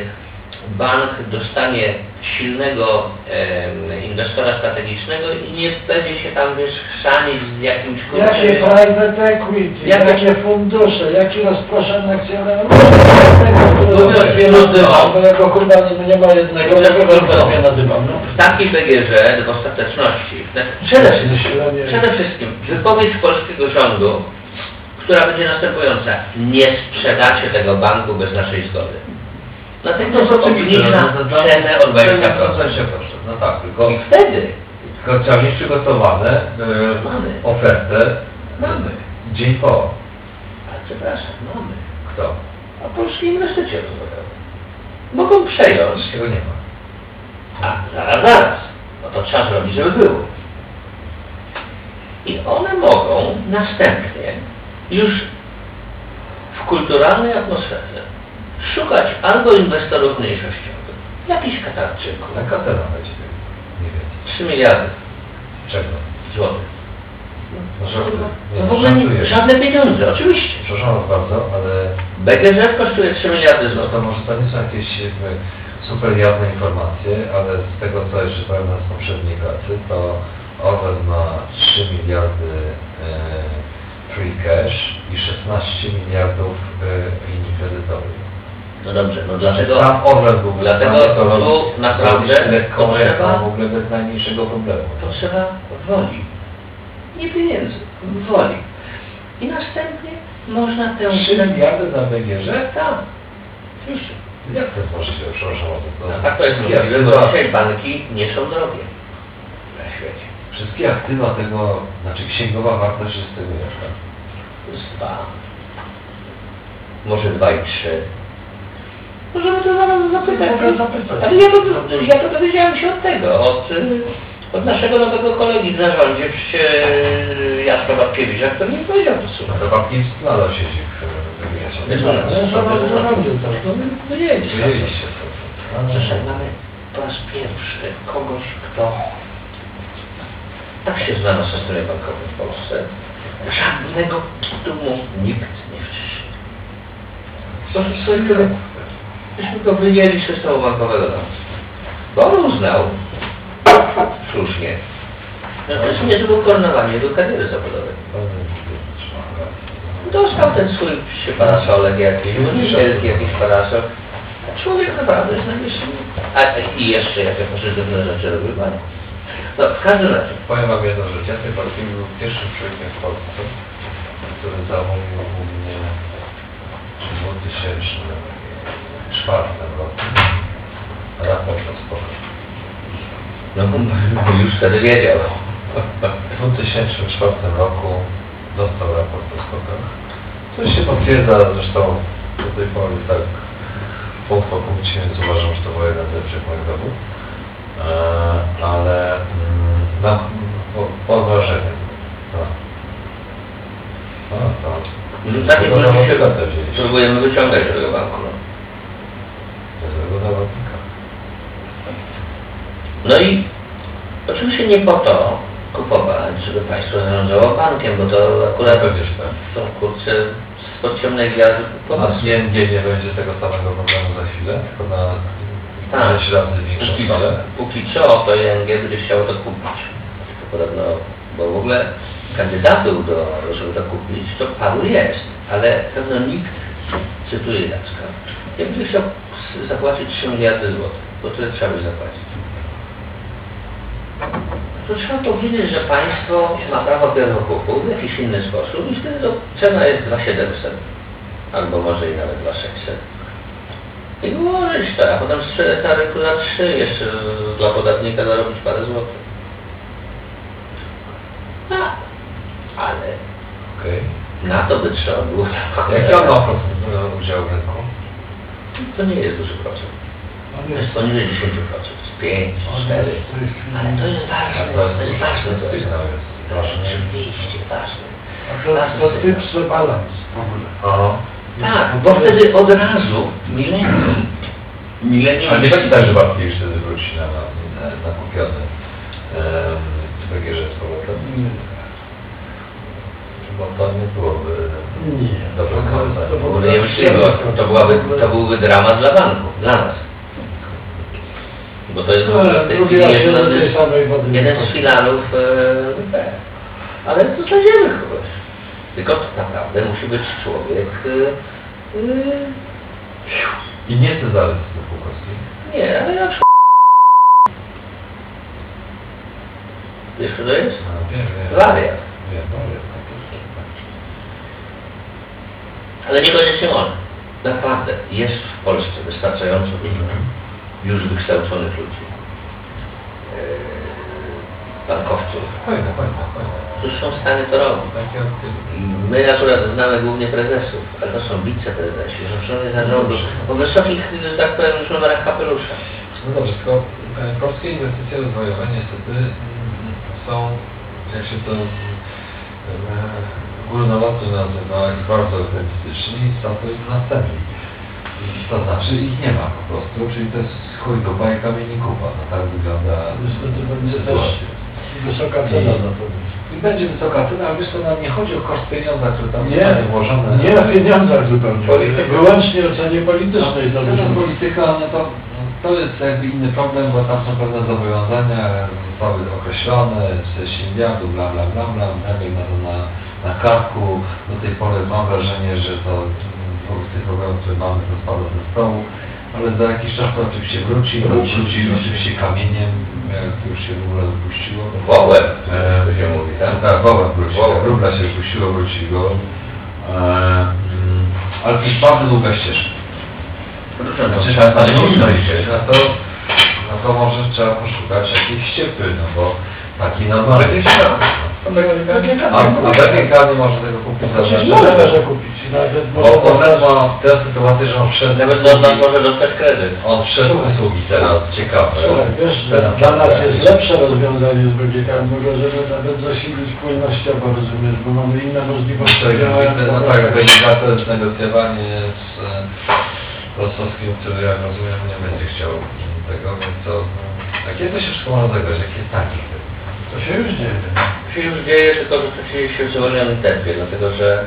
bank dostanie silnego em, inwestora strategicznego i nie będzie się tam wiesz chrzanić z jakimś Jakie kurczę- private equity, Jakie- jakie fundusze, jaki rozproszony akcjonariusz. Mówiąc wielodymą. Bo jako kurwa nie, nie ma jednego, Mówiąc jakiego wielodymą. rozprawia na dywan. No. W takiej BGŻ w ostateczności, przede wszystkim, przede wszystkim wypowiedź polskiego rządu, która będzie następująca. Nie sprzedacie tego banku bez naszej zgody. Dlatego No oczywiście, obniża no, no, no, cenę o 20%. o 20%. No tak, tylko, I wtedy tylko trzeba mieć przygotowane e, Mamy. ofertę Mamy. dzień po. A przepraszam, mamy. Kto? A polskie inwestycje to Mogą przejąć. Polskiego nie ma. A, zaraz, zaraz. No to trzeba zrobić, żeby było. I one mogą następnie już w kulturalnej atmosferze szukać albo inwestorów mniejszościowych, jakichś Katarczyków, Jaka cena będzie? Nie wiem. 3 miliardy Czego? złotych. No, żartuję. Nie, No w ogóle nie, żadne pieniądze, oczywiście. Przepraszam bardzo, ale BGZ kosztuje 3 miliardy no to złotych. może to nie są jakieś jakby super jawne informacje, ale z tego co jeszcze pamiętam z poprzedniej pracy, to Orwell ma 3 miliardy e, free cash i 16 miliardów e, linii kredytowych. No dobrze, no dlaczego? Sam Orwell był Dlatego tu naprawdę trzeba- w ogóle bez najmniejszego problemu. Potrzeba woli. Nie pieniędzy, woli. I następnie można tę... 3 miliardy na BGŻ? Tak, oczywiście. Jak to jest możliwe? Przepraszam o to. No, tak to jest możliwe, bo dzisiaj banki nie są drogie na świecie. Wszystkie aktywa tego, znaczy księgowa wartość jest tego jaka? Z dwa, może dwa i trzy. Możemy to zaraz zapytać. Mogę zapytać. Ale ja to, ja to dowiedziałem się od tego, od, od naszego nowego kolegi w zarządzie, yy, Jacka Babkiewicza, który mi powiedział to sumę. To Babkiewicz nadal siedzi w w wywiadzie. Wiesz, Ja sobie zarządził to. Wyjęliście. To. Zresztą mamy po raz pierwszy kogoś, kto tak się zna na systemie bankowym w Polsce. Żadnego tytułu nikt nie wcześniej. To sobie tyle. Myśmy go wyjęli z systemu bankowego do nas. Bo on uznał, słusznie, że to jest niezły koronowany jego kariery zawodowej. Dostał ten swój przy parasolek jakiś, wielki jakiś parasol. A człowiek naprawdę jest najwyższym. A i jeszcze jakie pozytywne rzeczy robił bank. No w każdym razie. Powiem wam jedną rzecz. Jacek Bartkiewicz był pierwszym człowiekiem w Polsce, który zamówił u mnie w 2004 roku raport o spokojnie. No bo już wtedy wiedział. W 2004 roku dostał raport o skokach. To się potwierdza zresztą do tej pory tak punkt po punkcie, więc uważam, że to był jeden z lepszych moich dowód. E, ale mm, no, po, po. Tak. No, to. No się zawodnika wzięliście. próbujemy wyciągać do tego banku. No. No i oczywiście nie po to kupować, żeby państwo zarządzało bankiem, bo to akurat Pewnie, że tak. to kurczę spod ciemnej gwiazdy A kupować. z ING nie będzie tego samego problemu za chwilę, tylko na Tak. 10 razy większą Póki, póki co to ING będzie chciało to kupić. To podobno, bo w ogóle kandydatów do, żeby to kupić, to paru jest, ale pewno nikt, cytuję Jacka, będzie chciał zapłacić 3 miliardy złotych, bo tyle trzeba by zapłacić. To trzeba powiedzieć, że państwo ma prawo pierwokupu w jakiś inny sposób i wtedy to cena jest 2700 albo może i nawet 2600. I ułożyć to, a potem strzelę na rynku na trzy jeszcze dla podatnika zarobić parę złotych. Tak, ale Okej. na to by trzeba było... Jaki on udział w rynku? To nie jest duży procent. To jest jest, poniżej 10%, z 5, on 4. jest w tej chwili- Ale to jest ważne, to jest ważne. To jest. Oczywiście ważne. A to, to typsy balans w ogóle. O. Tak, bo wtedy od razu milenium. Milenium. A nie taki tak, że Bartkiewicz wtedy wróci na, na, na kupiony um, BGŻ z powrotem? Bo to nie byłoby Nie. To- to W ogóle nie myślimy, o- to, byłaby, to byłby dramat dla banku, dla nas. Bo to jest ogóle w tej chwili jeden z, jeden z filarów e. Ale to znajdziemy kogoś. Tylko to naprawdę musi być człowiek... E, e, I nie Cezary Spółkowski. nie, ale jak Wiesz, kto to jest? No. Wariat. Wiem, wiem. Ale niekoniecznie on. Naprawdę, jest w Polsce wystarczająco dużo już wykształconych ludzi. Yy, Bankowców, Fajne, fajne, fajne. którzy są w stanie to robić. My akurat znamy głównie prezesów, ale to są wiceprezesi, są członkowie zarządu, po wysokich, że tak powiem, już numerach kapelusza. No dobrze, tylko e, polskie inwestycje rozwojowe niestety mm, są, jak się to e, górnolotnie nazywa, i bardzo i są to ich następni. To znaczy ich nie ma po prostu, czyli to jest chuj do baj kamieni kupa. No tak wygląda Niestety będzie też wysoka cena za to. I będzie wysoka cena, ale wiesz co, nam nie chodzi o koszt pieniądza, które tam Nie, zostanie włożone. nie o pieniądzach zupełnie. Polityka. Wyłącznie o cenie politycznej. Cena byśmy- polityka, no to, to jest jakby inny problem, bo tam są pewne zobowiązania, zostały określone, z Sindiadu, bla bla bla bla, na, na karku. Do tej pory mam wrażenie, że to wobec tych problemów, które mamy, to spadło ze stołu. Ale za jakiś czas to oczywiście wróci, wróci oczywiście kamieniem, jak już się w ogóle wypuściło. Wołem, E, to się mówi, tak? Tak, wołem wróci. Rubla się wypuściło, wróci go. E, mm, ale to jest bardzo długa ścieżka. No, Znaczy, ale panu nie uznać, iść, no to, no to może trzeba poszukać jakiejś ściepy, no bo taki normalny. A, a nie może tego kupić za Przecież żadne- może kupić. Nawet Bo może on ma tę sytuację, że on wszedł Nawet do nas może dostać kredyt. On wszedł w usługi teraz, ciekawe. Słuchaj, wiesz, że Teraz dla nas tak. jest lepsze rozwiązanie z BGK, możemy nawet zasilić płynnościowo, rozumiesz, bo mamy inne możliwości Tak, działania. no tak, to jest negocjowanie z e, Rostowskim, który jak rozumiem nie będzie chciał tego, więc to, no, takie to się wszystko może zagrać, jak jest taki. To się już dzieje. się już dzieje, tylko że to się w zwolnionym tempie, dlatego że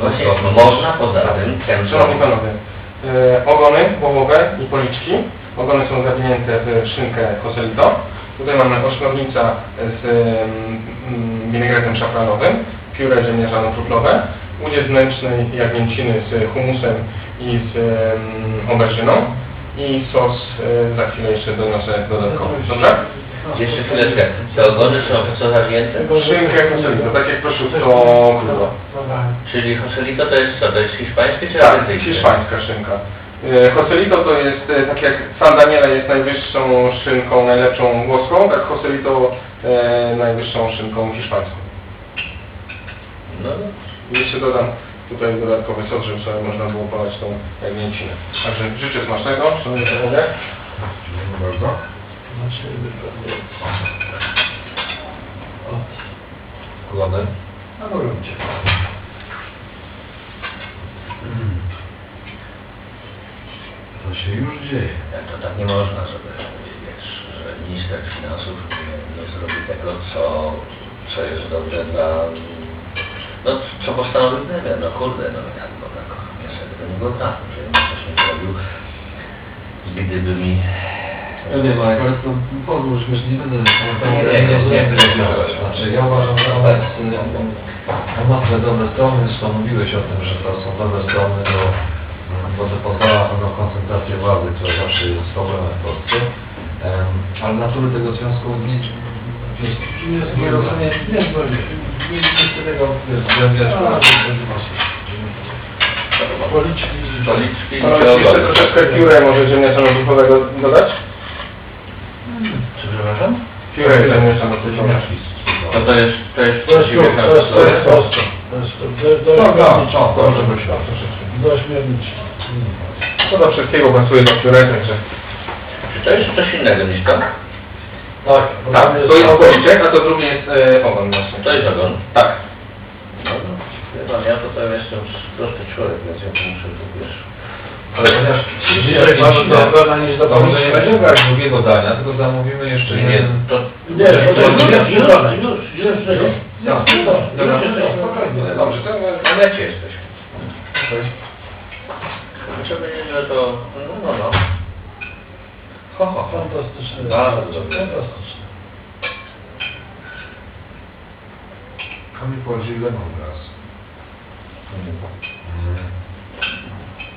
właśnie można poza tym tempem. Szanowni Panowie, e, ogony wołowe i policzki. Ogony są zawinięte w szynkę Joselito. Tutaj mamy ośmiornica z mm, winegretem szafranowym, pióre ziemniaczano truflowe, udzie wnętrznej jagnięciny z humusem i z um, auberżyną i sos e, za chwilę jeszcze doniosę dodatkowo. Dobra? Jeszcze chwileczkę. Są w co zawinięte? Szynkę Joselito, tak jak prosciutto krudo. Czyli Joselito to jest co? To jest hiszpańskie czy Tak, argentyńskie? hiszpańska szynka. E, Joselito to jest, e, tak jak San Daniela jest najwyższą szynką, najlepszą włoską, tak Joselito e, najwyższą szynką hiszpańską. No, I jeszcze dodam tutaj dodatkowy sos, żeby sobie można było polać tą jagnięcinę. Także życzę smacznego, szanowni panowie. Dziękuję bardzo. Znaczy, pewnie. O, Kulony. a mogę cię. To się już dzieje. jak to tak nie można, żeby, wiesz, że minister finansów nie, nie zrobi tego, co, co jest dobre dla... No, co postanowił premier, no kurde, no jak go tak, ja sobie do niego trafię, że coś nie zrobił. Gdyby mi... Ja wiem, ale to pozwól, że nie będę Nie, nie, nie, nie, nie. Znaczy ja uważam, że jest, on ma te dobre strony, zresztą mówiłeś o tym, że to są dobre strony, bo, bo to pozwala na koncentrację władzy, która zawsze jest problemem w Polsce. Em, ale natury tego związku nie, nie, nie, nie rozumiem, nie, nie, nie, nie chcę tego zgłębiać, bo Policzki. Policzki i Panowie, jeszcze troszeczkę pióre może ziemniaczano truflowego dodać? Przepraszam? Pióre ziemniaczano truflowe. To to jest, to jest To jest to, to jest to jest ostro. To jest to, to jest to jest Dobra, śmierniczne. o, dobrze by się Do śmierniczne. To do wszystkiego pasuje do pióre, także... Czy to jest coś innego niż to? Tak, Tak, to jest policzek, a to drugie jest ogon. To jest ogon. Tak. No, no, pan, ja tutaj jestem prosty człowiek, więc ja to muszę tu, wiesz... Ale ponieważ Bliżej mamy do ogona niż do to nie będziemy brać drugiego dania, tylko zamówimy jeszcze Nie, nie, jeden. to... Nie, to to jest już, już, już, już, już, już, już. No, dobra, spokojnie. Dobrze, to Na lecie jesteś. Muszę powiedzieć, że to... No, no, no. Ho, ho, ho. Fantastyczne. Bardzo. Fantastyczne. Kamil położył lemongrass.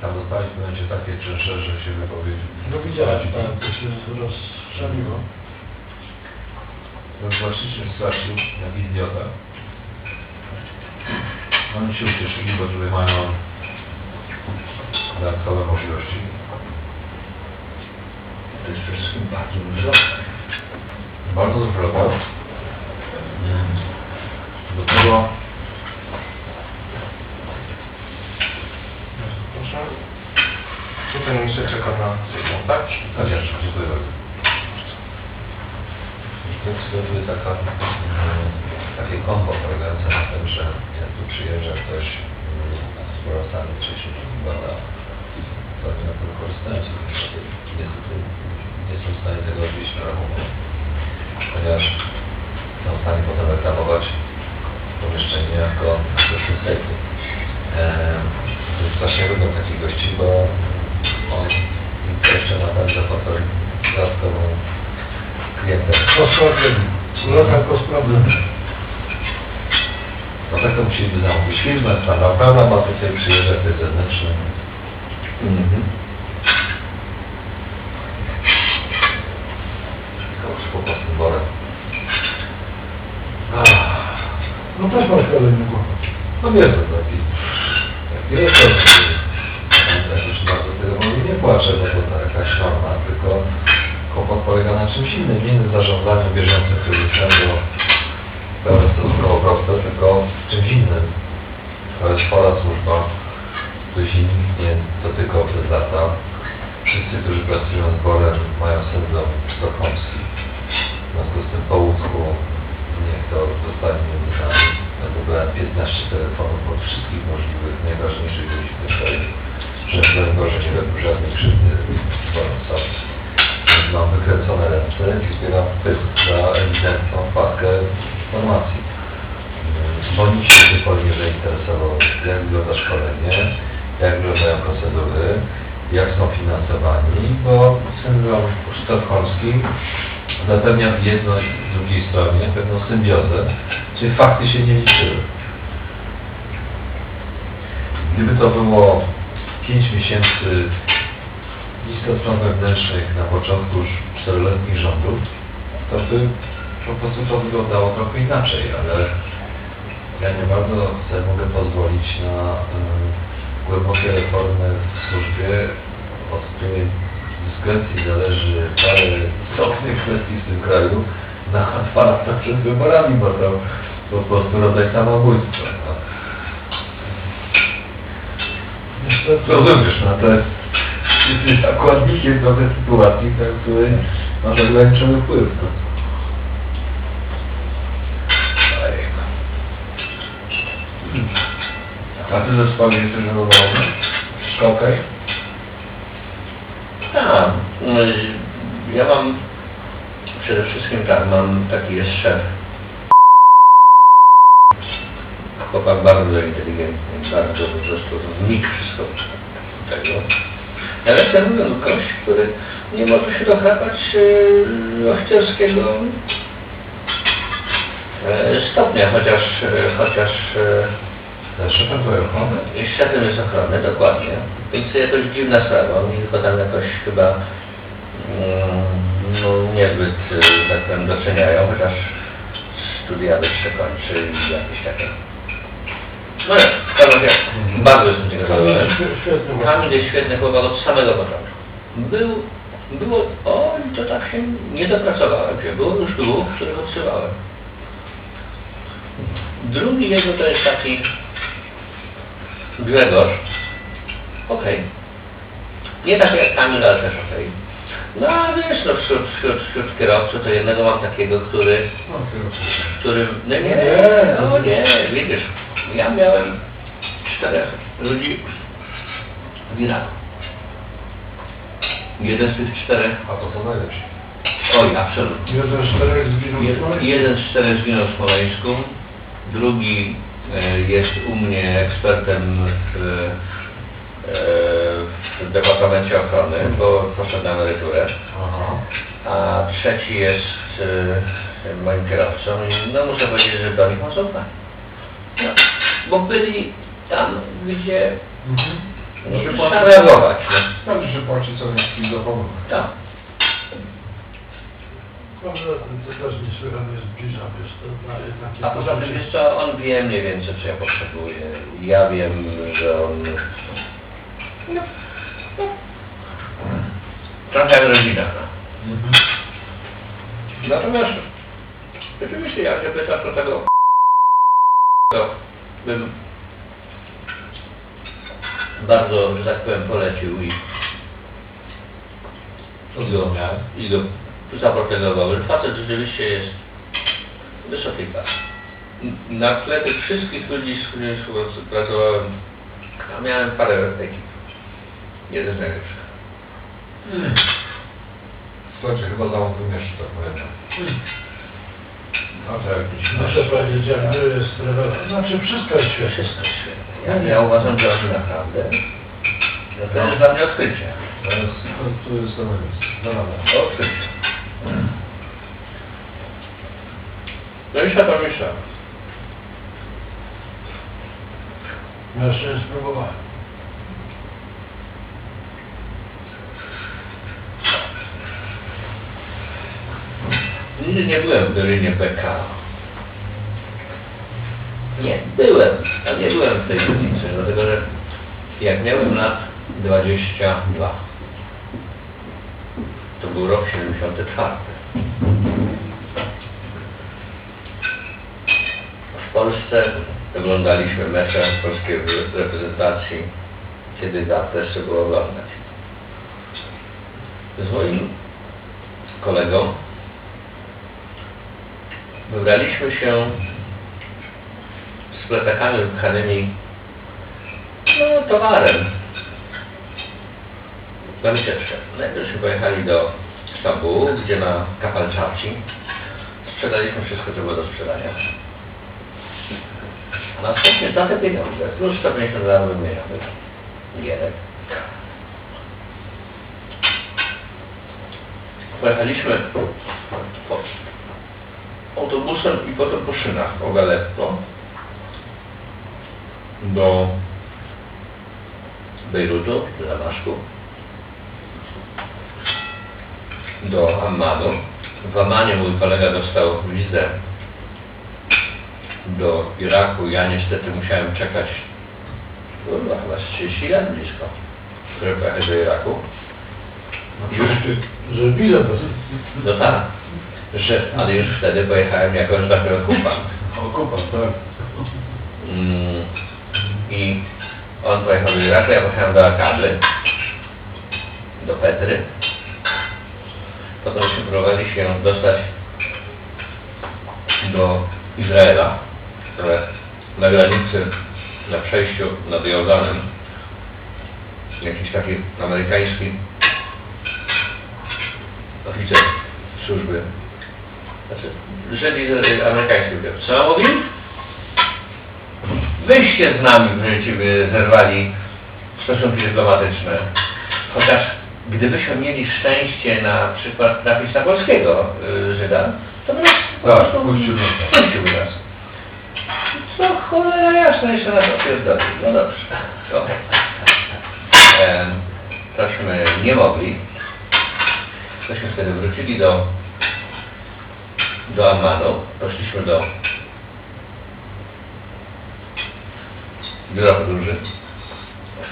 Tam dostaliśmy będzie takie czynsze, że się wypowiedział. No widziałem, tak, to się rozszaliło. Ten właściciel straszył, jak idiota. Oni się ucieszyli, bo tutaj mają dodatkowe możliwości. To jest przede wszystkim bardzo dużo. Bardzo dużo robot. Do tego Proszę. Tutaj jeszcze czeka na sygnał, tak? Tak, ja dziękuję bardzo. To wskazuje taka, takie kombo polegające na tym, że jak tu przyjeżdża ktoś z Borosami trzecim bada, to oni na tym korzystają z nie są w stanie tego odbić na rachunek, ponieważ są w stanie potem reklamować pomieszczenie jako jest właśnie lubią takich gości, bo on jeszcze napędza potem dodatkową klientę. Lokal cost problem. No tak to musieliby zamówić firmę, pana prawa ma tutaj przyjeżdżać, to jest zewnętrzny. Mhm. Tylko już po prostu worem. No też masz kolejny kłopot. No wiem, to taki, rekord. Ja już bardzo tego mówię, nie płaczę, bo to jakaś norma, tylko kłopot polega na czymś innym, na zarządzaniu bieżącym kryzysem, bo to jest stosunkowo proste, tylko w czymś innym. To jest chora służba, której się nikt nie dotykał przez lata. Wszyscy, którzy pracują z Borem, mają syndrom sztokholmski. W związku z tym po łódzku niech to zostanie między Ja wybrałem 15 telefonów od wszystkich możliwych, najważniejszych ludzi w kraju. Że broń Boże nie robił żadnej krzywdy. Więc mam wykręcone ręce i zbieram pysk za ewidentną wpadkę informacji. Bo nikt się do tej pory nie zainteresował, jak wygląda szkolenie, jak wyglądają procedury, jak są finansowani, bo syndrom sztokholmski zapewnia i drugiej stronie pewną symbiozę, czyli fakty się nie liczyły. Gdyby to było 5 miesięcy blisko stron wewnętrznych na początku już czteroletnich rządów, to by po prostu to wyglądało trochę inaczej, ale ja nie bardzo sobie mogę pozwolić na y, głębokie reformy w służbie, od której dyskrecji zależy parę istotnych kwestii w tym kraju na lata przed wyborami, bo to po prostu rodzaj samobójstwa. No. Rozumiesz, no to jest, jesteś zakładnikiem trochę sytuacji, w której masz ograniczony wpływ. No. A ty ze swoim jesteś zadowolony? Okej? Tak. Ja mam przede wszystkim tak, mam taki jest szef. Chłopak bardzo inteligentny, bardzo po prostu wnik wszystko tego. Ale ten gość, który nie może się dochrapać yy, oficerskiego e, stopnia, chociaż, e, chociaż e, szefem twojej ochrony? i Szefem jest ochrony, dokładnie. Więc to jakoś dziwna sprawa. Oni tylko tam jakoś chyba mm, no, niezbyt, y, tak powiem, doceniają, chociaż studia wyższe kończy i jakieś takie. No nie, w każdym razie bardzo jestem tego zadowolony. Kamil jest świetny chłopak od samego początku. Był, było, o, to tak się nie dopracowałem się. Było już dwóch, których odsyłałem. Drugi jego to jest taki Grzegorz. Okej. Nie tak jak Kamil, ale też okej. No a wiesz, no wśród, wśród, wśród kierowców to jednego mam takiego, który, No, który, no nie, Nie. no nie, widzisz, ja miałem czterech ludzi w Iraku. Jeden z tych czterech, A to są najlepsi. oj, absolutnie. Jeden z czterech zginął w. Jeden z czterech zginął w Smoleńsku, drugi jest u mnie ekspertem w, e, w Departamencie Ochrony, bo poszedł na emeryturę, a trzeci jest e, moim kierowcą i no muszę powiedzieć, że do nich zaufanie. No, bo byli tam, gdzie Mhm. nie trzeba reagować. Należy się płacić co jakiś za pomoc. Tak. Poza tym to też niesłychanie zbliża, wiesz, to na jednak... A poza tym, wiesz co, on wie mniej więcej, co ja potrzebuję. Ja wiem, że on... No, no. Trochę jak rodzina. no. Natomiast rzeczywiście jak się pytasz o tego to bym bardzo, że tak powiem, polecił i i go, i go zaprotegował, że facet rzeczywiście jest wysokiej klasy. Na tle tych wszystkich ludzi, z którymi współpracowałem, a miałem parę ekip. Jeden z najlepszych. Słuchajcie, chyba zamówiłem jeszcze tak powiem. No tak, muszę powiedzieć, jak gry jest rewelacja. Znaczy wszystko jest świetne. Wszystko świetnie. Ja, ja uważam, że oni naprawdę to jest dla mnie odkrycie. To jest, to, to jest dobre miejsce. No dobra. Odkrycie. No światła myślę. Ja jeszcze nie spróbowałem. Nigdy nie byłem w Berlinie PK. Nie, byłem, ale nie byłem w tej ulicy, dlatego że jak miałem lat 22, to był rok 74. W Polsce oglądaliśmy mecze polskiej reprezentacji, kiedy warto jeszcze było oglądać. Z moim kolegą wybraliśmy się z plecakami wypchanymi no, towarem na wycieczkę. Najpierw pojechali do Stambułu, gdzie na Kapalczaci sprzedaliśmy wszystko, co było do sprzedania. A następnie za te pieniądze, plus 150 dolarów wymienionych, gierek, pojechaliśmy po, autobusem i potem po szynach po Galetto do Bejrutu, do Damaszku, do Ammanu. W Ammanie mój kolega dostał wizę do Iraku. Ja niestety musiałem czekać kurwa, chyba z 30 lat blisko, żeby pojechać do Iraku. Już Że bez... no tak, że, ale już wtedy pojechałem jako, że tak okupant. Okupant, tak. Mm, I on pojechał do Iraku, ja pojechałem do Akaby, do Petry. Potem się próbowali się dostać do Izraela, które na granicy, na przejściu nad Jordanem, jakiś taki amerykański oficer służby, znaczy, Żydzi amerykański, mówią, co mówi? Wyście z nami będziecie zerwali stosunki dyplomatyczne. Chociaż gdybyśmy mieli szczęście na przykład trafić na polskiego y, Żyda, to by nas po Tak, prostu puścił nas. Co cholera jasna, jeszcze nas opierdoli. No dobrze. To. Em, Tośmy nie mogli. Tośmy wtedy wrócili do do Ammanu. Poszliśmy do biura podróży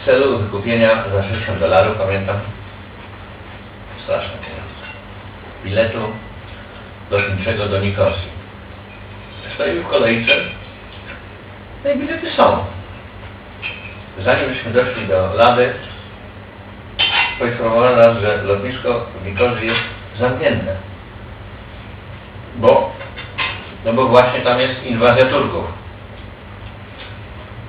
w celu wykupienia za 60 dolarów, pamiętam, straszne pieniądze, biletu lotniczego do Nikosji. Stoimy w kolejce, no i bilety są. Zanim żeśmy doszli do Lady, poinformowano nas, że lotnisko w Nikozji jest zamknięte. Bo, no bo właśnie tam jest inwazja Turków.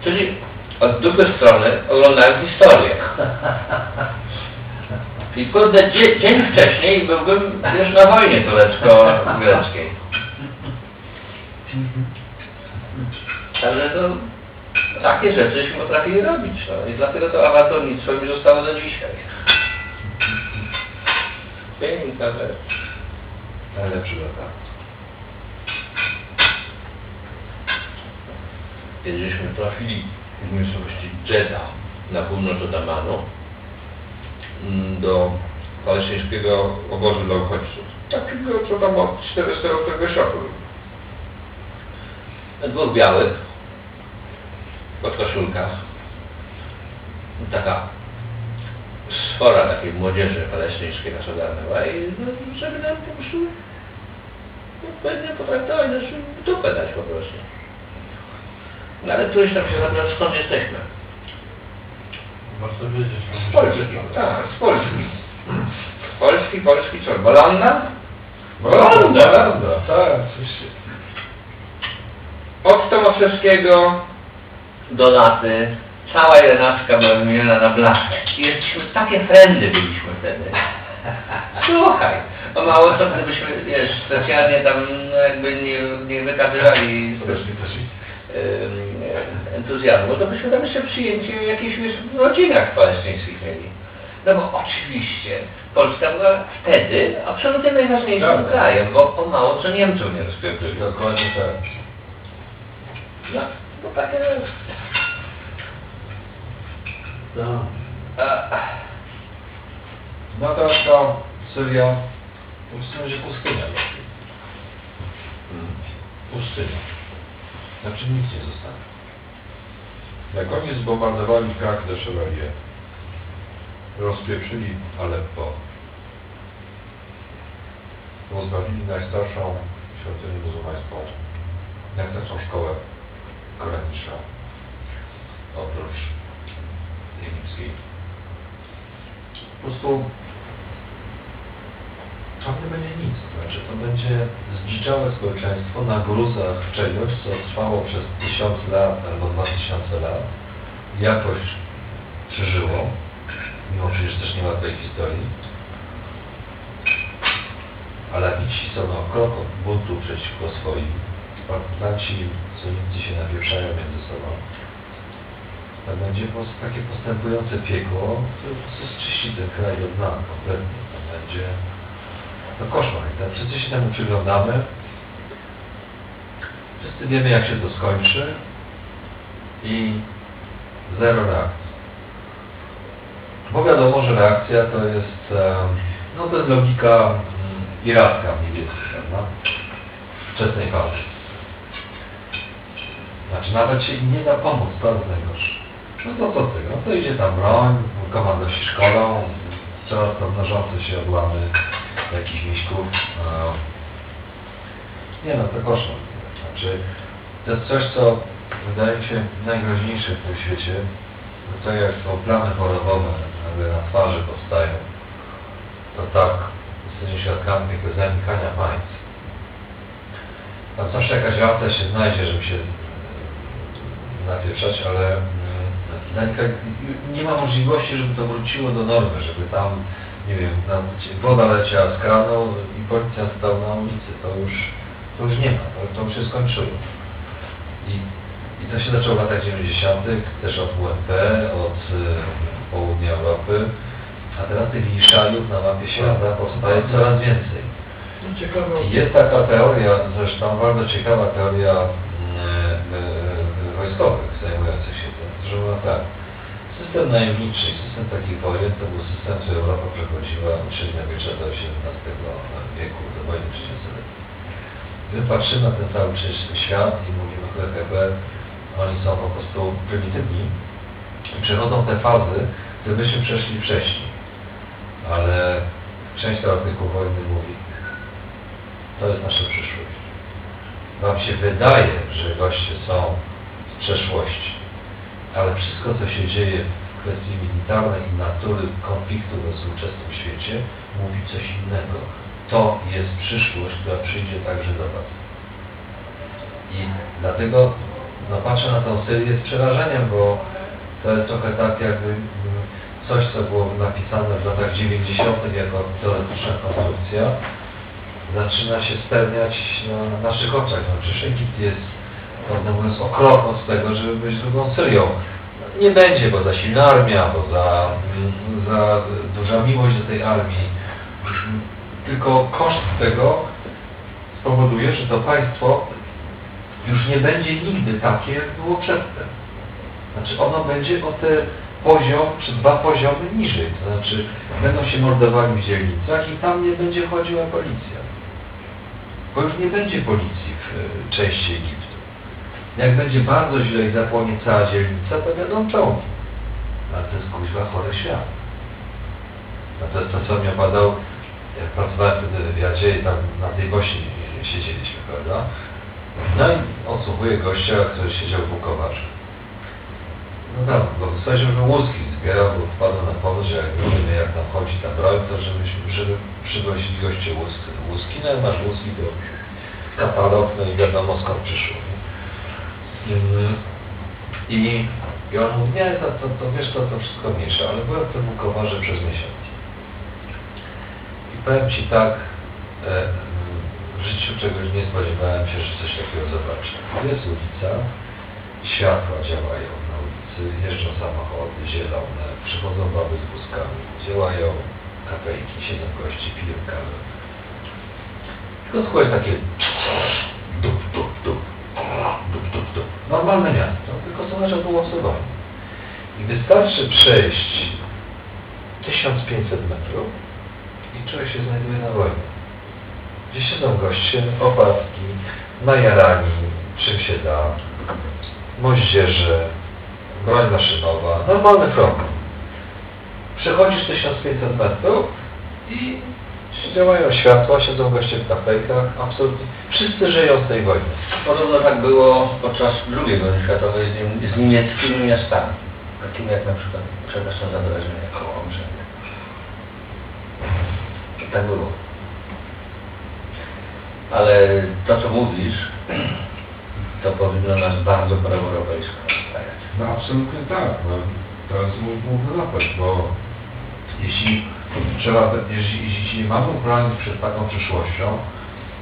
Czyli od drugiej strony oglądałem historię. I kurde, dzie, dzień wcześniej byłbym już na wojnie turecko-greckiej. Także to takie rzeczy się potrafili robić. No. I dlatego to awanturnictwo mi zostało do dzisiaj. Piękna rzecz. Najlepszy lata. Kiedy żeśmy trafili w miejscowości Jeddah na północ od Amanu do palestyńskiego obozu dla uchodźców. Takiego, co tam od 44 roku. Dwóch białych, w podkoszulkach. Taka sfora takiej młodzieży palestyńskiej nas ogarnęła i no, żeby nam po prostu odpowiednio potraktować, znaczy dupę dać po prostu. No ale któryś tam się zapytał, skąd jesteśmy? Wiedzieć, Z Polski, tak, z Polski. Polski, Polski, co? Bolanda? Bolanda. Bolanda. Tak, oczywiście. Od Tomaszewskiego do laty, cała jedenastka była wymieniona na blachę. I jesteśmy, takie frendy byliśmy wtedy. Słuchaj, o mało co gdybyśmy, wiesz, specjalnie tam no, jakby nie, nie wykazywali też mi. em, entuzjazmu, to byśmy tam jeszcze przyjęcie w jakichś wiesz, rodzinach palestyńskich mieli. No bo oczywiście Polska była wtedy absolutnie najważniejszym Tak. krajem, bo o mało co Niemców nie rozpierdolił. Dokładnie tak. No, no takie... Tak. A, No to to Syria. W sumie pustynia. Pustynia. Znaczy nic nie zostanie. Jak oni zbombardowali Krak de Chevalier, rozpieprzyli Aleppo, rozwalili najstarszą świątynię muzułmańską, najstarszą szkołę koraniczną, oprócz egipskiej. Po prostu tam nie będzie nic. Znaczy to będzie zdziczałe społeczeństwo na gruzach czegoś, co trwało przez tysiąc lat albo dwa tysiące lat. Jakoś przeżyło, mimo przecież też niełatwej historii. Ale ci są na krok od buntu przeciwko swoim. Partyzanci, sunicy się napieprzają między sobą. To będzie po takie postępujące piekło, które po prostu zczyści ten kraj od dna kompletnie. To będzie no koszmar. I wszyscy się temu przyglądamy. Wszyscy wiemy, jak się to skończy. I zero reakcji. Bo wiadomo, że reakcja to jest, em, no to jest logika mm, iracka mniej więcej, prawda? Wczesnej fazy. Znaczy nawet się nie da pomóc, to jest najgorsze. No to co ty, no to idzie tam broń, komandosi szkolą, coraz to mnożące się odłamy jakichś miśków. Nie no, to koszmar. Znaczy, to jest coś, co wydaje mi się najgroźniejsze w tym świecie. To jak są plany chorobowe, nagle na twarzy powstają, to tak jesteśmy świadkami tego zanikania państw. Tam zawsze jakaś racja się znajdzie, żeby się e, napieprzać, ale mm, zanika, nie ma możliwości, żeby to wróciło do normy, żeby tam, nie wiem, tam woda leciała z kranu i policja stał na ulicy. To już, to już nie ma, to, to już się skończyło. I, I to się zaczęło w latach 90., też od WMP, od y, południa Europy, a teraz tych liszajów na mapie świata powstaje coraz więcej. No. I Jest taka teoria, zresztą bardzo ciekawa teoria e, e, wojskowych mówią tak, system najemniczy, system takich wojen to był system, który Europa przechodziła od średniowiecza do XVII wieku, do wojny trzydciastoletniej. My patrzymy na ten cały świat i mówimy HHP, oni są po prostu prymitywni i przechodzą te fazy, które przeszli wcześniej. Ale część teoretyków wojny mówi, to jest nasza przyszłość. Wam się wydaje, że goście są z przeszłości, ale wszystko, co się dzieje w kwestii militarnej i natury konfliktu we współczesnym świecie, mówi coś innego. To jest przyszłość, która przyjdzie także do Was. I dlatego no, patrzę na tą Syrię z przerażeniem, bo to jest trochę tak jakby mm, coś, co było napisane w latach 90. jako teoretyczna konstrukcja, zaczyna się spełniać na naszych oczach. No, przecież Egipt jest, prawdę mówiąc, o krok od tego, żeby być drugą Syrią. Nie będzie, bo za silna armia, bo za, za duża miłość do tej armii. Tylko koszt tego spowoduje, że to państwo już nie będzie nigdy takie, jak było przedtem. Znaczy ono będzie o te poziom, czy dwa poziomy niżej. To znaczy będą się mordowali w dzielnicach i tam nie będzie chodziła policja. Bo już nie będzie policji w części Egiptu. Jak będzie bardzo źle i zapłonie cała dzielnica, będą czołgi. Ale to jest kuźwa chory świat. A to jest to, co mi opadał, jak pracowałem wtedy w wywiadzie i tam na tej Bośni siedzieliśmy, prawda? No i odsłuchuję gościa, który siedział w Bukowarze. No tak, bo w żeby łuski zbierał, bo wpadł na pomysł, że jak wiemy jak tam chodzi ta broń, to żebyśmy, żeby przywozili goście łuski. łuski. No jak masz łuski, to katalog, no i wiadomo skąd przyszło. Mm, I, I on mówi, nie, to, to, to wiesz, to, to wszystko mniejsze, ale byłem w tym Bukowarze przez miesiąc. I powiem Ci tak, e, w życiu czegoś nie spodziewałem się, że coś takiego zobaczę. Jest ulica, światła działają na ulicy, jeżdżą samochody zielone, przychodzą baby z wózkami, działają kafejki, siedzą gości, piją kawę. Tylko słuchaj takie dup, dup, dup. Normalne miasto, tylko że było obserwowane. I wystarczy przejść 1500 metrów i człowiek się znajduje na wojnie. Gdzie siedzą goście, opatki, najarani, czym się da, moździerze, broń maszynowa, normalny front. Przechodzisz 1500 metrów i działają światła, siedzą goście w kafejkach, absolutnie wszyscy żyją z tej wojny. Podobno tak było podczas II wojny światowej z, z niemieckimi miastami, takimi jak na przykład, przepraszam za wyrażenie, Kołomże. Tak było. Ale to, co mówisz, to powinno nas bardzo proeuropejsko. No absolutnie tak. No, mój główny napęd, bo jeśli trzeba, jeśli, jeśli mamy uchronić przed taką przyszłością,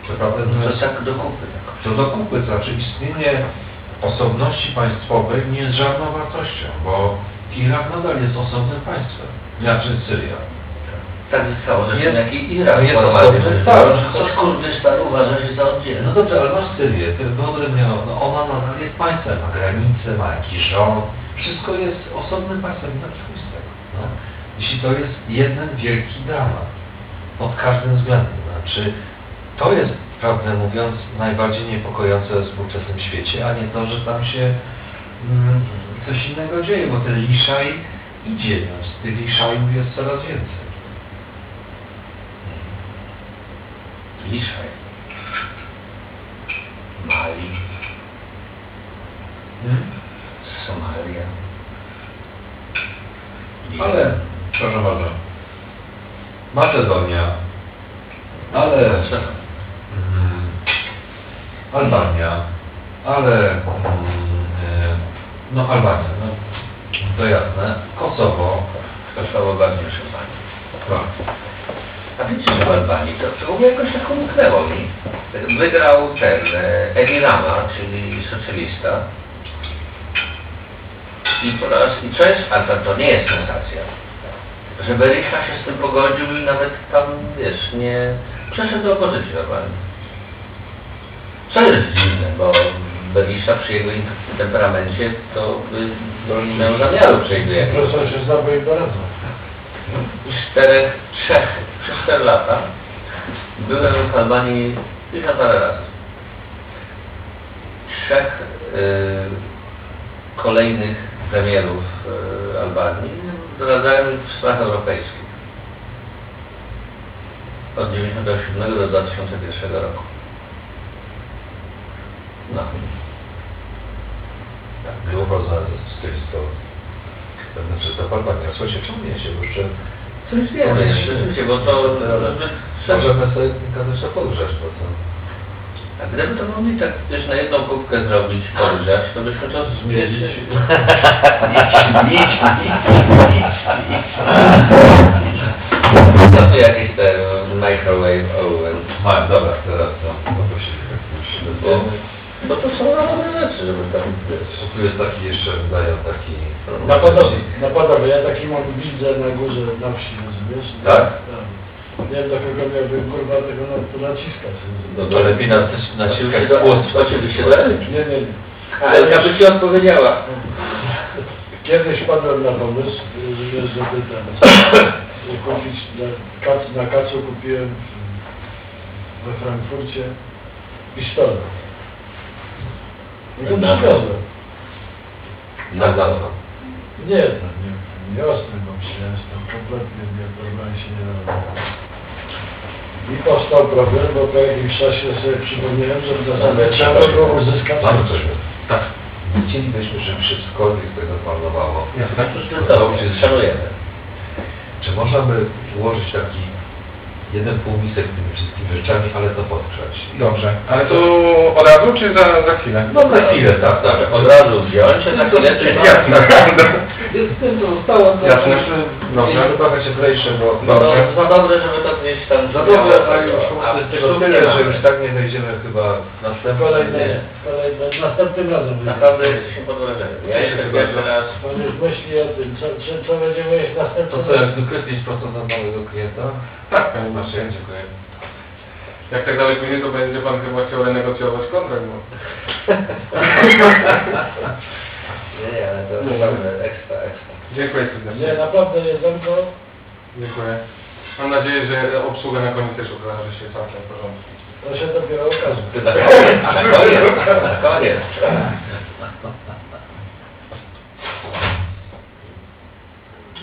to prawda To jest, tak do kupy. Tak. to do kupy, to znaczy istnienie osobności państwowej nie jest żadną wartością, bo Irak nadal jest osobnym państwem, znaczy Syria. Tak zostało, Jest- jak i Irak jest osobny biorąc, choć Kurdystan uważa się za oddzielny. No dobrze, ale masz Syrię, ty wyodrębnią, no ona nadal jest państwem, ma granice, ma jakiś rząd, wszystko jest osobnym państwem, tego. No. Jeśli to jest jeden wielki dramat, pod każdym względem, znaczy to jest, prawdę mówiąc, najbardziej niepokojące we współczesnym świecie, a nie to, że tam się mm, coś innego dzieje, bo ten liszaj idzie, no, tych liszajów jest coraz więcej. Liszaj. Mali, Hmm? Somalia. Ale, proszę bardzo, Macedonia, ale mm, Albania, ale mm, e, no Albania, no. To jasne, Kosowo, Kosowo bardziej tak. A wiecie, że w Albanii to, to jakoś tak umknęło mi. Wygrał ten Edi Rama, czyli socjalista. I po raz, i co jest, ale to, to nie jest sensacja. Że Berisha się z tym pogodził i nawet tam, wiesz, nie przeszedł do opozycji normalnie. Co jest dziwne, bo Berisha przy jego temperamencie to by nie miał zamiaru przejść do jakiegoś Profesor się zna, bo im doradzą. czterech, trzech, przez 4 lata byłem w Albanii już na parę razy. Trzech y, kolejnych premierów y, Albanii doradzałem w sprawach europejskich. Od 1997 do 2001 roku. No. Tak, było bardzo z tej strony. Znaczy to Albania, słuchajcie, czemu nie się, bo jeszcze Coś wiemy, rzeczywiście, bo to... możemy sobie kazać podgrzać, bo to... A gdyby to mogli tak też na jedną kubkę zrobić, podgrzać, to byśmy to zmierzyć. Nic, nic, nic, nic. To jakieś te microwave oven? A, dobra, teraz to poprosimy tak. Bo, bo to są dobre rzeczy, żeby tam wiesz. Tu jest taki jeszcze, dają taki... Na podobie, na podobie. Ja taki mam widzę na górze, na wsi, rozumiesz? Tak? Nie wiem, do kogo miałby kurwa tego na, to naciskać. No to lepiej na, naciskać Oczywiście, spust. Oczywiście, że Nie, nie, nie. Ale ja by ci odpowiedziała. Kiedyś padłem na pomysł, y, żeby ten, kupić na, kac, na kacu kupiłem we Frankfurcie pistolet. I go Na-. Na zawsze. Nie, no, nie, nie ostry, bo przyjąłem tam kompletnie nie, się nie nadawał. I powstał problem, bo po jakimś czasie sobie przypomniałem, że w zasadzie trzeba go uzyskać. Coś. Tak. Chcielibyśmy, żeby wszystkolwiek z tego zmarnowało. To dobrze, szanujemy. Czy można by ułożyć taki jeden półmisek z tymi wszystkimi rzeczami, ale to podgrzać? Dobrze. Ale to od razu czy za, za chwilę? No za chwilę, tak, Dobrze, tak. od razu wziąć, a za chwilę czy Jasne. Jest tym, co zostało, to Jasne. Dobrze. Nie trochę się wlejsze, bo... No, Dobrze. za dobre, żeby to gdzieś tam... Za dobre, a już tego tyle, nie że mamy. już tak nie wejdziemy chyba następnym. Kolejne, kolejne, następnym razem. Naprawdę jesteśmy pod wrażeniem. Ja jeszcze pierwszy raz... Pan już myśli o tym, co, co, co będziemy jeść To następnym co, jak razem. wykreślić prosto na nowego klienta? Tak, panie marszałek, dziękuję. Jak tak dalej pójdzie, to będzie pan chyba chciał renegocjować kontrakt, bo... Nie, nie, ale to Nie. naprawdę ekstra, ekstra. Dziękuję serdecznie. Nie, naprawdę jedzonko. Dziękuję. Mam nadzieję, że obsługa na koniec też okaże się całkiem w porządku. To się dopiero okaże. Na koniec, na koniec, na koniec.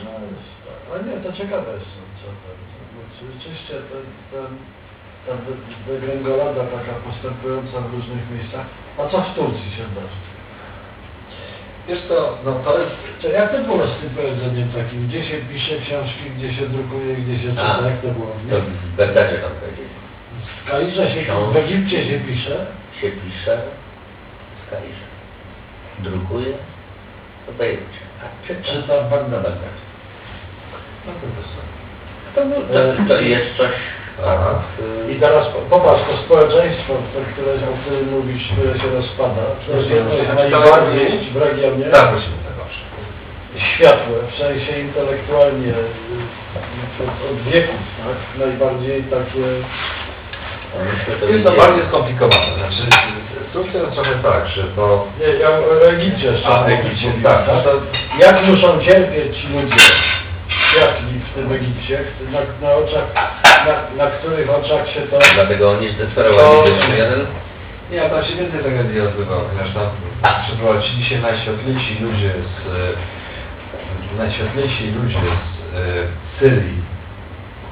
No jest. Ale nie, to ciekawe jest, co to bo Rzeczywiście ten, ten, ta wygręgolada taka postępująca w różnych miejscach. A co w Turcji się zdarzy? Wiesz co, no to jest... Czy jak to było z tym powiedzeniem takim? Gdzie się pisze książki, gdzie się drukuje, gdzie się czyta? A, Jak to było? To w Bagdadzie tam powiedzieli. W Kairze się, Książ- w Egipcie się pisze. Się pisze w Kairze. Drukuje w Bejrucie. A czyta Czyta w Bagdadzie. No to jest To, to, to jest coś... Aha. I teraz po- popatrz, to społeczeństwo, to, które, o którym mówisz, które się rozpada, to jest jedno z najbardziej w regionie Tak, światłe, w sensie intelektualnie y, od, od wieków, tak? Najbardziej takie... Jest to bardziej skomplikowane. Znaczy, struktura jest trochę tak, że to... Nie, ja o Egipcie jeszcze A, mówię, tak. To, Jak muszą cierpieć ci ludzie światli w tym Egipcie, na, na oczach, na, na których oczach się to... Dlatego oni To- zdesperowali być jeden. nie, tam się więcej tragedii odbywało, ponieważ tam przeprowadzili się najświetlejsi ludzie z... e, Najświetlejsi ludzie z e, Syrii,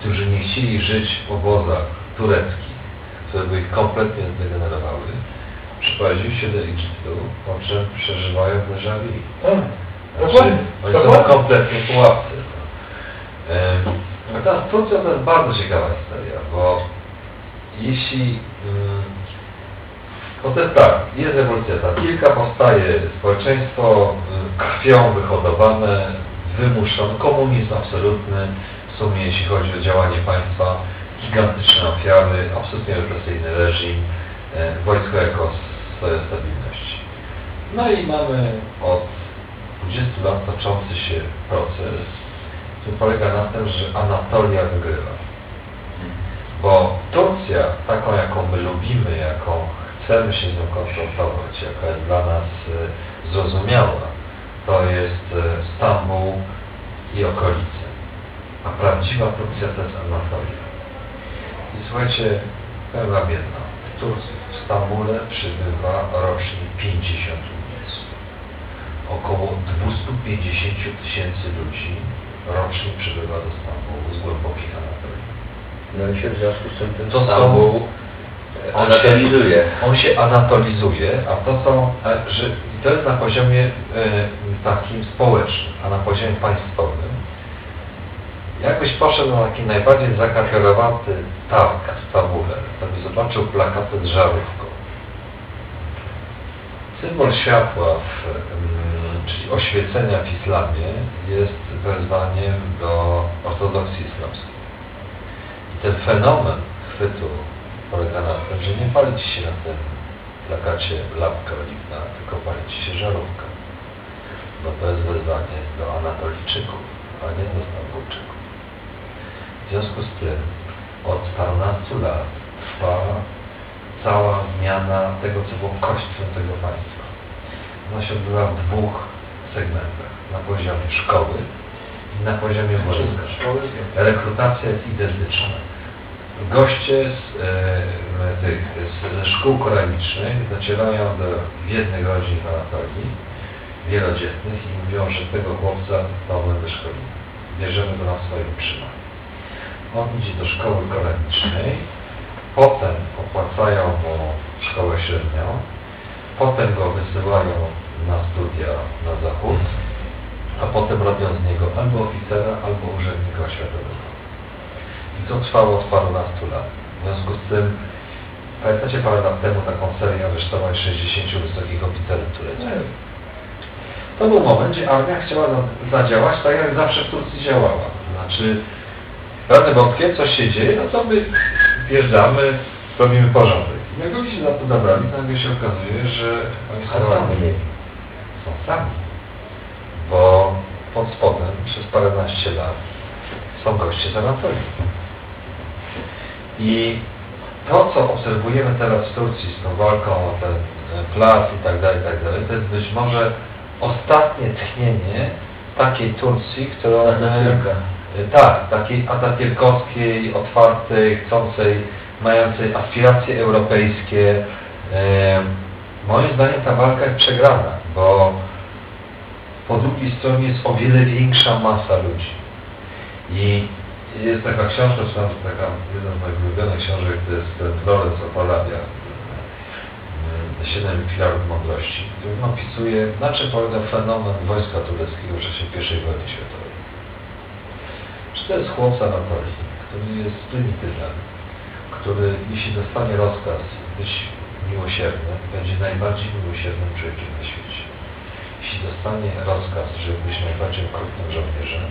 którzy nie chcieli żyć w obozach tureckich, które by ich kompletnie zdegenerowały. Przyprowadzili się do Egiptu, po czym przeżywają w Leżawi. Tak, Znaczy, dokładnie, oni są kompletnie pułapcy. Teraz Turcja to jest bardzo ciekawa historia, bo jeśli... bo to jest tak, jest ewolucja, ta kilka powstaje, społeczeństwo krwią wyhodowane, wymuszone, komunizm absolutny, w sumie jeśli chodzi o działanie państwa, gigantyczne ofiary, absolutnie represyjny reżim, wojsko jako swoją stabilność. No i mamy od 20 lat toczący się proces, który polega na tym, że Anatolia wygrywa. Bo Turcja, taką jaką my lubimy, jaką chcemy się z nią konfrontować, jaka jest dla nas e, zrozumiała, to jest e, Stambuł i okolice. A prawdziwa Turcja to jest Anatolia. I słuchajcie, powiem wam jedno. W Turcji, w Stambule przybywa rocznie 50 ulic. Około 250 tysięcy ludzi rocznie przybywa do Stambułu z głębokich Anatolii. No i się w związku z tym ten To Stambuł On się- anatolizuje. On się anatolizuje, a to są, e, że, i to jest na poziomie e, takim społecznym, a na poziomie państwowym. Jakbyś poszedł na taki najbardziej zakapiorowaty targ w Stambule, to byś zobaczył plakaty z żarówką. Symbol światła, w, mm, czyli oświecenia w islamie, jest wezwaniem do ortodoksji islamskiej. I ten fenomen chwytu polega na tym, że nie pali ci się na tym plakacie lampka oliwna, tylko pali ci się żarówka. Bo to jest wezwanie do Anatolijczyków, a nie do Stambulczyków. W związku z tym od parunastu lat trwa cała zmiana tego, co było kośćcem tego państwa. Ona się odbywa w dwóch segmentach. Na poziomie szkoły i na poziomie wojska. Rekrutacja jest identyczna. Goście z, e, tych, z, ze szkół koranicznych docierają do jednych rodzin w Anatolii, wielodzietnych i mówią, że tego chłopca mamy wyszkolimy. Bierzemy go na swoje utrzymanie. On idzie do szkoły koranicznej, potem opłacają mu szkołę średnią, potem go wysyłają na studia na zachód, a potem robią z niego albo oficera, albo urzędnika oświatowego. I to trwało od parunastu lat. W związku z tym, pamiętacie parę lat temu taką serię aresztowań 60 wysokich oficerów tureckich? To był moment, gdzie armia chciała za- zadziałać tak, jak zawsze w Turcji działała. Znaczy, pewnym wątkiem coś się dzieje, no to my wjeżdżamy, robimy porządek. Jak oni się za to zabrali, to nagle się okazuje, że oni są. Są sami. Bo pod spodem przez paręnaście lat są goście z Anatolii. I to, co obserwujemy teraz w Turcji z tą walką o ten e, plac i tak dalej, i tak dalej, to jest być może ostatnie tchnienie takiej Turcji, którą my, Atatürka. E, tak, takiej atatürkowskiej, otwartej, chcącej, mającej aspiracje europejskie. E, moim zdaniem ta walka jest przegrana, bo po drugiej stronie jest o wiele większa masa ludzi. I jest taka książka, czy taka, jedna z moich ulubionych książek, to jest Florence Opalabia, mm, Siedem filarów mądrości, który opisuje, na czym polega fenomen wojska tureckiego w czasie I wojny światowej. Czy to jest chłop z Anatolii, który jest prymitywem, który jeśli dostanie rozkaz być miłosiernym, będzie najbardziej miłosiernym człowiekiem na świecie. Jeśli dostanie rozkaz, żeby być najbardziej okrutnym żołnierzem,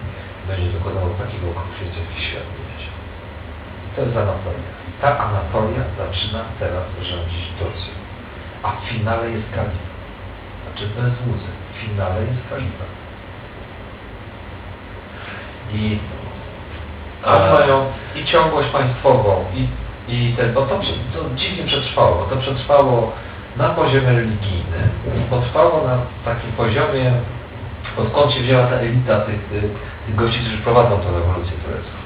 będzie dokonywał takiego okrucieństwa, jaki świat nie widział. I to jest Anatolia. Ta Anatolia zaczyna teraz rządzić Turcją. A w finale jest kalifat. Znaczy bez łzy. W finale jest kalifat. I oni mają i ciągłość państwową, i, i ten, bo to, to dziwnie przetrwało, bo to przetrwało na poziomie religijnym, potrwało na takim poziomie, bo skąd się wzięła ta elita tych, tych, gości, którzy prowadzą tę rewolucję turecką.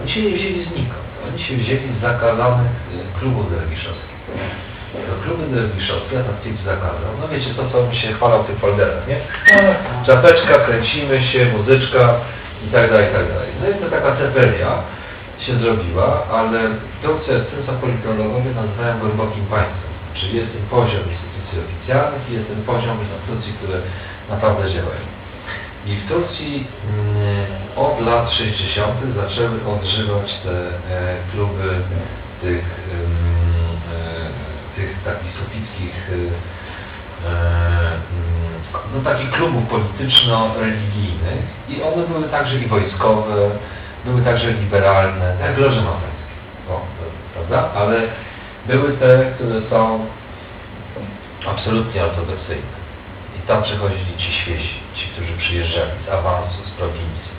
Oni się nie wzięli znikąd, oni się wzięli z zakazanych y, klubów derwiszowskich. Kluby derwiszowskie Atatürk zakazał. No wiecie to, co mi się chwala w tych folderach, nie? Czapeczka, kręcimy się, muzyczka i tak dalej, i tak dalej. No i to taka cepelia się zrobiła, ale Turcja jest tym, co politologowie nazywają głębokim państwem. Czyli jest ten poziom instytucji oficjalnych i jest ten poziom instytucji, które naprawdę działają. I w Turcji mm, od lat 60. zaczęły odżywać te e, kluby tych, mm, e, tych takich sufickich e, mm, no, takich klubów polityczno-religijnych i one były także i wojskowe, były także liberalne, jak loże małżeńskie, prawda? Ale były te, które są absolutnie ortodoksyjne. I tam przychodzili ci świezi, ci, którzy przyjeżdżali z awansu, z prowincji.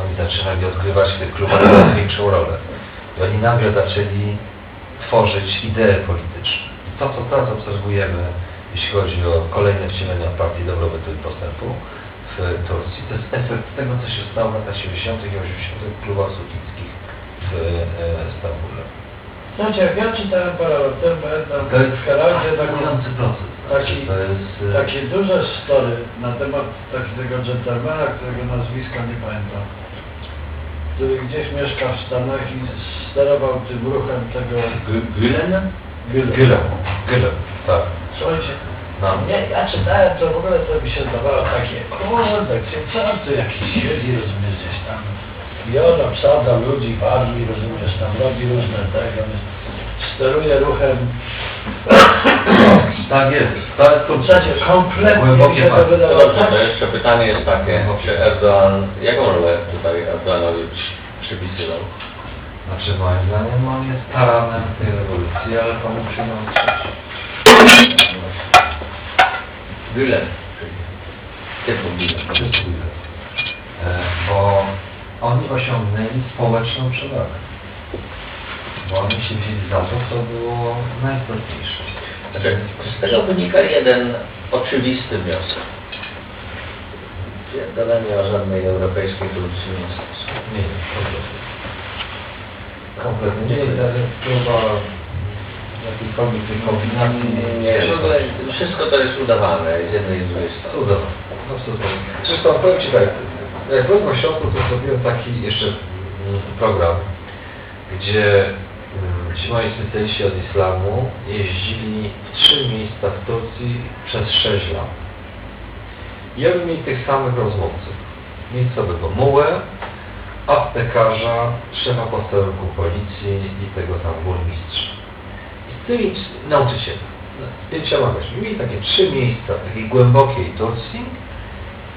Oni zaczynali odgrywać w tych klubach coraz większą rolę. I oni nagle zaczęli tworzyć idee polityczne. I to, co teraz obserwujemy, jeśli chodzi o kolejne wcielenia Partii Dobrobytu i Postępu w Turcji, to jest efekt tego, co się stało w latach 70. i 80. w klubach sufickich w e, Stambule. Znaczy, ja czytałem parę lat temu, To jest w taką, fascynujący proces. taki, to jest, e, takie duże story na temat takiego dżentelmena, którego nazwiska nie pamiętam, który gdzieś mieszka w Stanach i sterował tym ruchem tego Gülen? Gylem. Gylem, tak. Słuchajcie, No. nie, ja czytałem to w ogóle to mi się zdawało takie, kurde, co tu jakiś siedzi, rozumiesz, gdzieś tam. I on obsadza ludzi w armii, rozumiesz, tam robi różne tego, steruje ruchem. Tak jest. To to Słuchajcie, kompletnie się to wydawało. Dobrze, to jeszcze pytanie jest takie, czy Erdogan, jaką rolę tutaj Erdoganowi przypisywał? Znaczy moim zdaniem on jest taranem tej rewolucji, ale komu przyjmą trzeci. Gülen. Typu Gülen. To jest Gylem. E, Bo oni osiągnęli społeczną przewagę. Bo oni się wzięli za to, co było najistotniejsze. Znaczy, z tego wynika jeden oczywisty wniosek. Pierdolę nie ma żadnej europejskiej produkcji. Nie, nie, kompletnie. Kompletnie. Nie jest nawet próba jakiejkolwiek tej kombinacji. Nie, w ogóle wszystko to jest udawane z jednej i z drugiej strony. Cudo. Absolutnie. Zresztą powiem Ci tak, jak byłem w ośrodku, to zrobiłem taki jeszcze mm, program, gdzie mm, ci moi specjaliści od islamu jeździli w trzy miejsca w Turcji przez sześć lat. I oni mieli tych samych rozmówców. Miejscowego mułę, aptekarza, szefa posterunku policji i tego tam burmistrza. I tymi c- nauczycieli, z pięcioma gośćmi, mieli takie trzy miejsca w takiej głębokiej Turcji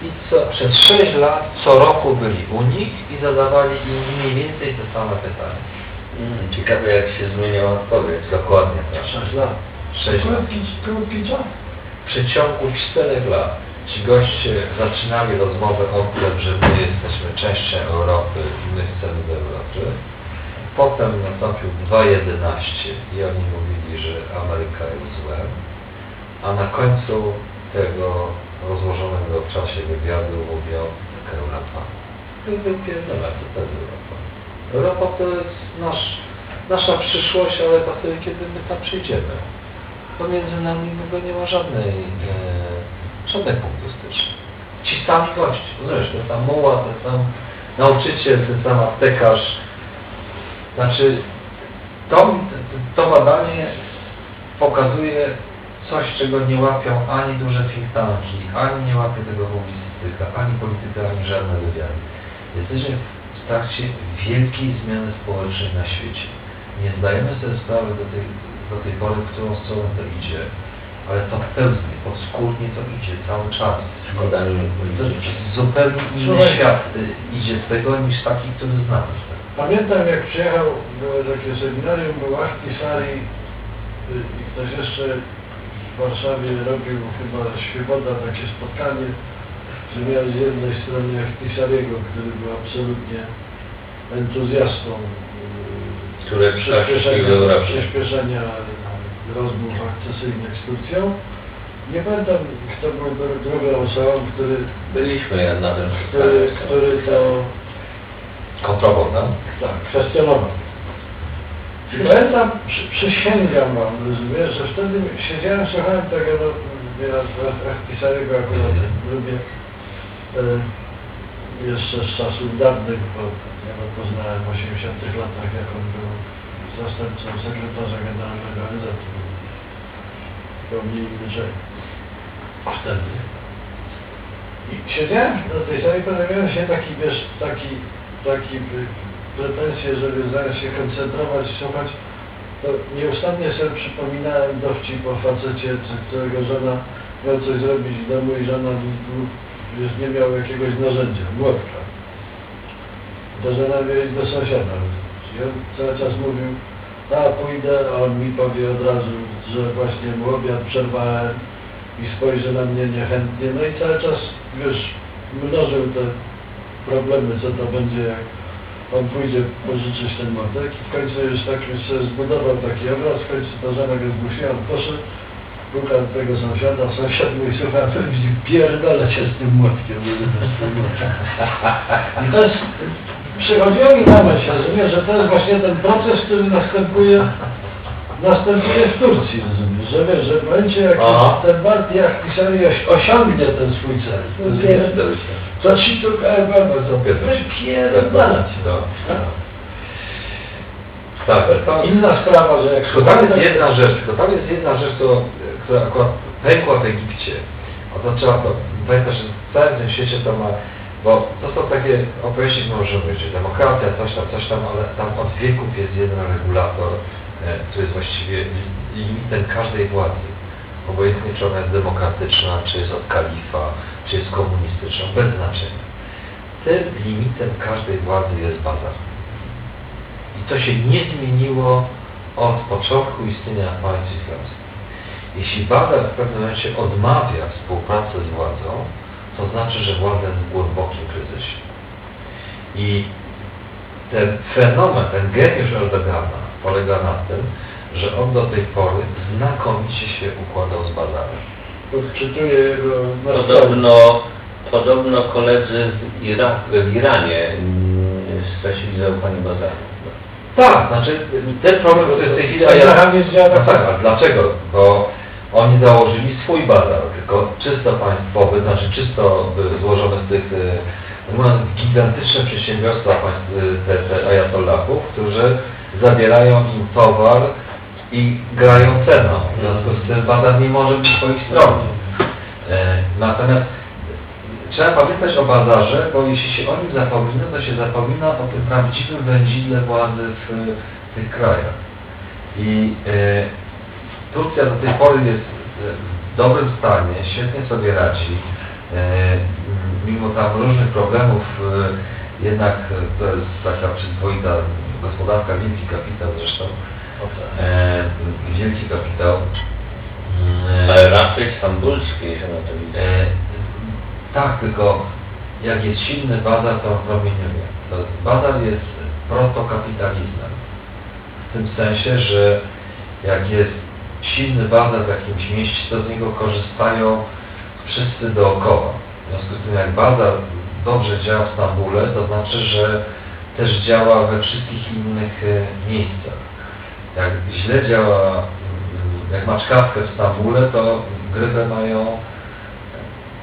i co, przez sześć lat co roku byli u nich i zadawali im mniej więcej te same pytania. Mm, ciekawe jak się zmieniła odpowiedź. Dokładnie tak. 6 lat. Sześć lat. W przeciągu czterech lat ci goście zaczynali rozmowę o tym, że my jesteśmy częścią Europy i my chcemy do Europy. Potem nastąpił 2.11 i oni mówili, że Ameryka jest złem. A na końcu tego rozłożonego w czasie wywiadu mówią taka Europa. I wypierdolę, co to jest Europa. Europa to jest nasz, nasza przyszłość, ale wtedy, kiedy my tam przyjdziemy. Pomiędzy nami w ogóle nie ma żadnej, e, żadnych punktów stycznych. Ci sami goście, zresztą ta muła, ten sam nauczyciel, ten sam aptekarz. Znaczy, to, to badanie pokazuje coś, czego nie łapią ani duże think tanki, ani nie łapie tego publicystyka, ani polityka, ani żadne wywiady. Jesteśmy w trakcie wielkiej zmiany społecznej na świecie. Nie zdajemy sobie sprawy do tej, do tej pory, w którą stronę to idzie, ale to pełznie, podskórnie to idzie cały czas. To zupełnie inny Słuchaj. świat y, idzie z tego niż taki, który znamy. Pamiętam jak przyjechał, było takie seminarium w Achtisari y, i ktoś jeszcze w Warszawie robił chyba Świeboda takie spotkanie, że miał z jednej strony Achtisariego, który był absolutnie entuzjastą y, Które przyspieszenia, w Europie. przyspieszenia rozmów akcesyjnych z Turcją. Nie pamiętam kto był dru- drugą osobą, który, Byliśmy na tym który, który to Kontrolą, tak? tak, kwestionował. I pamiętam, przy, przysięgam wam, rozumiesz, że wtedy siedziałem, słuchałem tego, no, ja Pisarego akurat lubię e, jeszcze z czasów dawnych, bo ja go poznałem w 80 latach, jak on był zastępcą sekretarza generalnego. Zupełnie inny człowiek. Wtedy. I siedziałem na tej sali, pojawiłem się taki, wiesz, taki, taki pretensje, żeby zamiast się koncentrować, słuchać, to nieustannie sobie przypominałem dowcip o facecie, którego żona miał coś zrobić w domu i żona wiesz, nie miał jakiegoś narzędzia, młotka. To żona miała iść do sąsiada. I on cały czas mówił, a pójdę, a on mi powie od razu, że właśnie mu obiad przerwałem i spojrzy na mnie niechętnie. No i cały czas, wiesz, mnożył te problemy, co to będzie, jak on pójdzie pożyczyć ten młotek i w końcu już tak już sobie zbudował taki obraz, w końcu ta żona go zmusiła, on poszedł, puka tego sąsiada, sąsiad mówi, słuchaj, to widzi, pierdolę cię z tym młotkiem. mówię, z tym młotkiem. I to jest, przychodziło mi na myśl, rozumiesz, że to jest właśnie ten proces, który następuje następuje w Turcji, rozumiesz, że wiesz, że w momencie jak Aha. ten Barti jak pisali osiągnie ten swój cel, to Pierdol się. to ci tylko Ewa wypierdalać. Tak, to Inna sprawa, że jak Tylko tam jest jedna rzecz, tylko tam jest jedna rzecz, to, która akurat pękła w Egipcie. A to trzeba to, pamiętasz, że w całym tym świecie to ma, bo to są takie opowieści, może być, demokracja, coś tam, coś tam, ale tam od wieków jest jeden regulator, e, który jest właściwie li- limitem każdej władzy. Obojętnie czy ona jest demokratyczna, czy jest od kalifa, czy jest komunistyczna, bez znaczenia. Tym limitem każdej władzy jest bazar. I to się nie zmieniło od początku istnienia państw islamskich. Jeśli Badar w pewnym momencie odmawia współpracy z władzą, to znaczy, że władza jest w głębokim kryzysie. I ten fenomen, ten geniusz Erdogana polega na tym, że on do tej pory znakomicie się układał z Badarem. Odczytuję jego. Podobno Podobno koledzy w, Ira w Iranie mm, stracili zaufanie bazaru. Tak, znaczy ten problem, który jest w tej chwili... a ja- No tak, a dlaczego? Bo oni założyli swój bazar, tylko czysto państwowy, znaczy czysto y, złożony z tych y, mówiąc, gigantyczne przedsiębiorstwa państw- y, te, te ajatollahów, którzy zabierają im towar i grają ceną. W związku z tym bazar nie może być po ich stronie. E, Natomiast trzeba pamiętać o bazarze, bo jeśli się o nim zapomina, to się zapomina o tym prawdziwym wędzidle władzy w, w tych krajach. I e, Turcja do tej pory jest e, w dobrym stanie, świetnie sobie radzi. E, mimo tam różnych problemów, e, jednak e, to jest taka przyzwoita gospodarka, wielki kapitał zresztą. E, wielki kapitał. Mm, Ale raczej stambulski, że na to widzę. E, tak, tylko jak jest silny bazar, to on promieniuje. To bazar jest protokapitalizmem. W tym sensie, że jak jest silny bazar w jakimś mieście, to z niego korzystają wszyscy dookoła. W związku z tym, jak bazar dobrze działa w Stambule, to znaczy, że też działa we wszystkich innych e, miejscach. Jak źle działa, mm, jak ma czkawkę w Stambule, to grybę mają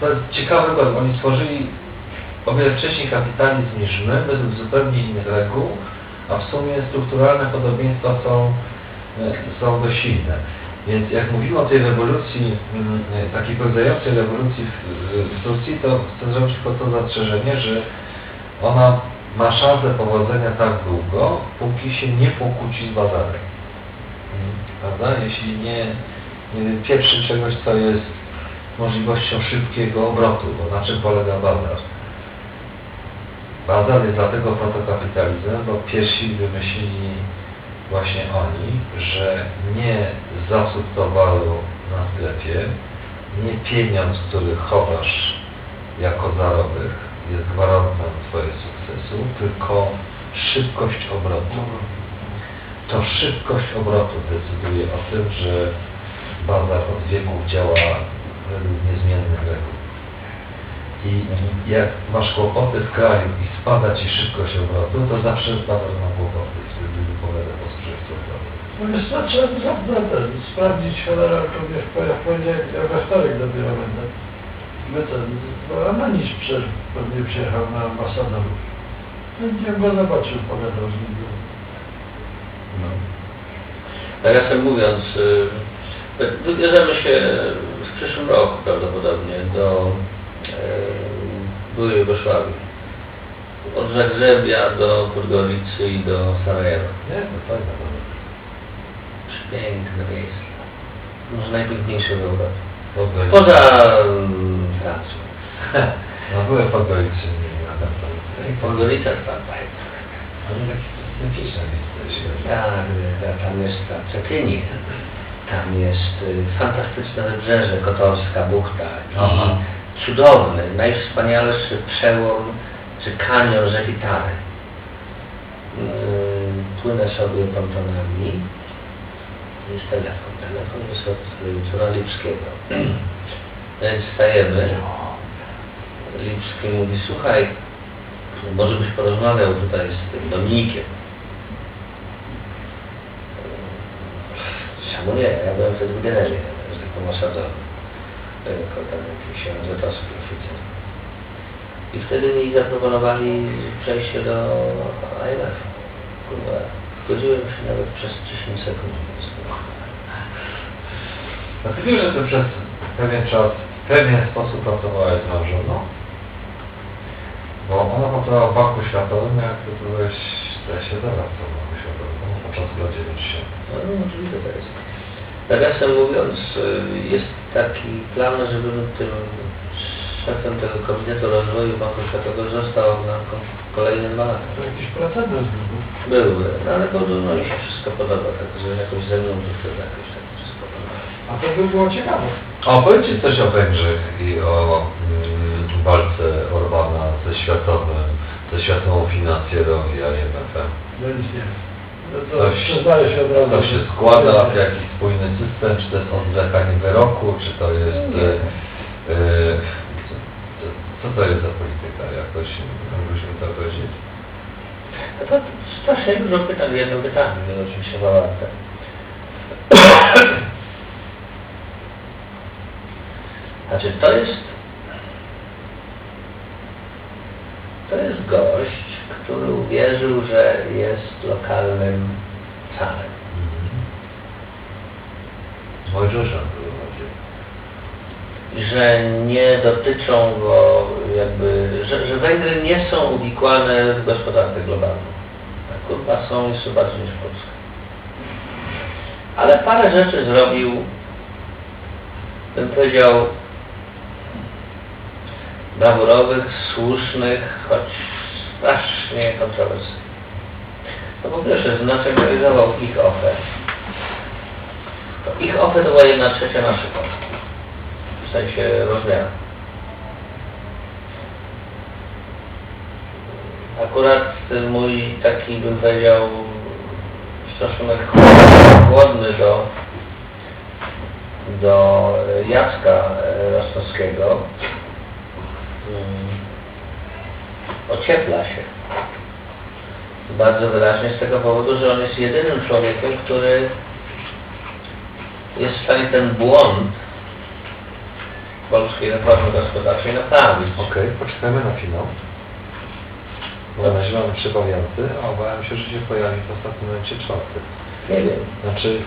to jest ciekawe, bo oni stworzyli o wiele wcześniej kapitalizm niż my, według zupełnie innych reguł, a w sumie strukturalne podobieństwa są, e, są dość silne. Więc jak mówimy o tej rewolucji, mm, takiej pełzającej rewolucji w, w Turcji, to chcę zrobić tylko to zastrzeżenie, że ona ma szansę powodzenia tak długo, póki się nie pokłóci z bazarem. Prawda? Jeśli nie, nie pieprzy czegoś, co jest możliwością szybkiego obrotu, bo na czym polega bazar? Bazar jest dlatego protokapitalizmem, bo pierwsi wymyślili właśnie oni, że nie zasób towaru na sklepie, nie pieniądz, który chowasz jako zarobek jest gwarantem Twojego sukcesu, tylko szybkość obrotu. To szybkość obrotu decyduje o tym, że bazar od wieków działa według niezmiennych reguł. I jak masz kłopoty w kraju i spada Ci szybkość obrotu, to zawsze bazar ma kłopoty i wtedy wypowiada posłuszeństwo prawa. No za- ten, sprawdzić cholera, wiesz, po- jak poniedziałek, ja we wtorek dopiero będę. Ten, bo Ananiś przecież pewnie przyjechał na ambasador. Będziemy go zobaczył, pogadał z nim. No. Nawiasem mówiąc, y, wybierzemy się w przyszłym roku prawdopodobnie do byłej Jugosławii. Od Zagrzebia do Podgoricy i do Sarajewa. Nie, to fajne. Piękne miejsce. Może najpiękniejsze w Europie. Poza Francją. No byłem w Podgoricy. Podgorica tak. Ale się Tak, tak, tam jest ta Cetynie. Tam jest y, fantastyczne wybrzeże, Kotorska Buchta Aha. i cudowny, najwspanialszy przełom czy kanion rzeki Tary. Yy, Płynę sobie pontonami. Jest telefon. Telefon jest od y, Czura Lipskiego. Więc stajemy. Lipski mówi, słuchaj, może byś porozmawiał tutaj z tym Dominikiem. Czemu nie? Ja byłem wtedy w Genewie, że tak pomasadzony. Jako tam jakiś zetowski oficer. I wtedy mi zaproponowali przejście do IMF. Kurwa, zgodziłem się nawet przez 10 sekund. No ty wiesz, że ty przez pewien czas, w pewien sposób pracowałeś z moją żoną? Bo ona pracowała w Banku Światowym, jak ty byłeś, zdaje się, doradcą w Banku Światowym, na początku lat 90. No, no możliwe to jest. Nawiasem mówiąc, y, jest taki plan, żebym tym szefem tego Komitetu Rozwoju Banku Światowego został na ko- kolejne dwa lata. To jakiś precedens był. Były, no ale bo no, mi się wszystko podoba, także jakoś ze mną to wtedy jakoś tak wszystko podoba. A to by było ciekawe. A powiedzcie coś o Węgrzech i o mm, walce Orbana ze światowym, ze światową finansjerą i IMF-em. No nic nie. No to się od razu. To się składa w jakiś spójny system, czy to jest odwlekanie wyroku, czy to jest... E, e, Co to jest za polityka? Jakoś musimy to określić. No to strasznie dużo pytań w jednym pytaniu, jest oczywiście warte. Znaczy to jest to jest gość, który uwierzył, że jest lokalnym carem. Mojżesza chodzi. I że nie dotyczą go jakby, że, że Węgry nie są uwikłane w gospodarkę globalną. A kurwa są jeszcze bardziej niż Polska. Ale parę rzeczy zrobił, bym powiedział, brawurowych, słusznych, choć strasznie kontrowersyjnych. No po pierwsze, znacjonalizował ich ofert. To ich ofert to była jedna trzecia naszych ofert w sensie rozmiaru. Akurat mój taki bym powiedział stosunek chłodny do do Jacka Rostowskiego ociepla się. Bardzo wyraźnie z tego powodu, że on jest jedynym człowiekiem, który jest w stanie ten błąd polskiej reformy gospodarczej naprawić. Okej, poczekajmy na finał. Bo na razie mamy trzy warianty, a obawiam się, że się pojawi w ostatnim momencie czwarty. Nie wiem. Znaczy,